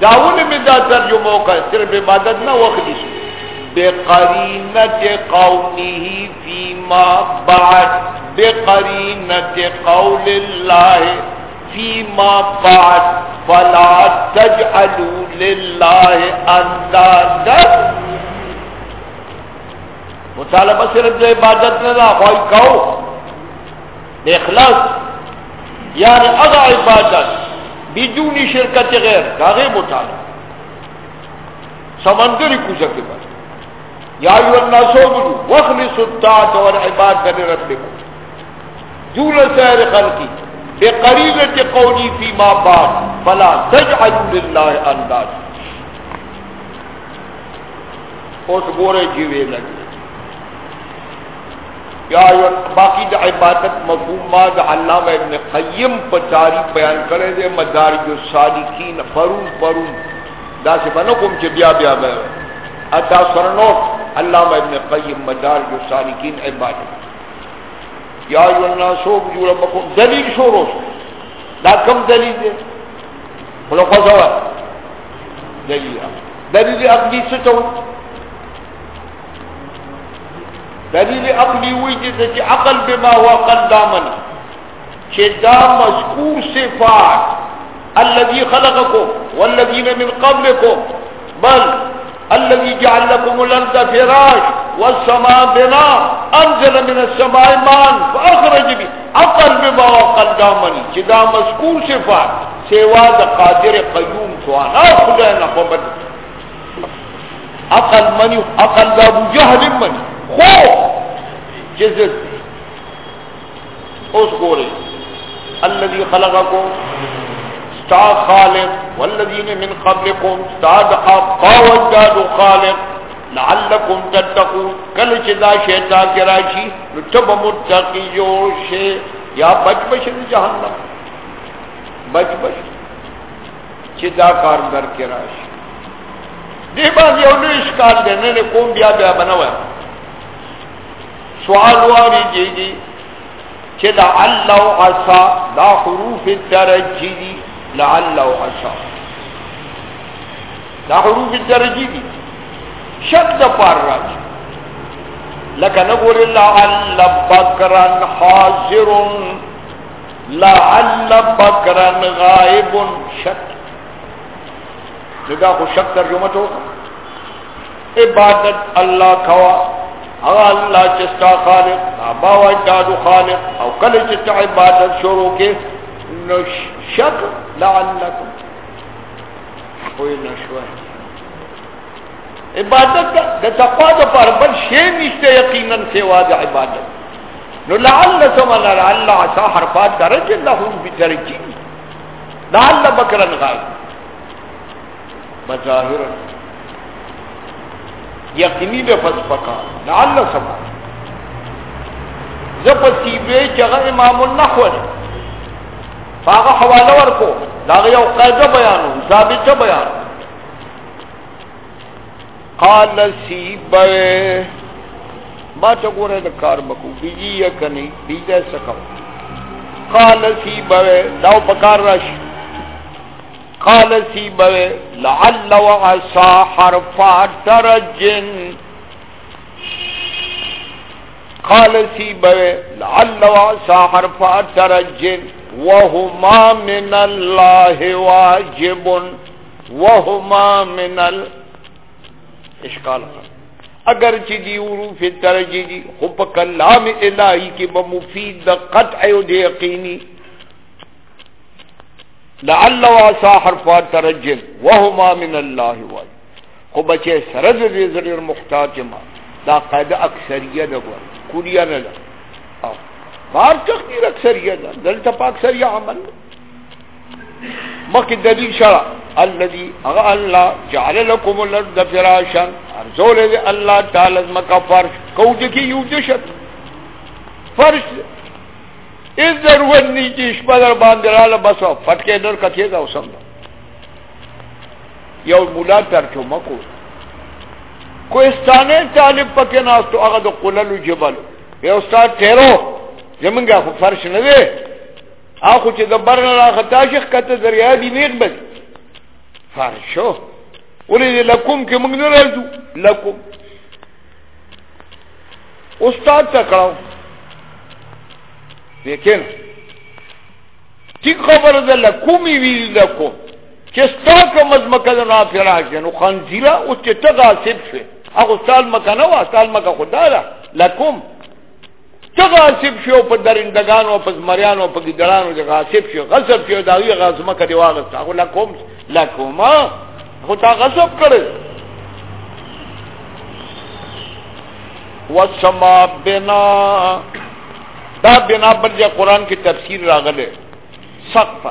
A: داون من دا ترجمہ کا صرف عبادت نہ واخلص بقرینت قوله فيما بعد. بقرینت قول اللہ فيما بعد. فلا تجعلوا لله اندادا. مطالبہ صرف عبادت نہ خواہی کہو. اخلاص. یعنی اگا عبادت بیجونی شرکت غیر کاغے مطالبہ سمندری کوزہ کے بعد یا ایو الناس عبدو وخلص الطاعت والعباد لربکم. جول سائر خلقی بقریبت قولی فی ما بعد فلا تجعلوا للہ انداز. اس گورے جیوے لگے یا باقی دا عبادت مفہومات علامہ ابن قیم پچاری بیان کرے دے، مدارج السالکین فرون فرون دا سے بنکم چے بیا بیا بیا۔ اتا سرنوٹ علامہ ابن قیم مدار جو سالکین عبادت۔ یا ایو الناس جو ربکم دلیل شورو دا کم دلیل دے۔ خلو خوزوا دلیل۔ دلیل اقلی ستو دلیل اقلی ہوئی جیسے کہ عقل بما ہوا قدامن کہ دا مذکور صفات الذي خلقكم والذين من قبلكم، بل الذي جعل لكم الارض فراش والسماء بناء انزل من السماء ماء فاخرج به. عقل بما وقل دامني جدا مذكور صفات سوا ذا قادر قيوم سوانا خدا نقوم عقل مني عقل ذا ابو جهل مني خوف، جزت اس گورے الذي خلقكم ستا خالق، والذین من قبلكم ستا دقا وجداد خالق لعلكم تتقون۔ کل چدا شیطا کراشی نتب متقی جوشے یا بچ بچ جہنم۔ بچ بچ چدا کارگر کراشی دی باز یو نو اشکال دینے نے کون بیا بیا بناوا سوال واری جی جی چدا اللہ عصا دا حروف ترجی دی لعل او عشا دا حروف درجی دی. شد پار راج. لکه نقول لعل بکرن حاضر لعل بکرن غائب شد. لگا خو شک ترجمه تو. عبادت اللہ کوا. اغا اللہ چستا خالق آبا و اجداد خالق او کل چستا عبادت شروع کے۔ شک لعلکم۔ کوئی نشوه عبادت دا تقوی دا پر بل شی نشته یقینا سوا دا عبادت۔ نو لعل سمنا لعل عسا حرفات درج لهم بدرجی لعل بکرن غائب۔ بظاہرا یقینی بے فس پکا. لعل سمنا زپسی بے چغا امام النحو فاغه حواله ورکو. دا یو قاعده بیانو ثابت بیان قال سیب ما ته ګوره د کار بکو بیجی یا کني؟ بیجه سکو قال سیب دا په کار راشي. قال سیب لعل وعسى حرف ترجن قال سیب لعل وعسى حرف ترجن وهما من الله واجب. وهما من ال اشکال اگر چی جی دی عروف ترجی دی جی، خب کلام الہی کی بمفید دا قطع و دی یقینی لعل واسا حرفات ترجل وهما من الله واجب خب چی سرد دی ذریر مختاتما دا قید اکثریت دا کوریا ندا بار تقدیر اکثریت دا. دلتا پا اکثریت عمل. مکی دلیل شرع. الذي اغا اللہ جعل لكم الارض فراشا. ارزول دے اللہ تعالی از مکا فرش. کوج کی یو دشت فرش اس ضرورت نہیں چی اشپدر باندرالا بسو فتکے در کتھے گا اسم دا. یو مولا ترچو مکو. کوئستانے طالب پکے ناستو اغا دو قلل جبل. یو استاد تیرو، زمنگا خو فرش ندے. آخو چی دبرن را خطاشخ کتا دریابی نیک بد فرشو. ولی دی لکم که منگ نرازو لکم استاد تا کڑاو دیکھیں ٹھیک خبر ده لکومی ویل لکم چستا کم از مکه ده نافراش نو خانزیرا او چه تا غاصب شوه اخو سال مکه نو سال مکه خدا ده لکم ته غاصب شو په درندگانو او په مریانو په ګډانو چې غاصب شو غصب شو دا وی غاصب مکه دی واغست هغه لکوم لکوما خو تا غصب کړل وسما بنا دا بنا پر جو قرآن کی تفسیر راغلے۔ سقف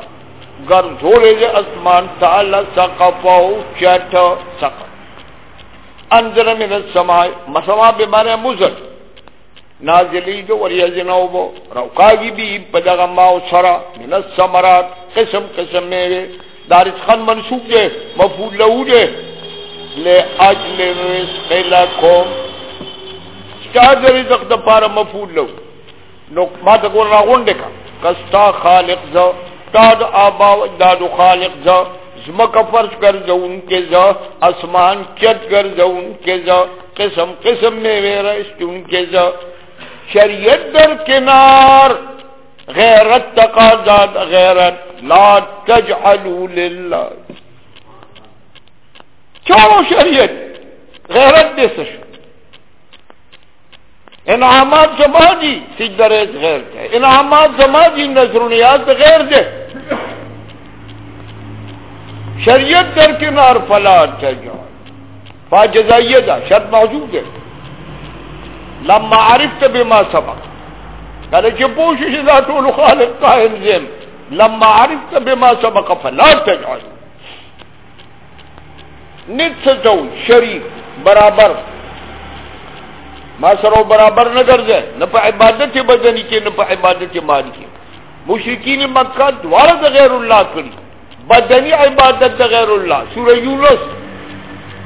A: گر زورے دے اسمان تعالی سقف او سقف۔ انزل من السماء۔ مسما بمانے مزل۔ نازلی جو ور یزنو بو۔ روکاگی بھی پدغ ماو سرا۔ من السمرات قسم قسم میوے دارس خان منصوب دے مفعول لہو دے لے اجل رزق لکم۔ چاہ دے رزق دا پارا مفعول لہو۔ نو ما تا گول را غنڈے کا کستا خالق زا تا دا آبا و اجداد خالق زا زمکا فرش کر زا ان کے اسمان چت کر زا ان کے قسم قسم میں ویرا است ان کے زا شریعت در کنار، غیرت تقاضات غیرت. لا تجعلو للہ چونو شریعت؟ غیرت دے سشو انعامات زما دی سجدر غیر دے انعامات زما دی نظر غیر دے۔ شریعت در کنار فلا تجعل فا جزائیہ دا، شرط موجود ہے لما عرفت بما سبق۔ کله چې پوښی چې دا ټول خالق قائم زم۔ لما عرفت بما سبق فلا تجعل نت سجو شریف برابر۔ ما سره برابر نه ګرځي نه په عبادت کې بدني کې نه په عبادت کې مالی کې مشرکین مکه دواړه د غیر الله کړی بدني عبادت د غیر الله سوره یونس،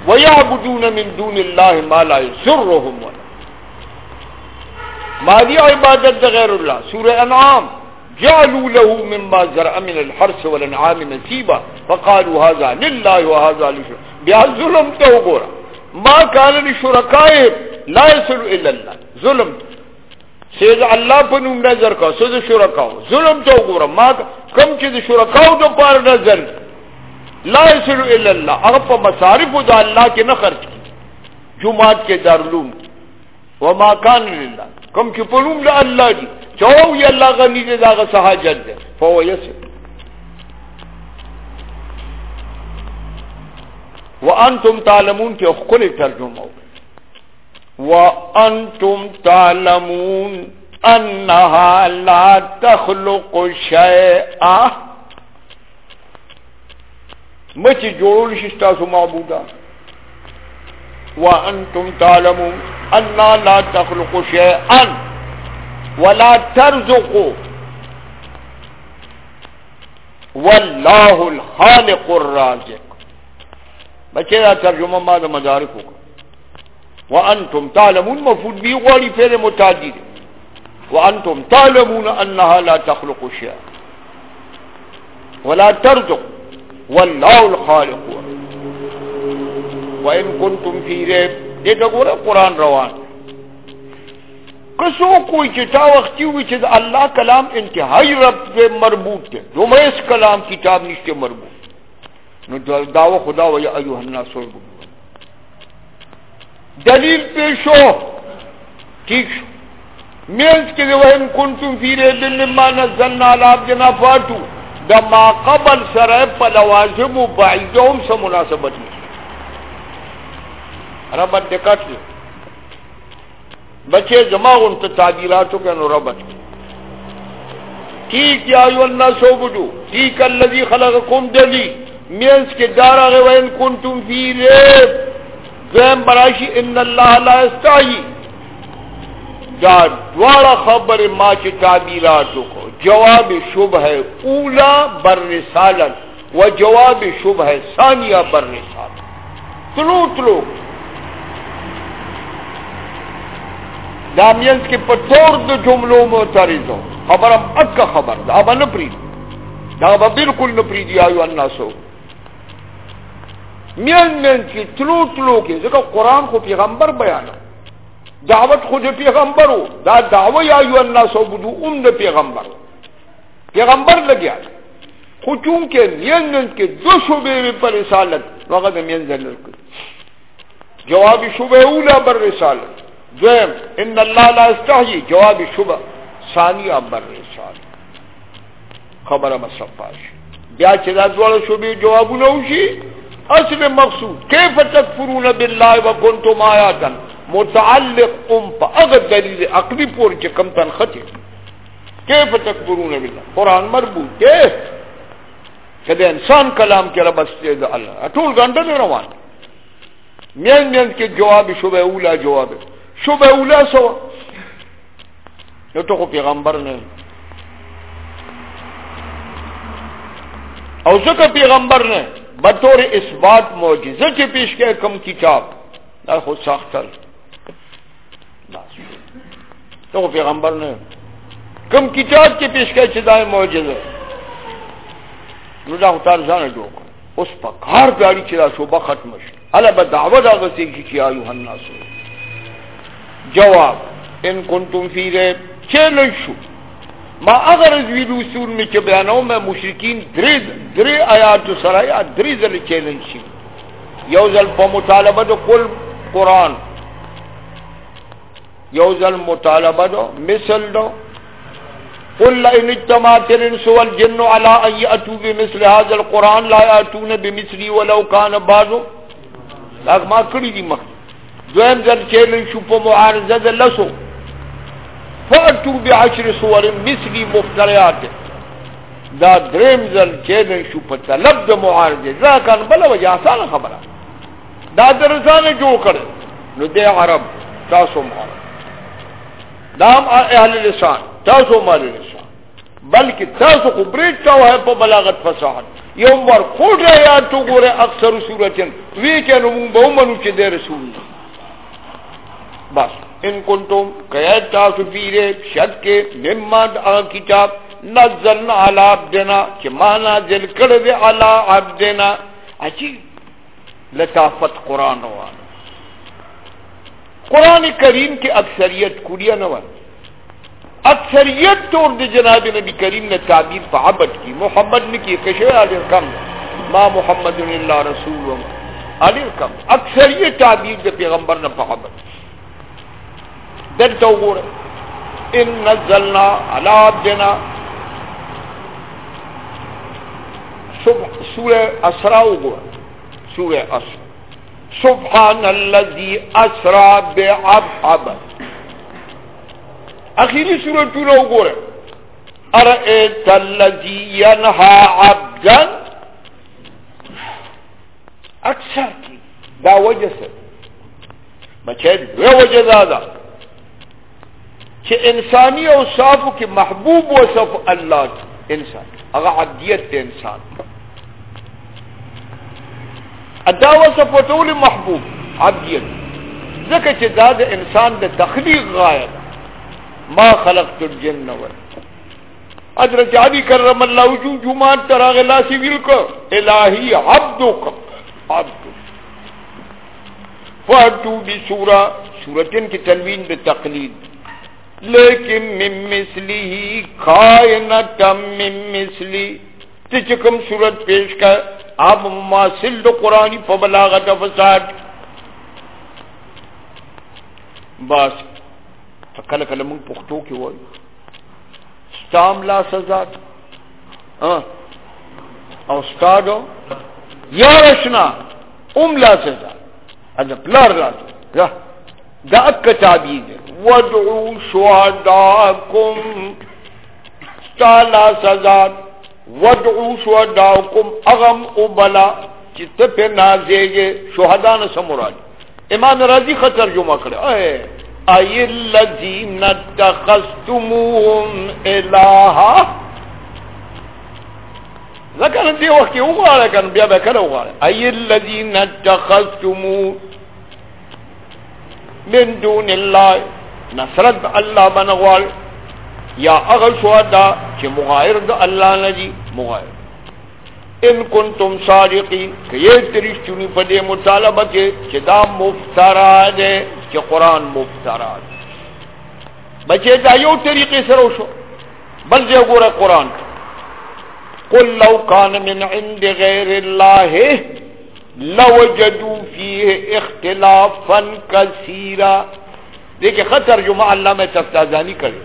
A: ويعبدون من دون الله ما لا يسرهم ولا۔ مالی عبادت غیر اللہ۔ سورہ انعام، جعلوا له مما زرع من الحرس والانعام نصيبا فقالوا هذا لله وهذا لشركائه بیا ظلم ته وګوره۔ ما کان لشرکائه لا يصل الا الله ظلم. سید الله په نوم نظر کا سود شرکاو ظلم ته وګوره ما کم چې د شرکاو د پار نظر. لا يصل الا الله. هغه په مصارف د الله کې نه خرج جمعات کې دارالعلوم. وما كان لله کم چې په نوم د الله دي چاو یې الله غني دې داغه سہاجت ده فهو يسر وانتم تعلمون کې خپل ترجمه وکړه وأنتم تعلمون أنها لا تخلق شيئا. مچ جوړول شي تاسو معبودا وأنتم تعلمون ان لا تخلق شيئا. ولا ترزق. والله الخالق الرازق. بچے دا ترجمہ ما دا مدارک ہوگا. وانتم تعلمون مفود بھی غوری فعل متعدد. وانتم تعلمون انها لا تخلق شيئا ولا ترزق والله الخالق. وان كنتم في ريب دیکھا گورا قرآن روان. کسو کوئی چٹا وقتی ہوئی چیز اللہ کلام انتہائی رب پہ مربوط تھے جو اس کلام، کتاب نشتے مربوط. نو دعو خدا و یا ایوہ الناس دلیل پیشو ٹھیک شو. مینس کے وہ ان کنتم فی ریب مما نزلنا علی عبدنا فاتو. دا ما قبل سرائے پا لوازم و بعیدهم سا مناسبت نہیں. ربط دکت لے بچے جمع ان تعبیراتوں کے نو ربط ٹھیک یا ایو الناس عبدو. ٹھیک اللذی خلقکم دلی. مینس کے دارا غیر کنتم فی ریب دویم براشی ان اللہ لا استعی. دا دوارا خبر ما چی تعبیراتو کو. جواب شبہ اولا بر رسالت و جواب شبہ ثانیہ بر رسالت تلو تلو دامینس کے پتور دو جملوں میں اتاریزو خبر ام اکا خبر. دا ابا نپری دا ابا بالکل نپری دی آئیو اللہ سو مین مین کی تلو تلو کی ذکر قرآن کو پیغمبر بیانا دعوت خود پیغمبر ہو دا دعوی آئیو اللہ سو بدو ام دا پیغمبر پیغمبر لگیا خود چونکہ مین مین کے دو شبے پر رسالت وقت مین زلر جواب شبہ اولا بر رسالت دویم ان اللہ لا استحی جواب شبہ ثانیہ بر رسالت خبر مصفاش بیا چدا دوڑا شبہ جواب نوشی اصل مقصود کیف تکفرون باللہ و کنتم آیاتا متعلق ام پا اگر دلیل اقلی پور چے کم تن خطی کیف تکفرون باللہ قرآن مربوط کیف کدے انسان کلام کے رب استید اللہ. اٹول گنڈا دے روان. مین مین کے جواب شبہ اولا جواب. شبہ اولا سو یہ تو کو پیغمبر نے. او ذکر پیغمبر نے. بطور اس بات موجزہ چی پیش کے کم کتاب دا خود ساختر تو پیغمبر نے کم کتاب کی پیش کے چیزائیں موجزہ نو دا خطار زانے جو۔ اس پا کار پیاری چیزا شوبہ ختم شد۔ علا با دعوت آگا سی کی کیا ایوہ الناس جواب، ان کنتم فی ریب۔ چیلن شو ما اگر از ویدو سور میں چه بیانو میں مشرکین دری دری آیات سرایا دری زل چیلن شی یو زل پا مطالبه دو کل قرآن. یو زل مطالبه دو مثل دو. قل لئن اجتماعت الانس والجن على ان ياتوا بمثل هذا القران لا ياتون بمثله ولو كان بعض. لاغ ما کړی دی مخ. دویم ځل چیلنج شو په معارضه د لسو. فاتو بعشر صور مثلی مفتریات. دا دریم ځل چیلنج شو په طلب د معارضه ځکه بل وجه آسان خبره. دا درځانه جوړ کړ نو د عرب، تاسو معارض دام اهل لسان، تاسو مال لسان. بلکہ تاسو کو بریک کا ہے په بلاغت فصاحت یوم ور کوټ یا تو ګوره اکثر صورتن وی کنه مون به منو چې د رسول بس. ان کنتم قید تاسو پیره شد کے ممد آ کتاب نزلنا علا عبدنا چه ما نازل کرده علا عبدنا اچھی لطافت قرآن وانا قرآن کریم کی اکثریت کوریا نوان اکثریت طور دے جناب نبی کریم نے تعبیر پا کی۔ محمد نے کی کشوے آلیر کم ما محمد اللہ رسول۔ آلیر کم اکثریت تعبیر دے پیغمبر نے پا عبد کی درتا وګوره ان نزلنا على عبدنا۔ سورة اسرا وګوره سورة اسرا سبحان الذي اسرا بعبد عبد۔ اخیری سورة وګوره ارئيت الذي ينهى عبدا۔ اکثر کی دا وجہ سے۔ بچے، دو وجہ زیادہ کہ انسانی اوصاف کے محبوب وصف اللہ کی. انسان. اگر عدیت دے انسان. ادا وصف و طول محبوب. عدیت. ذکر چه داد انسان دے تخلیق غائب ما خلقت الجن والانس حضرت علی کرم اللہ وجو جمان تراغ لا سویل کو الہی عبدو کا عبدو فاتو بی سورہ. سورتن کی تنوین بتقلید لیکن من مثلی ہی کائنتم من مثلی۔ تچکم صورت پیش کر۔ اب ماسل دو قرآنی پا بلاغت فساد۔ بس۔ کل کل منگ پختو کی وای ستام لا سزاد ہاں۔ او ستادو یا رشنا، ام لا سزاد اذا پلار لا سزاد دا اکا تعبیر ہے۔ ودعو شہداکم ستالا سزاد ودعو شہداکم اغم ابلا چت پہ نازے گے شہدان سمراد امام راضی خطر جو مکڑے اے ای الذین اتخذتموهم الہا۔ ذکر دی وقت کی اوغاڑا کن، بیا بیا کن اوغاڑا ای الذین اتخذتموهم من دون اللہ۔ نصرت اللہ بنغوال، یا اغل شہدا چھ مغائر دا اللہ نجی مغائر ان کنتم صادقین کہ یہ ترشتونی پدے مطالبہ کے چھ دا مفترا دے چھ قرآن مفترا دے. بچے دا یو طریقے سے روشو، بل دے گورا قرآن. قل لو کان من عند غیر اللہ لوجدوا فيه اختلافا كثيرا دیکھیں خطر جو اللہ میں تفتازانی کرے۔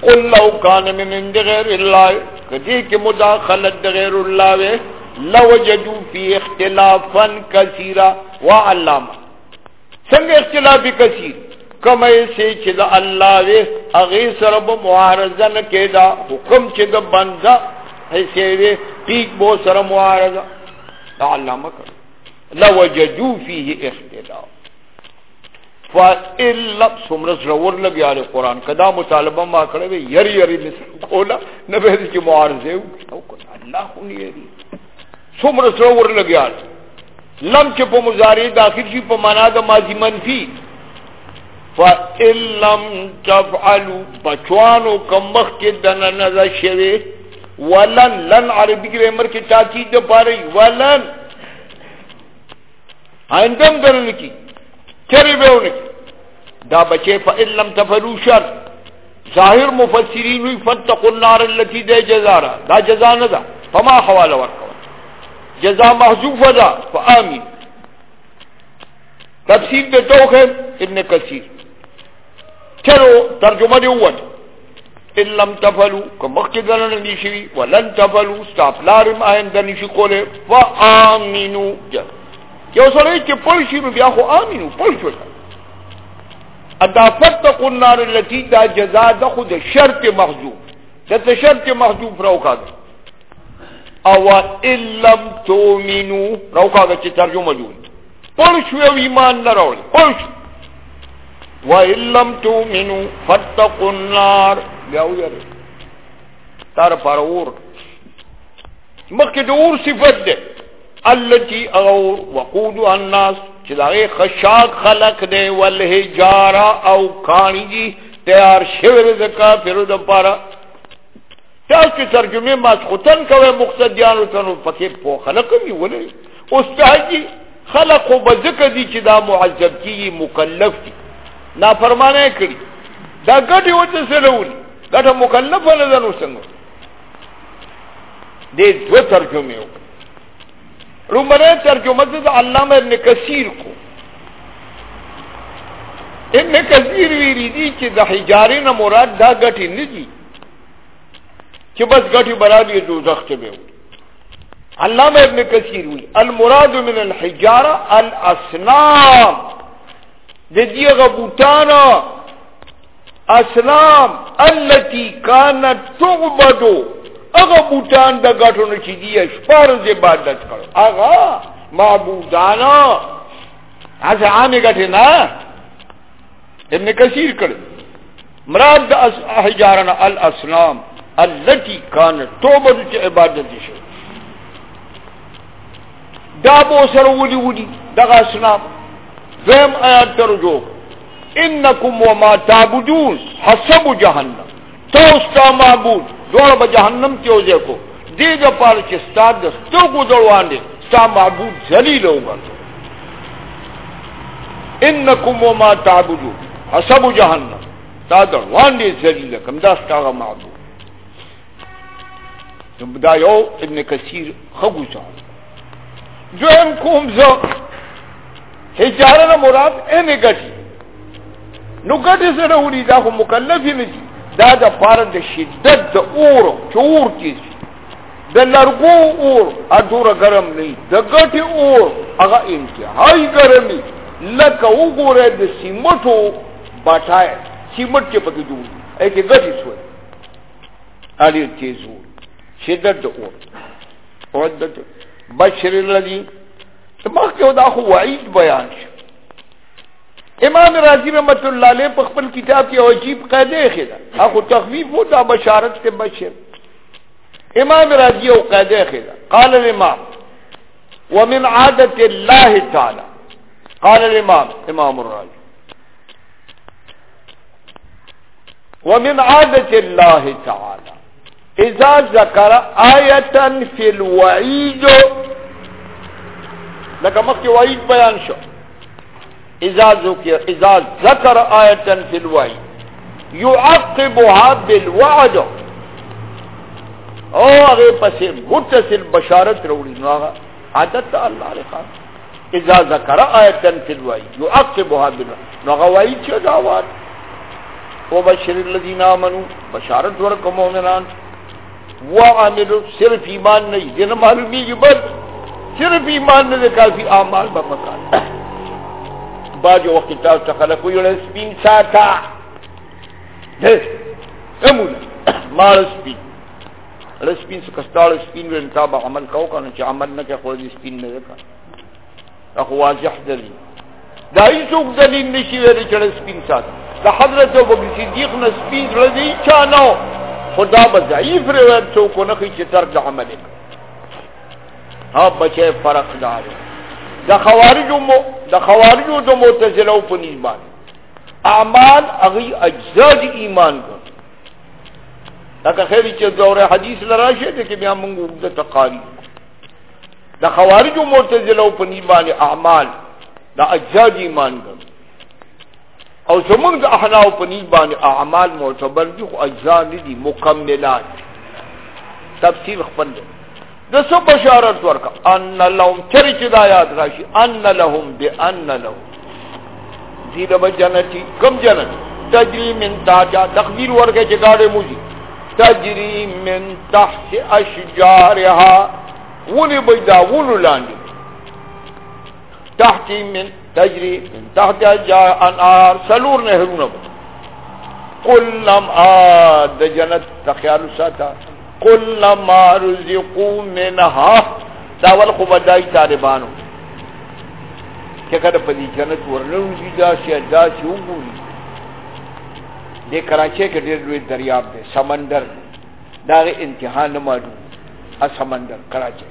A: قل لو کان من عند غیر اللہ کدی کہ مداخلت غیر اللہ وے لوجدوا فيه اختلافا كثيرا وعلامہ سنگ اختلافی کثیر، کم ایسے چھ دا اللہ وے اغیس رب معارضہ نکیدا حکم چھ دا بندہ ایسے وے پیک بو سر معارضہ۔ علامہ کر۔ لوجدو فیہ اختلاف۔ فَإِلَّا سمرس رور لگی آلے قرآن کدا مطالبہ ما کرے وے یری یری نسل کولا نبی دی کی معارضے ہو اللہ خونی یری۔ سمرس رور لگی آلے لم چپو مزاری داخل شی پا مانا دا ماضی منفی۔ فَإِلَّمْ تَفْعَلُوا، بچوانو کمبخ کے دن نظر شوے۔ ولن، لن عربی گرامر کی تاکید پا رہی ولن۔ آئندم درن کی۔ چری بے دا بچے فا لم تفلو شر۔ ظاہر مفسرین ہوئی فتق النار اللتی دے جزارا دا جزا ندا فما حوال ورکو۔ جزا محضوف دا۔ فا آمین۔ تفسیر دے توخ ہے ابن کثیر۔ چلو ترجمہ دے اوٹ ان لم تفلو که مخی دنن نیشوی ولن تفلو ستافلارم آئین دنشی قوله فآمینو جا یو سره چې پړ شي نو بیا خو امینو پړ شو. ادا فتقوا النار التي دا جزاء د خود شرط مخذوب دا شرط مخذوب راوکا او الا تؤمنو راوکا چې ترجمه جوړ پړ شو ایمان نه راول پړ شو. وَإِن لَّمْ تُؤْمِنُوا فَاتَّقُوا النَّارَ. بیاو یار تار پر اور. مخکې د اور صفت ده التي او وقود الناس چې داغه خشاک خلق ده والهجاره او کانی دي تیار شوی د کافرو د پاره تاسو ترجمه ما خطن کوي مقتدیانو ته پکې په خلق می ولې استاد جی، خلق وبذکر دي چې دا معذب کی جی، مکلف دي نافرمانه کړی دا ګټي وته سره ولي گٹا مکلف نظر سنگ دے دو ترجمے ہو. رومرے ترجمہ سے علامہ ابن کثیر کو۔ ابن کثیر ویری دی چې د حجارې نه مراد دا غټي نه دي چې بس غټي برابر دوزخ ته به علامہ ابن کثیر وی المراد من الحجاره الاصنام د دې غبوتانه اسلام التي كانت تعبد اغه بوتان د غټونو چې دی شپارز عبادت کړو اغه معبودانا، از عامه غټه نه ابن کثیر کړ مراد د احجارنا الاسلام التي كانت تعبد چې عبادت شي دا بو سره ودی ودی دغه اسلام۔ فهم آیات ترجو انکم وما تعبدون، حسب جہنم۔ تو اس کا معبود۔ دوڑ با جہنم کے اوزے کو؟ دے دا پار چے ستاد دستو کو دوڑوان دے، ستا معبود زلیل ہوگا انکم وما تعبدون، حسب جهنم تا دروان دی ذلیل کم، دا ستاغه معبود۔ دا یو ابن کثیر خبو چاہتا جو ام کوم زو حجاره مراد ام گټي نو ګټي سره ودی دا خو مکلف نه دا د پاره د شدت د اور چور کی د لرګو اور ادور ګرم نه د ګټي اور هغه انتهایی ګرم دی لکه وګوره د سیمټو باټای سیمټ کې پکې دوی اې کې ګټي شوی اړیر تیزو شدت د اور. او د بشر الذي تمخ دا خو وعید بیان شو امام راضی رحمت اللہ علیہ په خپل کتاب کې عجیب قاعده خدا اخو تخفیف و دا بشارت کے بشر. امام راضی او قاعده خدا قال الامام، ومن عادت الله تعالی. قال الامام، امام الراضی. ومن عادت الله تعالی. اذا ذکر آیتا فی الوعید. لکه مخکې وعید بیان شو. اذا ذکر اذا ذکر آیتا فی الوعید یعقبها بالوعد. او هغه پسې متصل بشارت وروړي نو هغه عادت الله لخوا اذا ذکر آیتا فی الوعید یعقبها بالوعد. نو هغه وعید چې دا وعد وبشر الذين امنوا بشارت ورکوم مؤمنان وعملوا صرف ایمان نہیں جن معلومی کی بس. صرف ایمان نے کافی اعمال با مکان باج وقت کتاب تخلق وی له سپین ساتا. ده امول مال سپین. له سپین څخه ستاره سپین ول تابع عمل کو کنه چې عمل نه کوي خو دې سپین نه وکړه اخو واضح دلیل. دا هیڅوک دلیل نشي ویل چې سپین ساتا. د حضرت ابو بکر صدیق نه سپین رضی چا نو خدا به ضعیف روایت څوک نه کوي چې ترک د عمل ها ہاں، بچي فرق دار د خوارجو مو د خوارجو د معتزله په ایمان اعمال اغي اجزاء د ایمان کو لکه خیر چې دوره حدیث لراشه ته کې بیا موږ د تقاری د خوارجو معتزله په ایمان اعمال د اجزاء د ایمان کو او زمونږ د احناف په باندې اعمال معتبر دي خو اجزا نه دي مکملات. تفسیر خپل دی د څه بشارت ورکا. ان لهم چرچ د آیات راشي ان لهم بان لهم دې د جنتی، کم جنت تجری من تاجا تقدیر ورکه چې گاډه موزي تجری من تحت اشجارها ونی بيدا ولو لاندې تحت من، تجری من تحت جا انار سلور نهرونه کلم آد جنت تخیالو ساتا. کلم رزقو منها داول خو بدای طالبانو. چې کله په دې جنت ورنوځي جی دا شي دا چې وګوري د کراچۍ کې ډېر لوی دریاب دی سمندر. دا انتها نه معلوم ا سمندر کراچۍ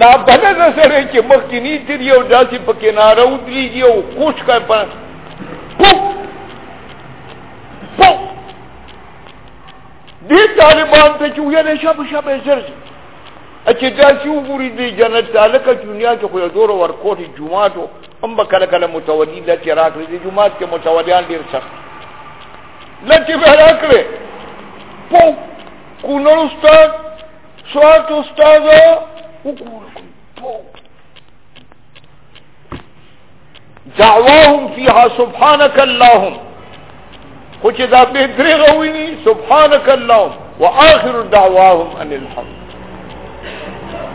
A: نا بلد سره چې مخکینی تیر یو داسې په کناره ودرېږي او کوش کوي په پوپ پوپ دې طالبان ته چې ویل شابه شابه زر چې داسې وګوري دې جنت تعالی کا دنیا کې خو یو دور ورکوټي جمعاتو هم به کله کله متولی د چې راکړي دې جمعات کې متولیان ډیر سخت لکه به راکړي پوپ کونړ استاد سوات استاد دعواهم فيها سبحانك اللهم خو چې دا به درې غویني سبحانك اللهم وآخر دعواهم أن الحمد.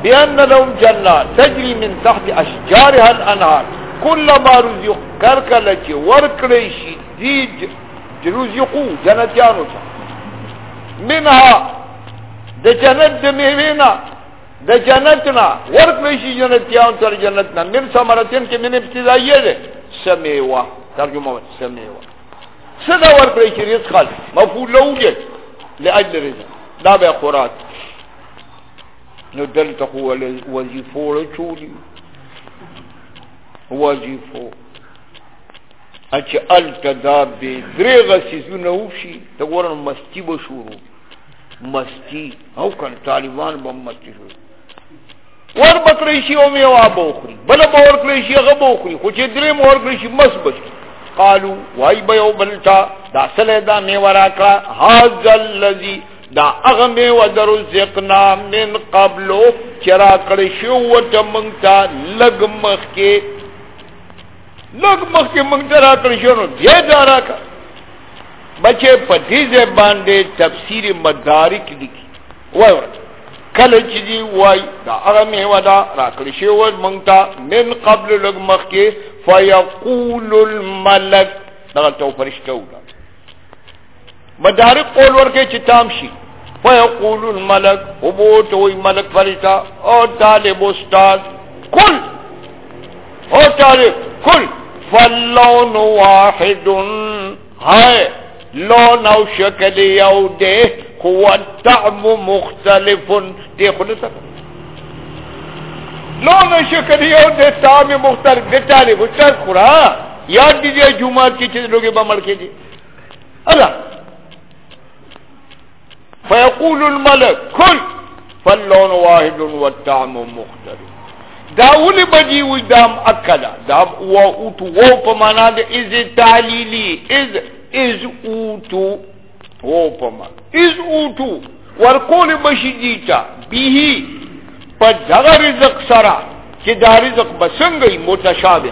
A: بأن لهم جنات تجري من تحت أشجارها الأنهار. كلما رزق کرکله وركليش دي جروزقو جنتیانو منها د جنت د میوینا د جنتنا. ورکړې شي جنتیانو ته جنتنا من ثمرتين كمن ابتدائية ده. سميوة. ترجمة سميوة. صدا ورکړی شي رزق خال مفعول له وجه لاجل رزق دا به خوراک. نو دلته هو وظیفو چولی. وظیفو. اچ التدا به درغه سيزونه وشي ته ورن مستی به شروع مستی. او کن طالبان به مستی شروع ور بکړی شي او میوا بوخري بل به ور کړی شي هغه بوخري خو چې درې مور کړی شي مس بش قالو وای بیو بلتا دا سلی دا میو راکا حاض اللذی دا اغمی و در زقنا من قبلو چرا کرشو و تا منگتا لگ مخ کے لگ مخ کے منگتا را کرشو نو دی دا راکا بچے پتیز باندے تفسیر مدارک لکی وای ورد کل چیزی وای، دا اغمی و دا را کرشو و منگتا من قبل لگ مخ کے فیقول الملک دا تو فرشتہ ہوگا مدارک قول ورکے چتام شی۔ فیقول الملک حبوت ہوئی ملک فرشتہ، او طالب استاد، کل۔ او طالب، کل۔ فاللون واحد ہائے لون او شکل یو دے قوت تعم مختلف۔ دے خود سکتا لون شکر یو دے تعم مختلف دے طالب استاد خورا، یاد دیجیے جمعات کی چیز لوگے بمڑ کے دی۔ اللہ۔ فيقول الملك كل فاللون واحد والطعم مختلف داول بجی وجدام اکدا دا و اوتو و پمانا دا از تعلیلی، از از اوتو و پمانا از اوتو، ورکول بشی دیتا بیهی پا دغا رزق سرا چه دا رزق بسنگی متشابه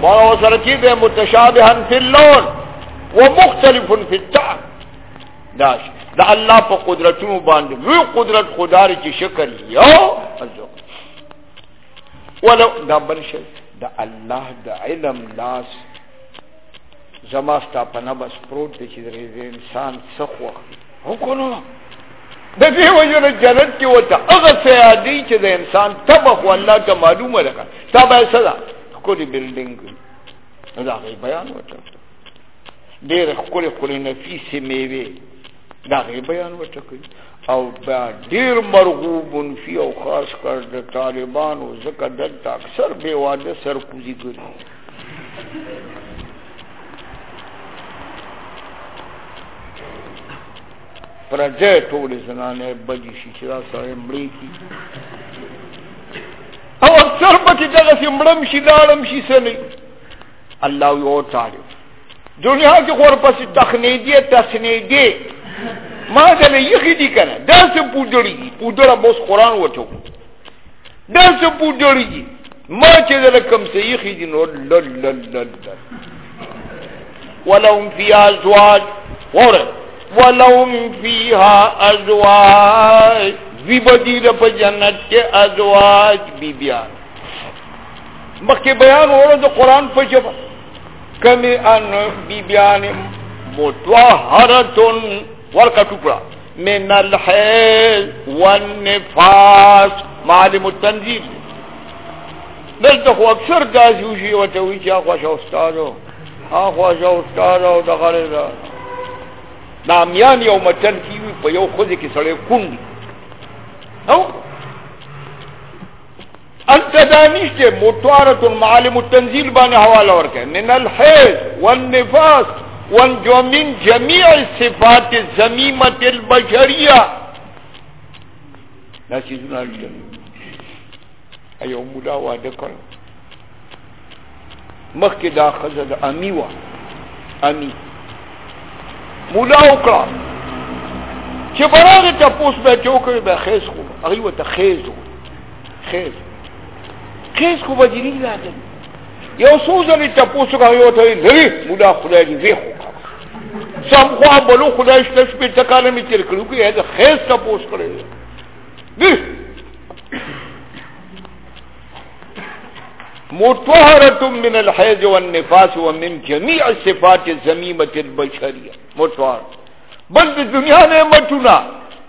A: بارا وصرتی بے متشابہن فی اللون ومختلف فی الطعم داش، دا الله په قدرتونو باندې لوی قدرت خدای چې شکر یو ازو ولو، دا بل شي دا الله د علم لاس زما ستا په نبس پروت دی چې د انسان څخه وکړو د دې وجه جنت کې وته هغه سیادی چې د انسان تبخ والله ته معلومه ده تا به صدا کولی بلډینګ دا غي بیان وته ډېر خپل خپل نفیس میوه دا غي بیان وټکي او با ډیر مرغوب فی او خاص کر د طالبانو زکه دلته اکثر به واده سر پرځه ټول زنانه بجی شي چې را سره مړی کی او اکثر په پکې دغه سمړم شي دارم شي سنې الله یو تعالی دنیا کې خور پسې تخنیدی تسنیدی ما دل یخی دی کنه دا سه پودری دی پودر بوس قرآن وچو دا سه پودری دی ما چه دل کم سه یخی دی نو لل لل لل ولهم فيها ازواج ورد ولهم فيها ازواج وی بدیل پا جنت کے ازواج بی بیان مخی بیان ہو رہا قرآن پا جب کمی ان بی بیان متوحرتن ورکا ٹکڑا. من الحیل والنفاس. معلم التنزیل. دلتا خو اکثر دازیوشی و توی چا خوش استادو. ها خوش استادو دغلی دا نامیان یو متن کیوی په یو خوځي کې سړی کون أو انت دانشته متوارت معالم التنزيل باندې حواله ورکه. من الحيز والنفاس والجمين جميع الصفات الزميمه البشريه ناسي زنا ایو مولا واده کړ. مخکې دا خزر امی وا امی. مولا وکړه چې براغه ته پوس به چوکې به خیز خو هغه وته خیز خیز خیز خو به دې نه راځي یو سوزنی تپوسو کا یو ته لري مولا خدای دې وی سم خو بلو خدای شته په تکاله می تیر کړو کې دا خیس تپوس کړي دې مطهرة من الحيض والنفاس ومن جميع الصفات الزميمة البشرية. مطهر بل د الدنيا نعمتنا.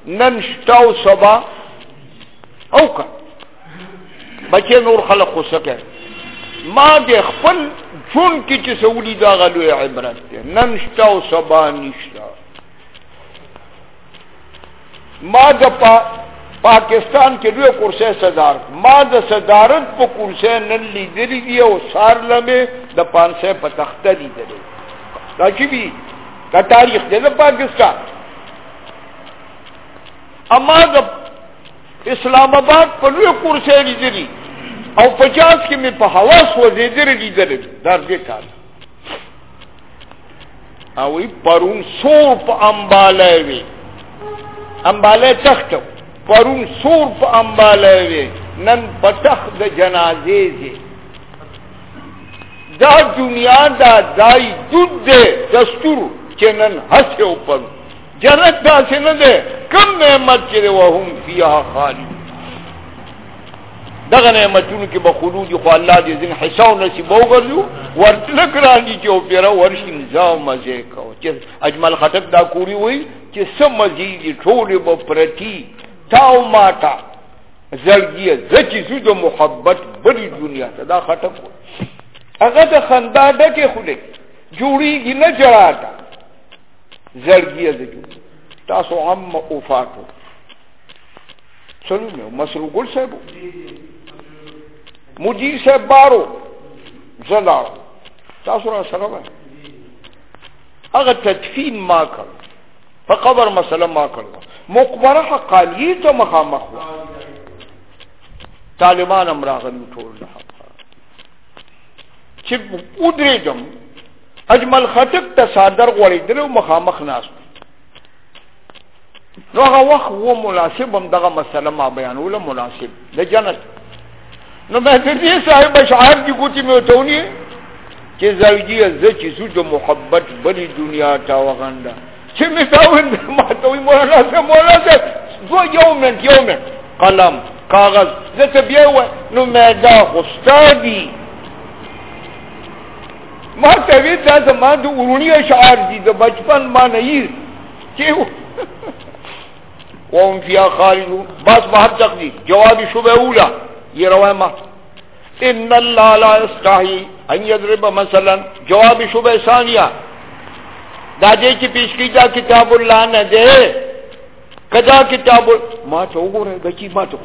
A: ننشتاو سبا اوکا بچے نور خلق خو سکے ما د خپل جون کې چې سعودي دا غلو عبرت ده نن شتا سبا نشتا ما د پا پاکستان کې دوه کورسه صدار۔ ما د صدارت په کورسه نن لیدلې دی او سار لمه د 500 په تخته لیدلې دا چې بي دا تاریخ دی د پاکستان۔ اما د اسلام آباد په لوی کورسه لیدلې او پچاس کې مې په حواس وزیدر لیدل در دې کال او وی پرون سور په امباله وی۔ امباله تخت پرون سور په امباله وی نن پتخ د جنازې دي دا دنیا دا دای دود دے دستور چې نن او پر جنت دا څنګه ده کم نعمت چې وهم فيها خالد دغه نعمتونو کې به خلود خو الله دې زین حساب نصیب وګرځو ورتلک راځي چې او پیرا ورشي نظام مزه کو چې اجمل خټک دا کوری وای چې سم مزي ټول به پرتی تاو ماتا. زړګي زچې سو د محبت بری دنیا ته دا خټک هغه د خندا ډکه خوله جوړیږي نه جړاټه زړګي زجو تاسو عم اوفاتو چلو مسرو ګل صاحب مجیر صاحب بارو زدا تاسو را سره وای هغه تدفین ما کړ په قبر مسله ما کړ مقبره حقالی ته مخامخ طالبان امراغن ټول نه چې ودریدم اجمل خټک ته صادر غوړې درو مخامخ ناس نو هغه وخت وو مناسب هم دغه مسله ما بیانوله مناسب. د جنت. نو ته دې صاحب اشعار دي کوتي مې وتونی چې زوجي ز چې سو د محبت بلی دنیا تا وغنده شو مساوين ما تسوي مناظر مناظر زو يومك يومك قلم کاغذ زته بیاوه نو ما دا خوستادي ما ته وی دا زما د ورونی اشعار دي د بچپن ما نه یې کیو وهم فيها خالدون بس بحر تقدير جوابي شبه أولى يروي ما إن الله لا يستحي أن يضرب مثلا جوابي شبه ثانية دا جے کی پیش کی جا کتاب اللہ نہ دے۔ کدا کتاب ما تو گورے بچی جی، ما تو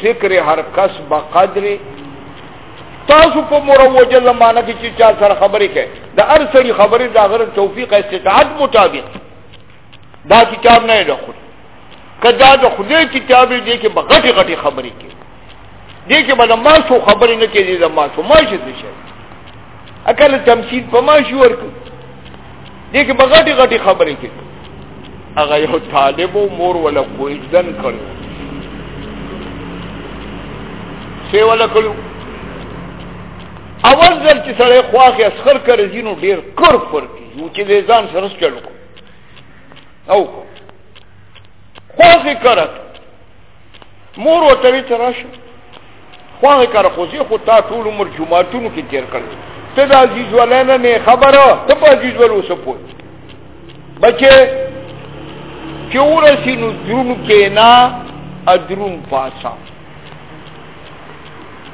A: فکر ہر کس بقدر تاسو په مروجه زمانہ کې چې چا سره خبرې کوي د هر سړي خبرې د غیر توفیق استطاعت مطابق۔ دا کتاب نه راخو کدا د خدای کتاب دې کې بغټي غټي خبرې کې دې کې بل ما شو خبرې نه کې دې ما شو ما شي دې شي اکل تمثيل په ما شو ورک دې کې بغټي غټي خبرې کې هغه یو طالب مور ولا کوئی ځن کړو سی ولا کړو اول ځل چې سره خواخې اسخر کړی زینو ډیر کور پر کی۔ یو چې ځان سره چلو او خواهی کرد مور و تاوی تراشه خواهی کرد خوزی خود تا طول عمر جماعتونو کی تیر کرد تا دا عزیز والینا نه خبره تا پا عزیز ولو سپوی بچه که او رسی نو درون کینا، ادرون پاسا.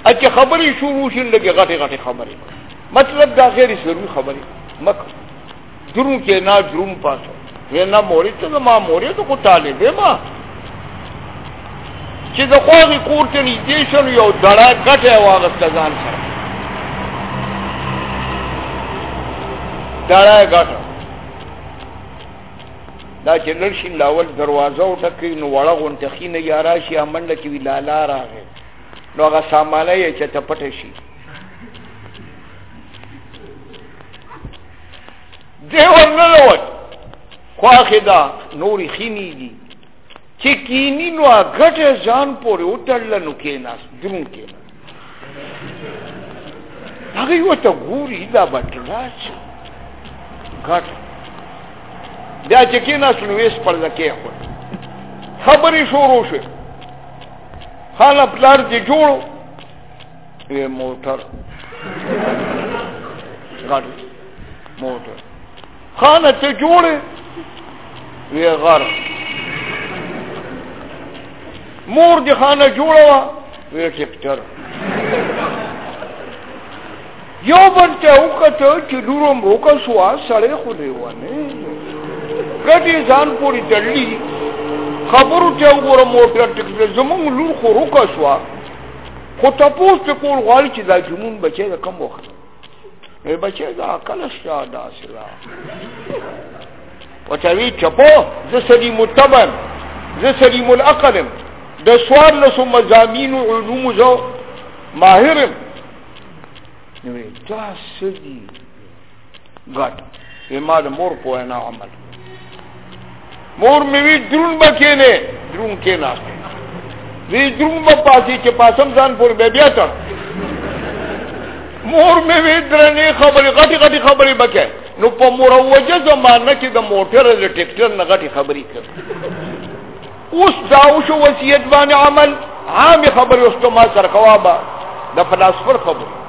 A: اچه خبری شروع شن لگی غٹی غٹی خبری. مطلب دا غیر ضرور خبری. مکر درون کینا، درون پاسا. وینا موری ته ما موری ته کو طالب ما چې د خوغي کور ته نږدې شول یو دړه غټه واغست ځان سره. دړه غټه دا چې لرشین لاول دروازه او ټکې نو وړه غونته خینه یا راشي امنډه کې وی لالا راغې نو هغه سامانه یې چې پټه شي. دیو نه لوت. خواخه دا نوری خینی دی چې کینی نو غټه ځان پورې وټړل نو کې ناس درون کې هغه یو ته ګوري دا بټلاچ غټ بیا چې کې ناس نو وېس پر ځکه خو خبرې شروع شوه حالا پلار دې جوړو یې موټر غټ موټر خانه ته جوړه وی غر مور دی خانه جوړه وا وی ټیکټر یو بنته وکړه چې دورم روکا سوا سړی خو دی ونه کدی ځان پوری تړلی خبرو ته وګوره موټر ټیکټر زمونږ لور خو روکا سوا خو تاسو په کول غواړي چې دا جنون بچي د کم وخت ای بچي دا کله شاده اصله وتوی چپو ز سلیم التبن ز سلیم العقل د سوار له مزامین علوم زو ماهر نو دا سدي ګټ ما د مور په نه عمل. مور مې وی درون بکې نه درون کې نه وی درون په پاتې چې پاسم ځان پور به بیا ته مور مې وی درنې خبرې غټي غټي خبرې بکې نو په مروجه زمانہ کې د موټر د ټریکټر نه غټي خبرې کړ اوس دا شو وصیت باندې عمل عام خبرې اوس ته ما سره خوابه د فلسفر خبرې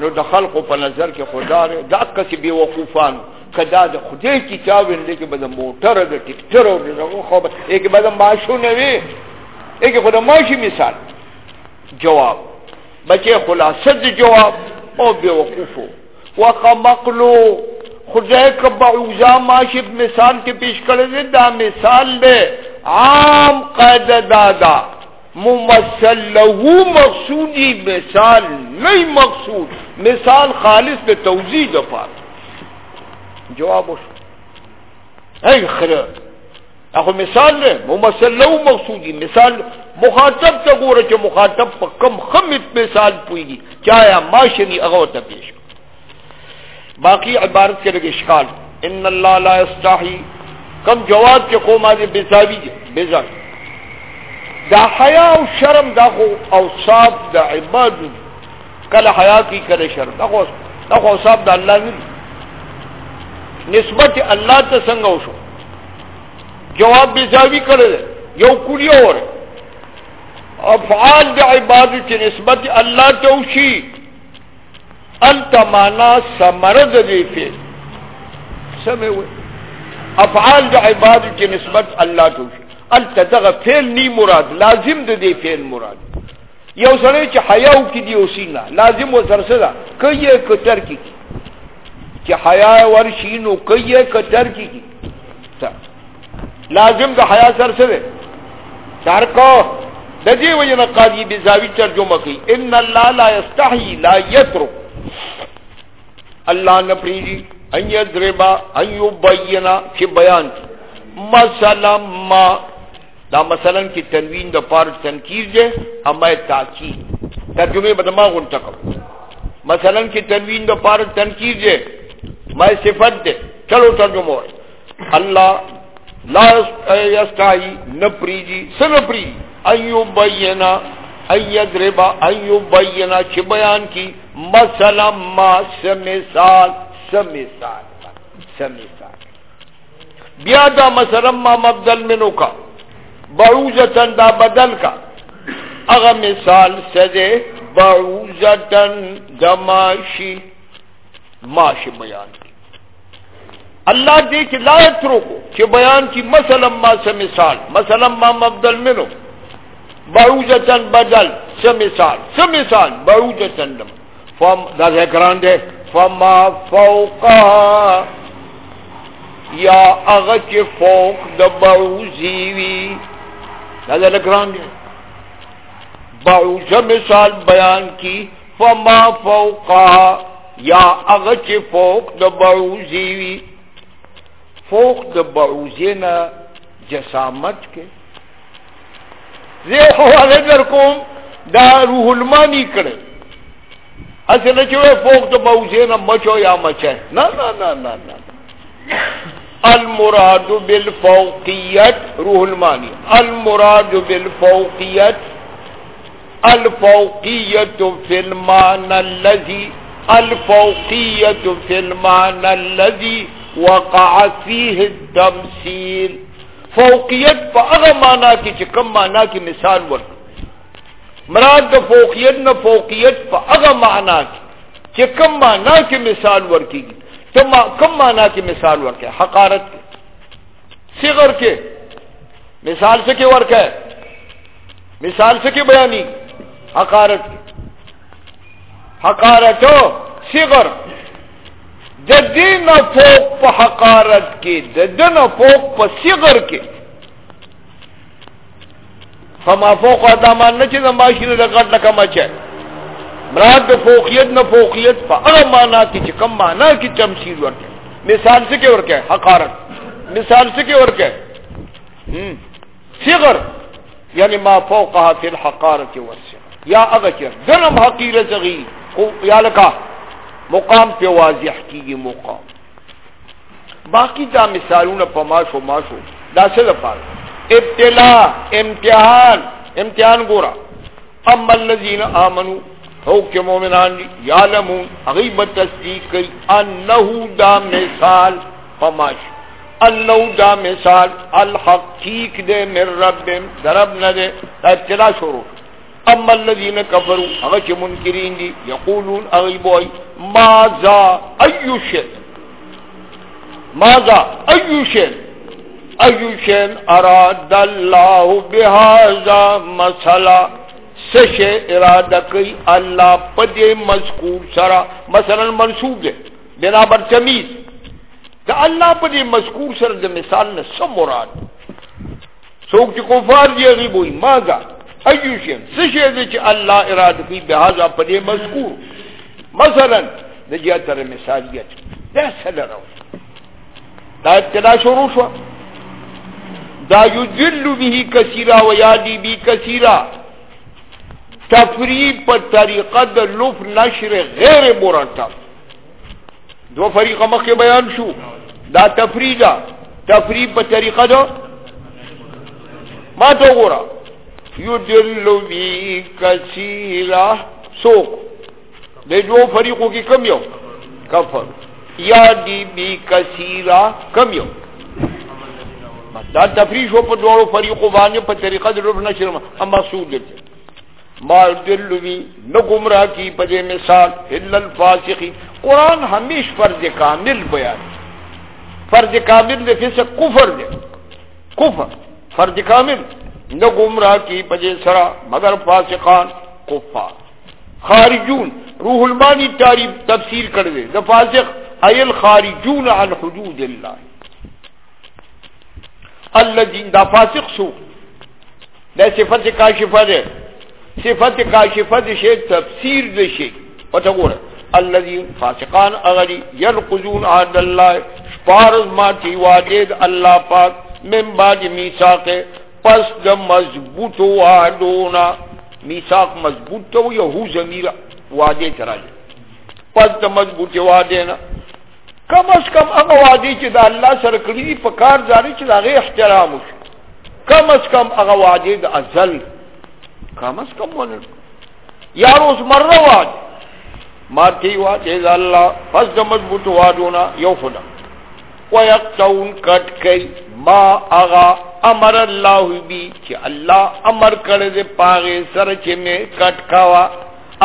A: نو د خلقو په نظر کې خدا دا کسي بي وقوفان کدا د خدای کتاب اندې کې به د موټر د ټیکټر او دغه خو به کې به ماشو نه وي. کې خو د ماشي مثال. جواب. بچي خلاصه د جواب او بي وقوفو. وقمقلو خدای کبا اوزا ماشی مثال کې پیش کړی دا مثال دی. عام قید دادا ممثل له مقصودی مثال نئی مقصود. مثال خالص به توضیح د پاره جواب وشو اي خره اخو مثال نه ممثل له مقصودی مثال. مخاطب ته ګوره چې مخاطب په کم خمت مثال پويږي چایا ماشنی هغه ته پیش. باقی عبارت کې لګي اشکال. ان الله لا یستحی. کم جواب چې قوم دې بزاوی بزاوی دا حیا او شرم دا خو اوصاف د عباد کله حیا کی کله شرم دا خو دا خو اوصاف د الله نه نسبت الله ته څنګه وشو جواب به ځاوی کړل یو کولی اور افعال د عباد چې نسبت الله ته وشي انت معنا سمرد دی فعل سمه افعال د عباد چې نسبت الله ته وشي الته دغه فعل نی مراد. لازم د دې فعل مراد. یو سره چې حیا کی دی اوسینا لازم و سر سره کوي کتر کی. چې حیا ورشینو کوي کتر کی. لازم د حیا سر سره سر کو د دې وجه نه قاضي بزاوی ترجمه کوي. ان الله لا یستحی، لا یترک. الله نه پریږي ان یضربا ان یبینا، چې بیان. مثلا ما دا مثلا کی تنوین د پار تنکیر دے اما تاکید ترجمه بدما غنتقم مثلا کی تنوین د پار تنکیر دے ما صفت دے۔ چلو ترجمه اللہ لا یستائی نپریجی سنپری ایو بینا، ایدربا، ایو بینا چی بیان کی۔ مثلا ما سمثال سمثال سمثال بیا دا مثلا ما مبدل منو کا۔ بعوزتن دا بدل کا۔ اغا مثال سدے بعوزتن دماشی ماشی بیان کی۔ اللہ دے کہ لا اترکو کہ بیان کی مثلا ما سے مثال، مثلا ما مبدل منو۔ بعوزتن بدل، سے مثال سے مثال بعوزتن دم فم، دا ذکران دے۔ فما فوقا یا اغچ فوق د بعوزی وی دا لګران دي مثال بیان کی، فما فوقها، یا اغچ فوق د بعوزی وی۔ فوق د بعوزینا جسامت کې زه حواله در کوم دا روح المانی کړه اصل چې فوق د بعوزینا مچو یا مچه نه نه نه نه نه المراد بالفوقیت روح المانی المراد بالفوقیت الفوقیت فی المعنى الذي الفوقیت فی المعنى الذي وقع فيه التمثيل. فوقیت په هغه معنا کې چې کوم معنا مثال ورک مراد د فوقیت نه فوقیت په هغه معنا کې چې کوم معنا مثال ورکیږي. ته کوم معنا کې مثال ورکه حقارت کې صغر کې مثال څه کې ورکه مثال څه کې بیانې حقارت کې حقارت صغر۔ د دین فوق په حقارت کې د فوق په صغر کې فما فوق ادمان نه چې د ماشینه د مراد د فوقیت نه فوقیت په هغه معنا کې چې کم معنا کې تمثيل ورکړي مثال څه کې ورکړي حقارت۔ مثال څه کې ورکړي هم صغر یعنی ما فوقها فی الحقارت ورسل یا اغچر دنم حقیر زغی یا لکا؟ مقام پہ واضح کی مقام۔ باقی دا مثالون پا ماشو ماشو، دا سد پار۔ ابتلا امتحان۔ امتحان گورا۔ اما اللذین آمنو ہو کے مومنان دی، یعلمون غیبت تصدیق کئی، انہو دا مثال پا انہو دا مثال، الحق ٹھیک دے من رب درب ندے، دا ابتلا شروع۔ اما الذين كفروا اغچ منکرین دی، یقولون اغیبوئی ماذا ایو شد ماذا ایو شد ایو شد اراد اللہ بہذا مسئلہ سش ارادہ کئی اللہ پدے مذکور سرا مثلا منصوب دے بنا بر تمیز۔ دا اللہ پدے مذکور سرا دا مثال نے سم مراد۔ سوک چی کفار جی دی غیبوئی ماذا؟ ایوشیم سشی دی چی اللہ اراد کی بہذا پدے مذکور۔ مثلا نجیتر مثالیت دا سلر رو۔ دا ابتدا شروع شوا۔ دا یدل بھی کثیرا و یادی بھی کثیرا۔ تفریب پر طریقہ دا لف نشر، غیر مرتب. دو فریق مخی بیان شو. دا تفریدہ تفریب پر طریقہ دا. ما تو گورا. یدل بی کثیرا. سوک. دے دو فریقوں کی کم یو. کفر. یا دی بی کثیرا. Come you. دا تفریش ہو پر دوڑو فریقوں بانے پر طریقہ در رفنا شرم ہم مقصود دیتے. ما یدل بی نگمرہ کی پدے مثال اللہ الفاسقی قرآن ہمیش فرض کامل بیان فرض کامل دے فیسے کفر دے. کفر، فرض کامل. نہ گمراہ کی پجے سرا، مگر فاسقان کفار. خارجون، روح المانی تعریف تفسیر کر دے. دا فاسق ایل خارجون عن حدود اللہ. اللہ جین دا فاسق سو. دا صفت کاشفہ دے. صفت کاشفہ دے شے، تفسیر دے شے۔ اچھا وتا گورا الذين فاسقان اغری يلقزون عهد الله فارض ما تي واجد الله پاک۔ من بعد ميثاق پس د مضبوط وعدونا۔ میثاق مضبوط تو یہو ضمیر وعدے چراجے پس د مضبوط وعدے نا کم از کم هغه وعدے چې د الله سره کړی په کار جاری چې هغه احترام وشي کم از کم هغه وعدے د ازل۔ کم از کم ونه یا روز مره وعده مارتی وعدے د الله پس د مضبوط وعدونا یو خدا. ويقتون کټ کئی، ما اغا امر اللہ بی، چی اللہ امر کرده پاغی سر چی میں کٹ کوا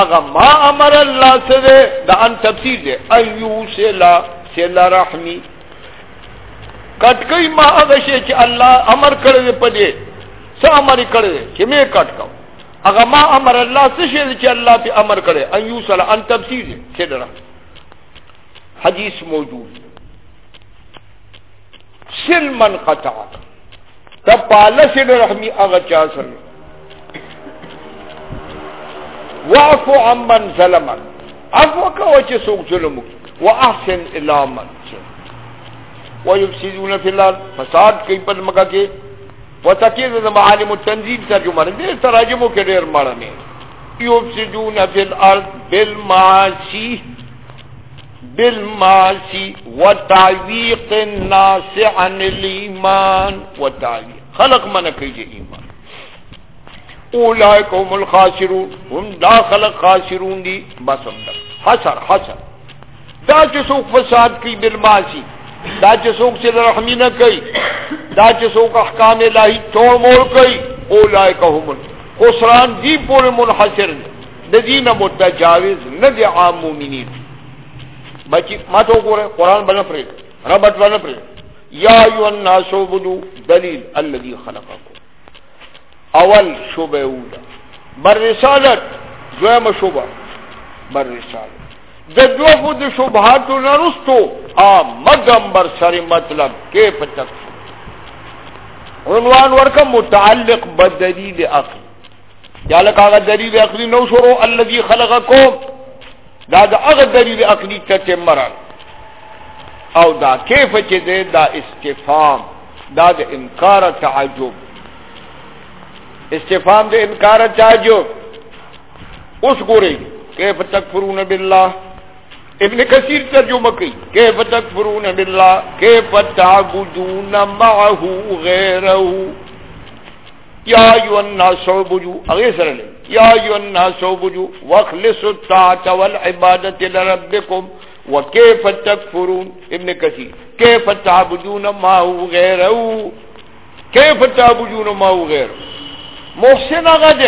A: اغا ما امر اللہ سدے دا ان تفسیر دے. ایو سلا سلا رحمی. کٹ کئی ما اغا شے چی اللہ امر کرده پدے، سا امر کرده چی میں کٹ کوا اغا ما امر اللہ سشے دے چی اللہ پی امر کرده ایو سلا ان تفسیر دے سلا حدیث موجود سل من قطع۔ تب پالا سل رحمی اغا چا سر وعفو عمن ظلمن عفو کا وچے سوک ظلمو واحسن الى من ويفسدون في الارض فساد کئی پر مکا کے۔ وتکید د معالم التنزیل ترجمه دې تراجمو کې ډېر مړنه یفسدون فی الارض بالمعاصی بالمعاصی وتعویق الناس عن الايمان وتعویق خلق من کوي ایمان؟ اولئک هم الخاسرون. هم دا خلق خاسرون دي بس حسر حسر دا چې څوک فساد کوي بالمعاصی دا چې څوک چې رحمی نه کوي دا چې څوک احکام الهی توڑ موڑ کوي اولئک هم خسران دی پورې منحصر د دینه متجاوز نه دي عام مؤمنین بچی، ما تو گورے قرآن بنا پرے ربط بنا پرے یا ایو الناس عبدو دلیل الذي خلقکم. اول شبہ اولا بر رسالت دویم شبہ بر رسالت. د دو فود شبہاتو نرستو آمدم بر سر مطلب کیف تک؟ عنوان ورکم متعلق بدلیل اقلی یا لکا اگر دلیل اقلی نو شروع الذي خلقکم دا دا اغا دلیل اقلی تتمرن او دا کیف چه ده دا استفام، دا دا انکار تعجب۔ استفام دے انکار چاہجو اس گورے کیف تکفرون باللہ؟ ابن کثیر ترجمہ کی، کیف تکفرون باللہ؟ کیف تعبدون معه غیرہ یا ایو الناس عبدو اغیر سر لے، یا ایو الناس عبدو واخلصوا الطاعت والعبادت لربکم، وکیف تکفرون؟ ابن کثیر، کیف تعبدون معه غیرہ کیف تعبدون معه غیرہ محسن غد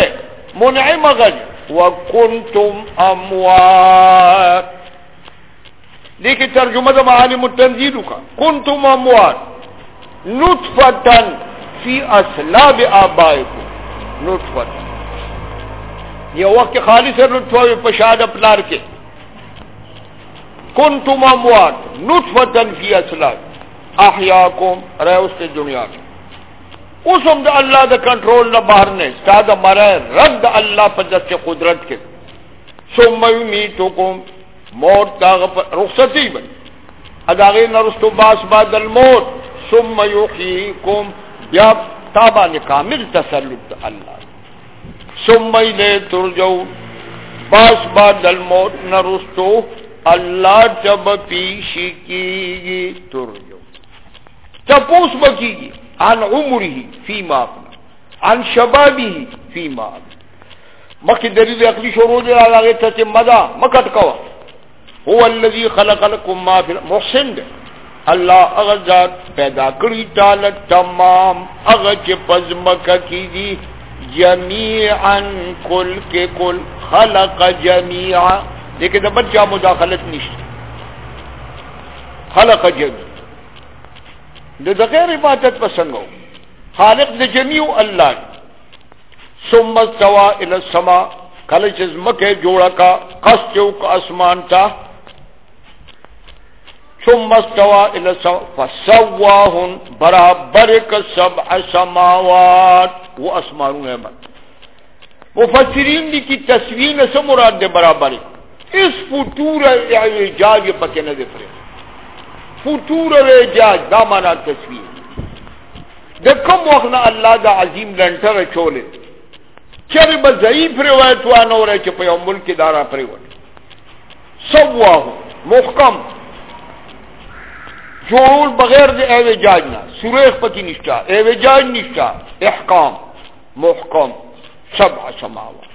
A: منعم غد وکنتم اموات دیکھیں ترجمہ دا معالم التنزیل کا، کنتم اموات نطفتن فی اسلاب آبائکم نطفتن یہ وقت خالص نطفہ پشاد اپلار کے۔ کنتم اموات نطفتن فی اسلاب، احیاکم، رہے اس کے دنیا میں۔ اس ہم دا اللہ دا کنٹرول نہ باہر نے استاد مرے رد اللہ پر دست قدرت کے۔ سم میتکم موت دا رخصتی بن اداغی نرستو باس بعد الموت، ثم یحییکم، بیا تابا کامل تسلط اللہ۔ ثم الی ترجو باس بعد الموت نرستو اللہ جب پیشی کی ترجو تپوس بکی گی عن عمره فيما افنى عن شبابه فيما افنى مخي دلیل عقلی شروع دے آگے تے مدا مکٹ کو هو الذي خلق لكم ما في محسن دے اللہ اغزاد پیدا کری تعالی تمام اغچ پزمک کی دی. جميعا کل کے کل خلق جميعا لیکن دا بچہ مداخلت نشت. خلق جميعا د غیر عبادت پسند خالق د جمیع الله ثم استوى الى السماء. کله چې زمکه جوړه کا، قصد یو کا اسمان تا. ثم استوى الى السماء فسواهن برابر ک سبع سماوات و اسمانونه من مفسرین دی کی تصویر سے مراد دے برابر اس فطور اعجاز پکے نہ دے فرے. فطور ویجاج دا مانا تصویر. دا کم وقت اللہ دا عظیم لنٹر چولے. چر با ضعیف روایت وانو رہے چھ پیو ملک دارا پریوٹ. سواہو، محکم. جوڑ بغیر دے ایوے جاجنا سوریخ پکی نشتا ایوے جاج نشتا احکام، محکم، سبع سماوات۔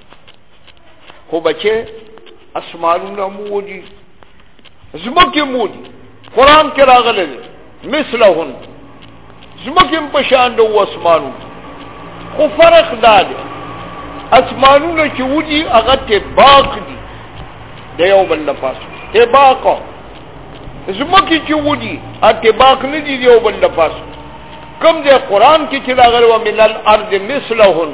A: خو بچے اسمانونا موجی زمکی موجی۔ قرآن کے راغلے دے مثل ہن زمکم پشان دو اسمانو خو فرق دا دے اسمانو نا چی وجی اغا باق دی۔ دے یو بل لپاسو تے باقا زمکی چی وجی اتے باق ندی دے یو بل لپاسو کم دے قرآن کی چی راغلے و من الارض مثل ہن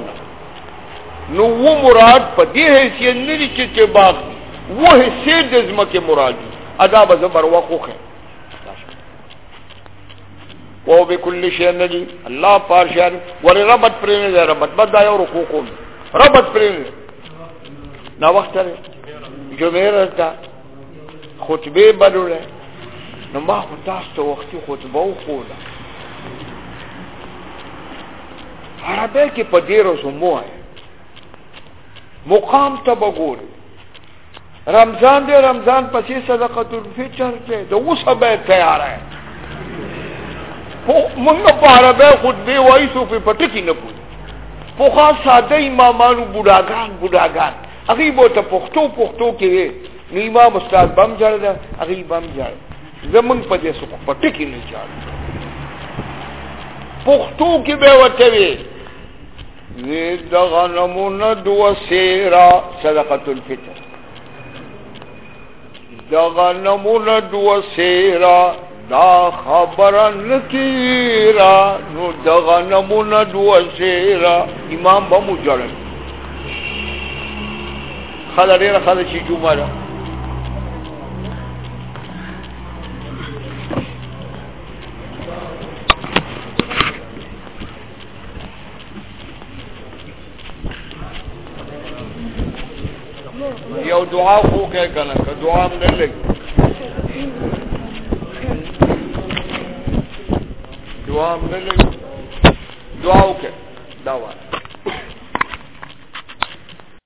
A: نو وہ مراد پا دی حیثیت ندی چی تے باق دی. وہ حیثیت دے زمکی مراد دی. ادا بزبر وقوق ہے. وہ بكل شيء ندی. اللہ پارشان. ور ربط پرین دے ربط. بدا یو رکوع کو ربط پرین نا وقت ہے. جو میرا تا خطبه بدل نو ما خو تاسو ته وختي خطبه وخوله عربی کې په ډیرو سمو مقام ته بګوري رمضان دی رمضان پسې صدقه الفطر ته د اوسه به تیار ہے مونږ په عربی خطبه وایسو په پټکی نه پوي په خاص ساده امامانو بوډاګان بوډاګان. هغه به ته پښتو پښتو کې نو امام استاد بم جوړ دا هغه بم جوړ زمون په دې سو پټکی نه جوړ پښتو کې به وته وي دغه نمونه دو سیرا صدقه الفطر. دغه نمونه دو سیرا دا خبر نکیرا نو دغا نمون دو سیرا امام با مجرد خدا دیر خدا چی جمعه را یو دعا خو که کنه که دعا نه نلگی دعا نه ملے دعا وکړه دا وایي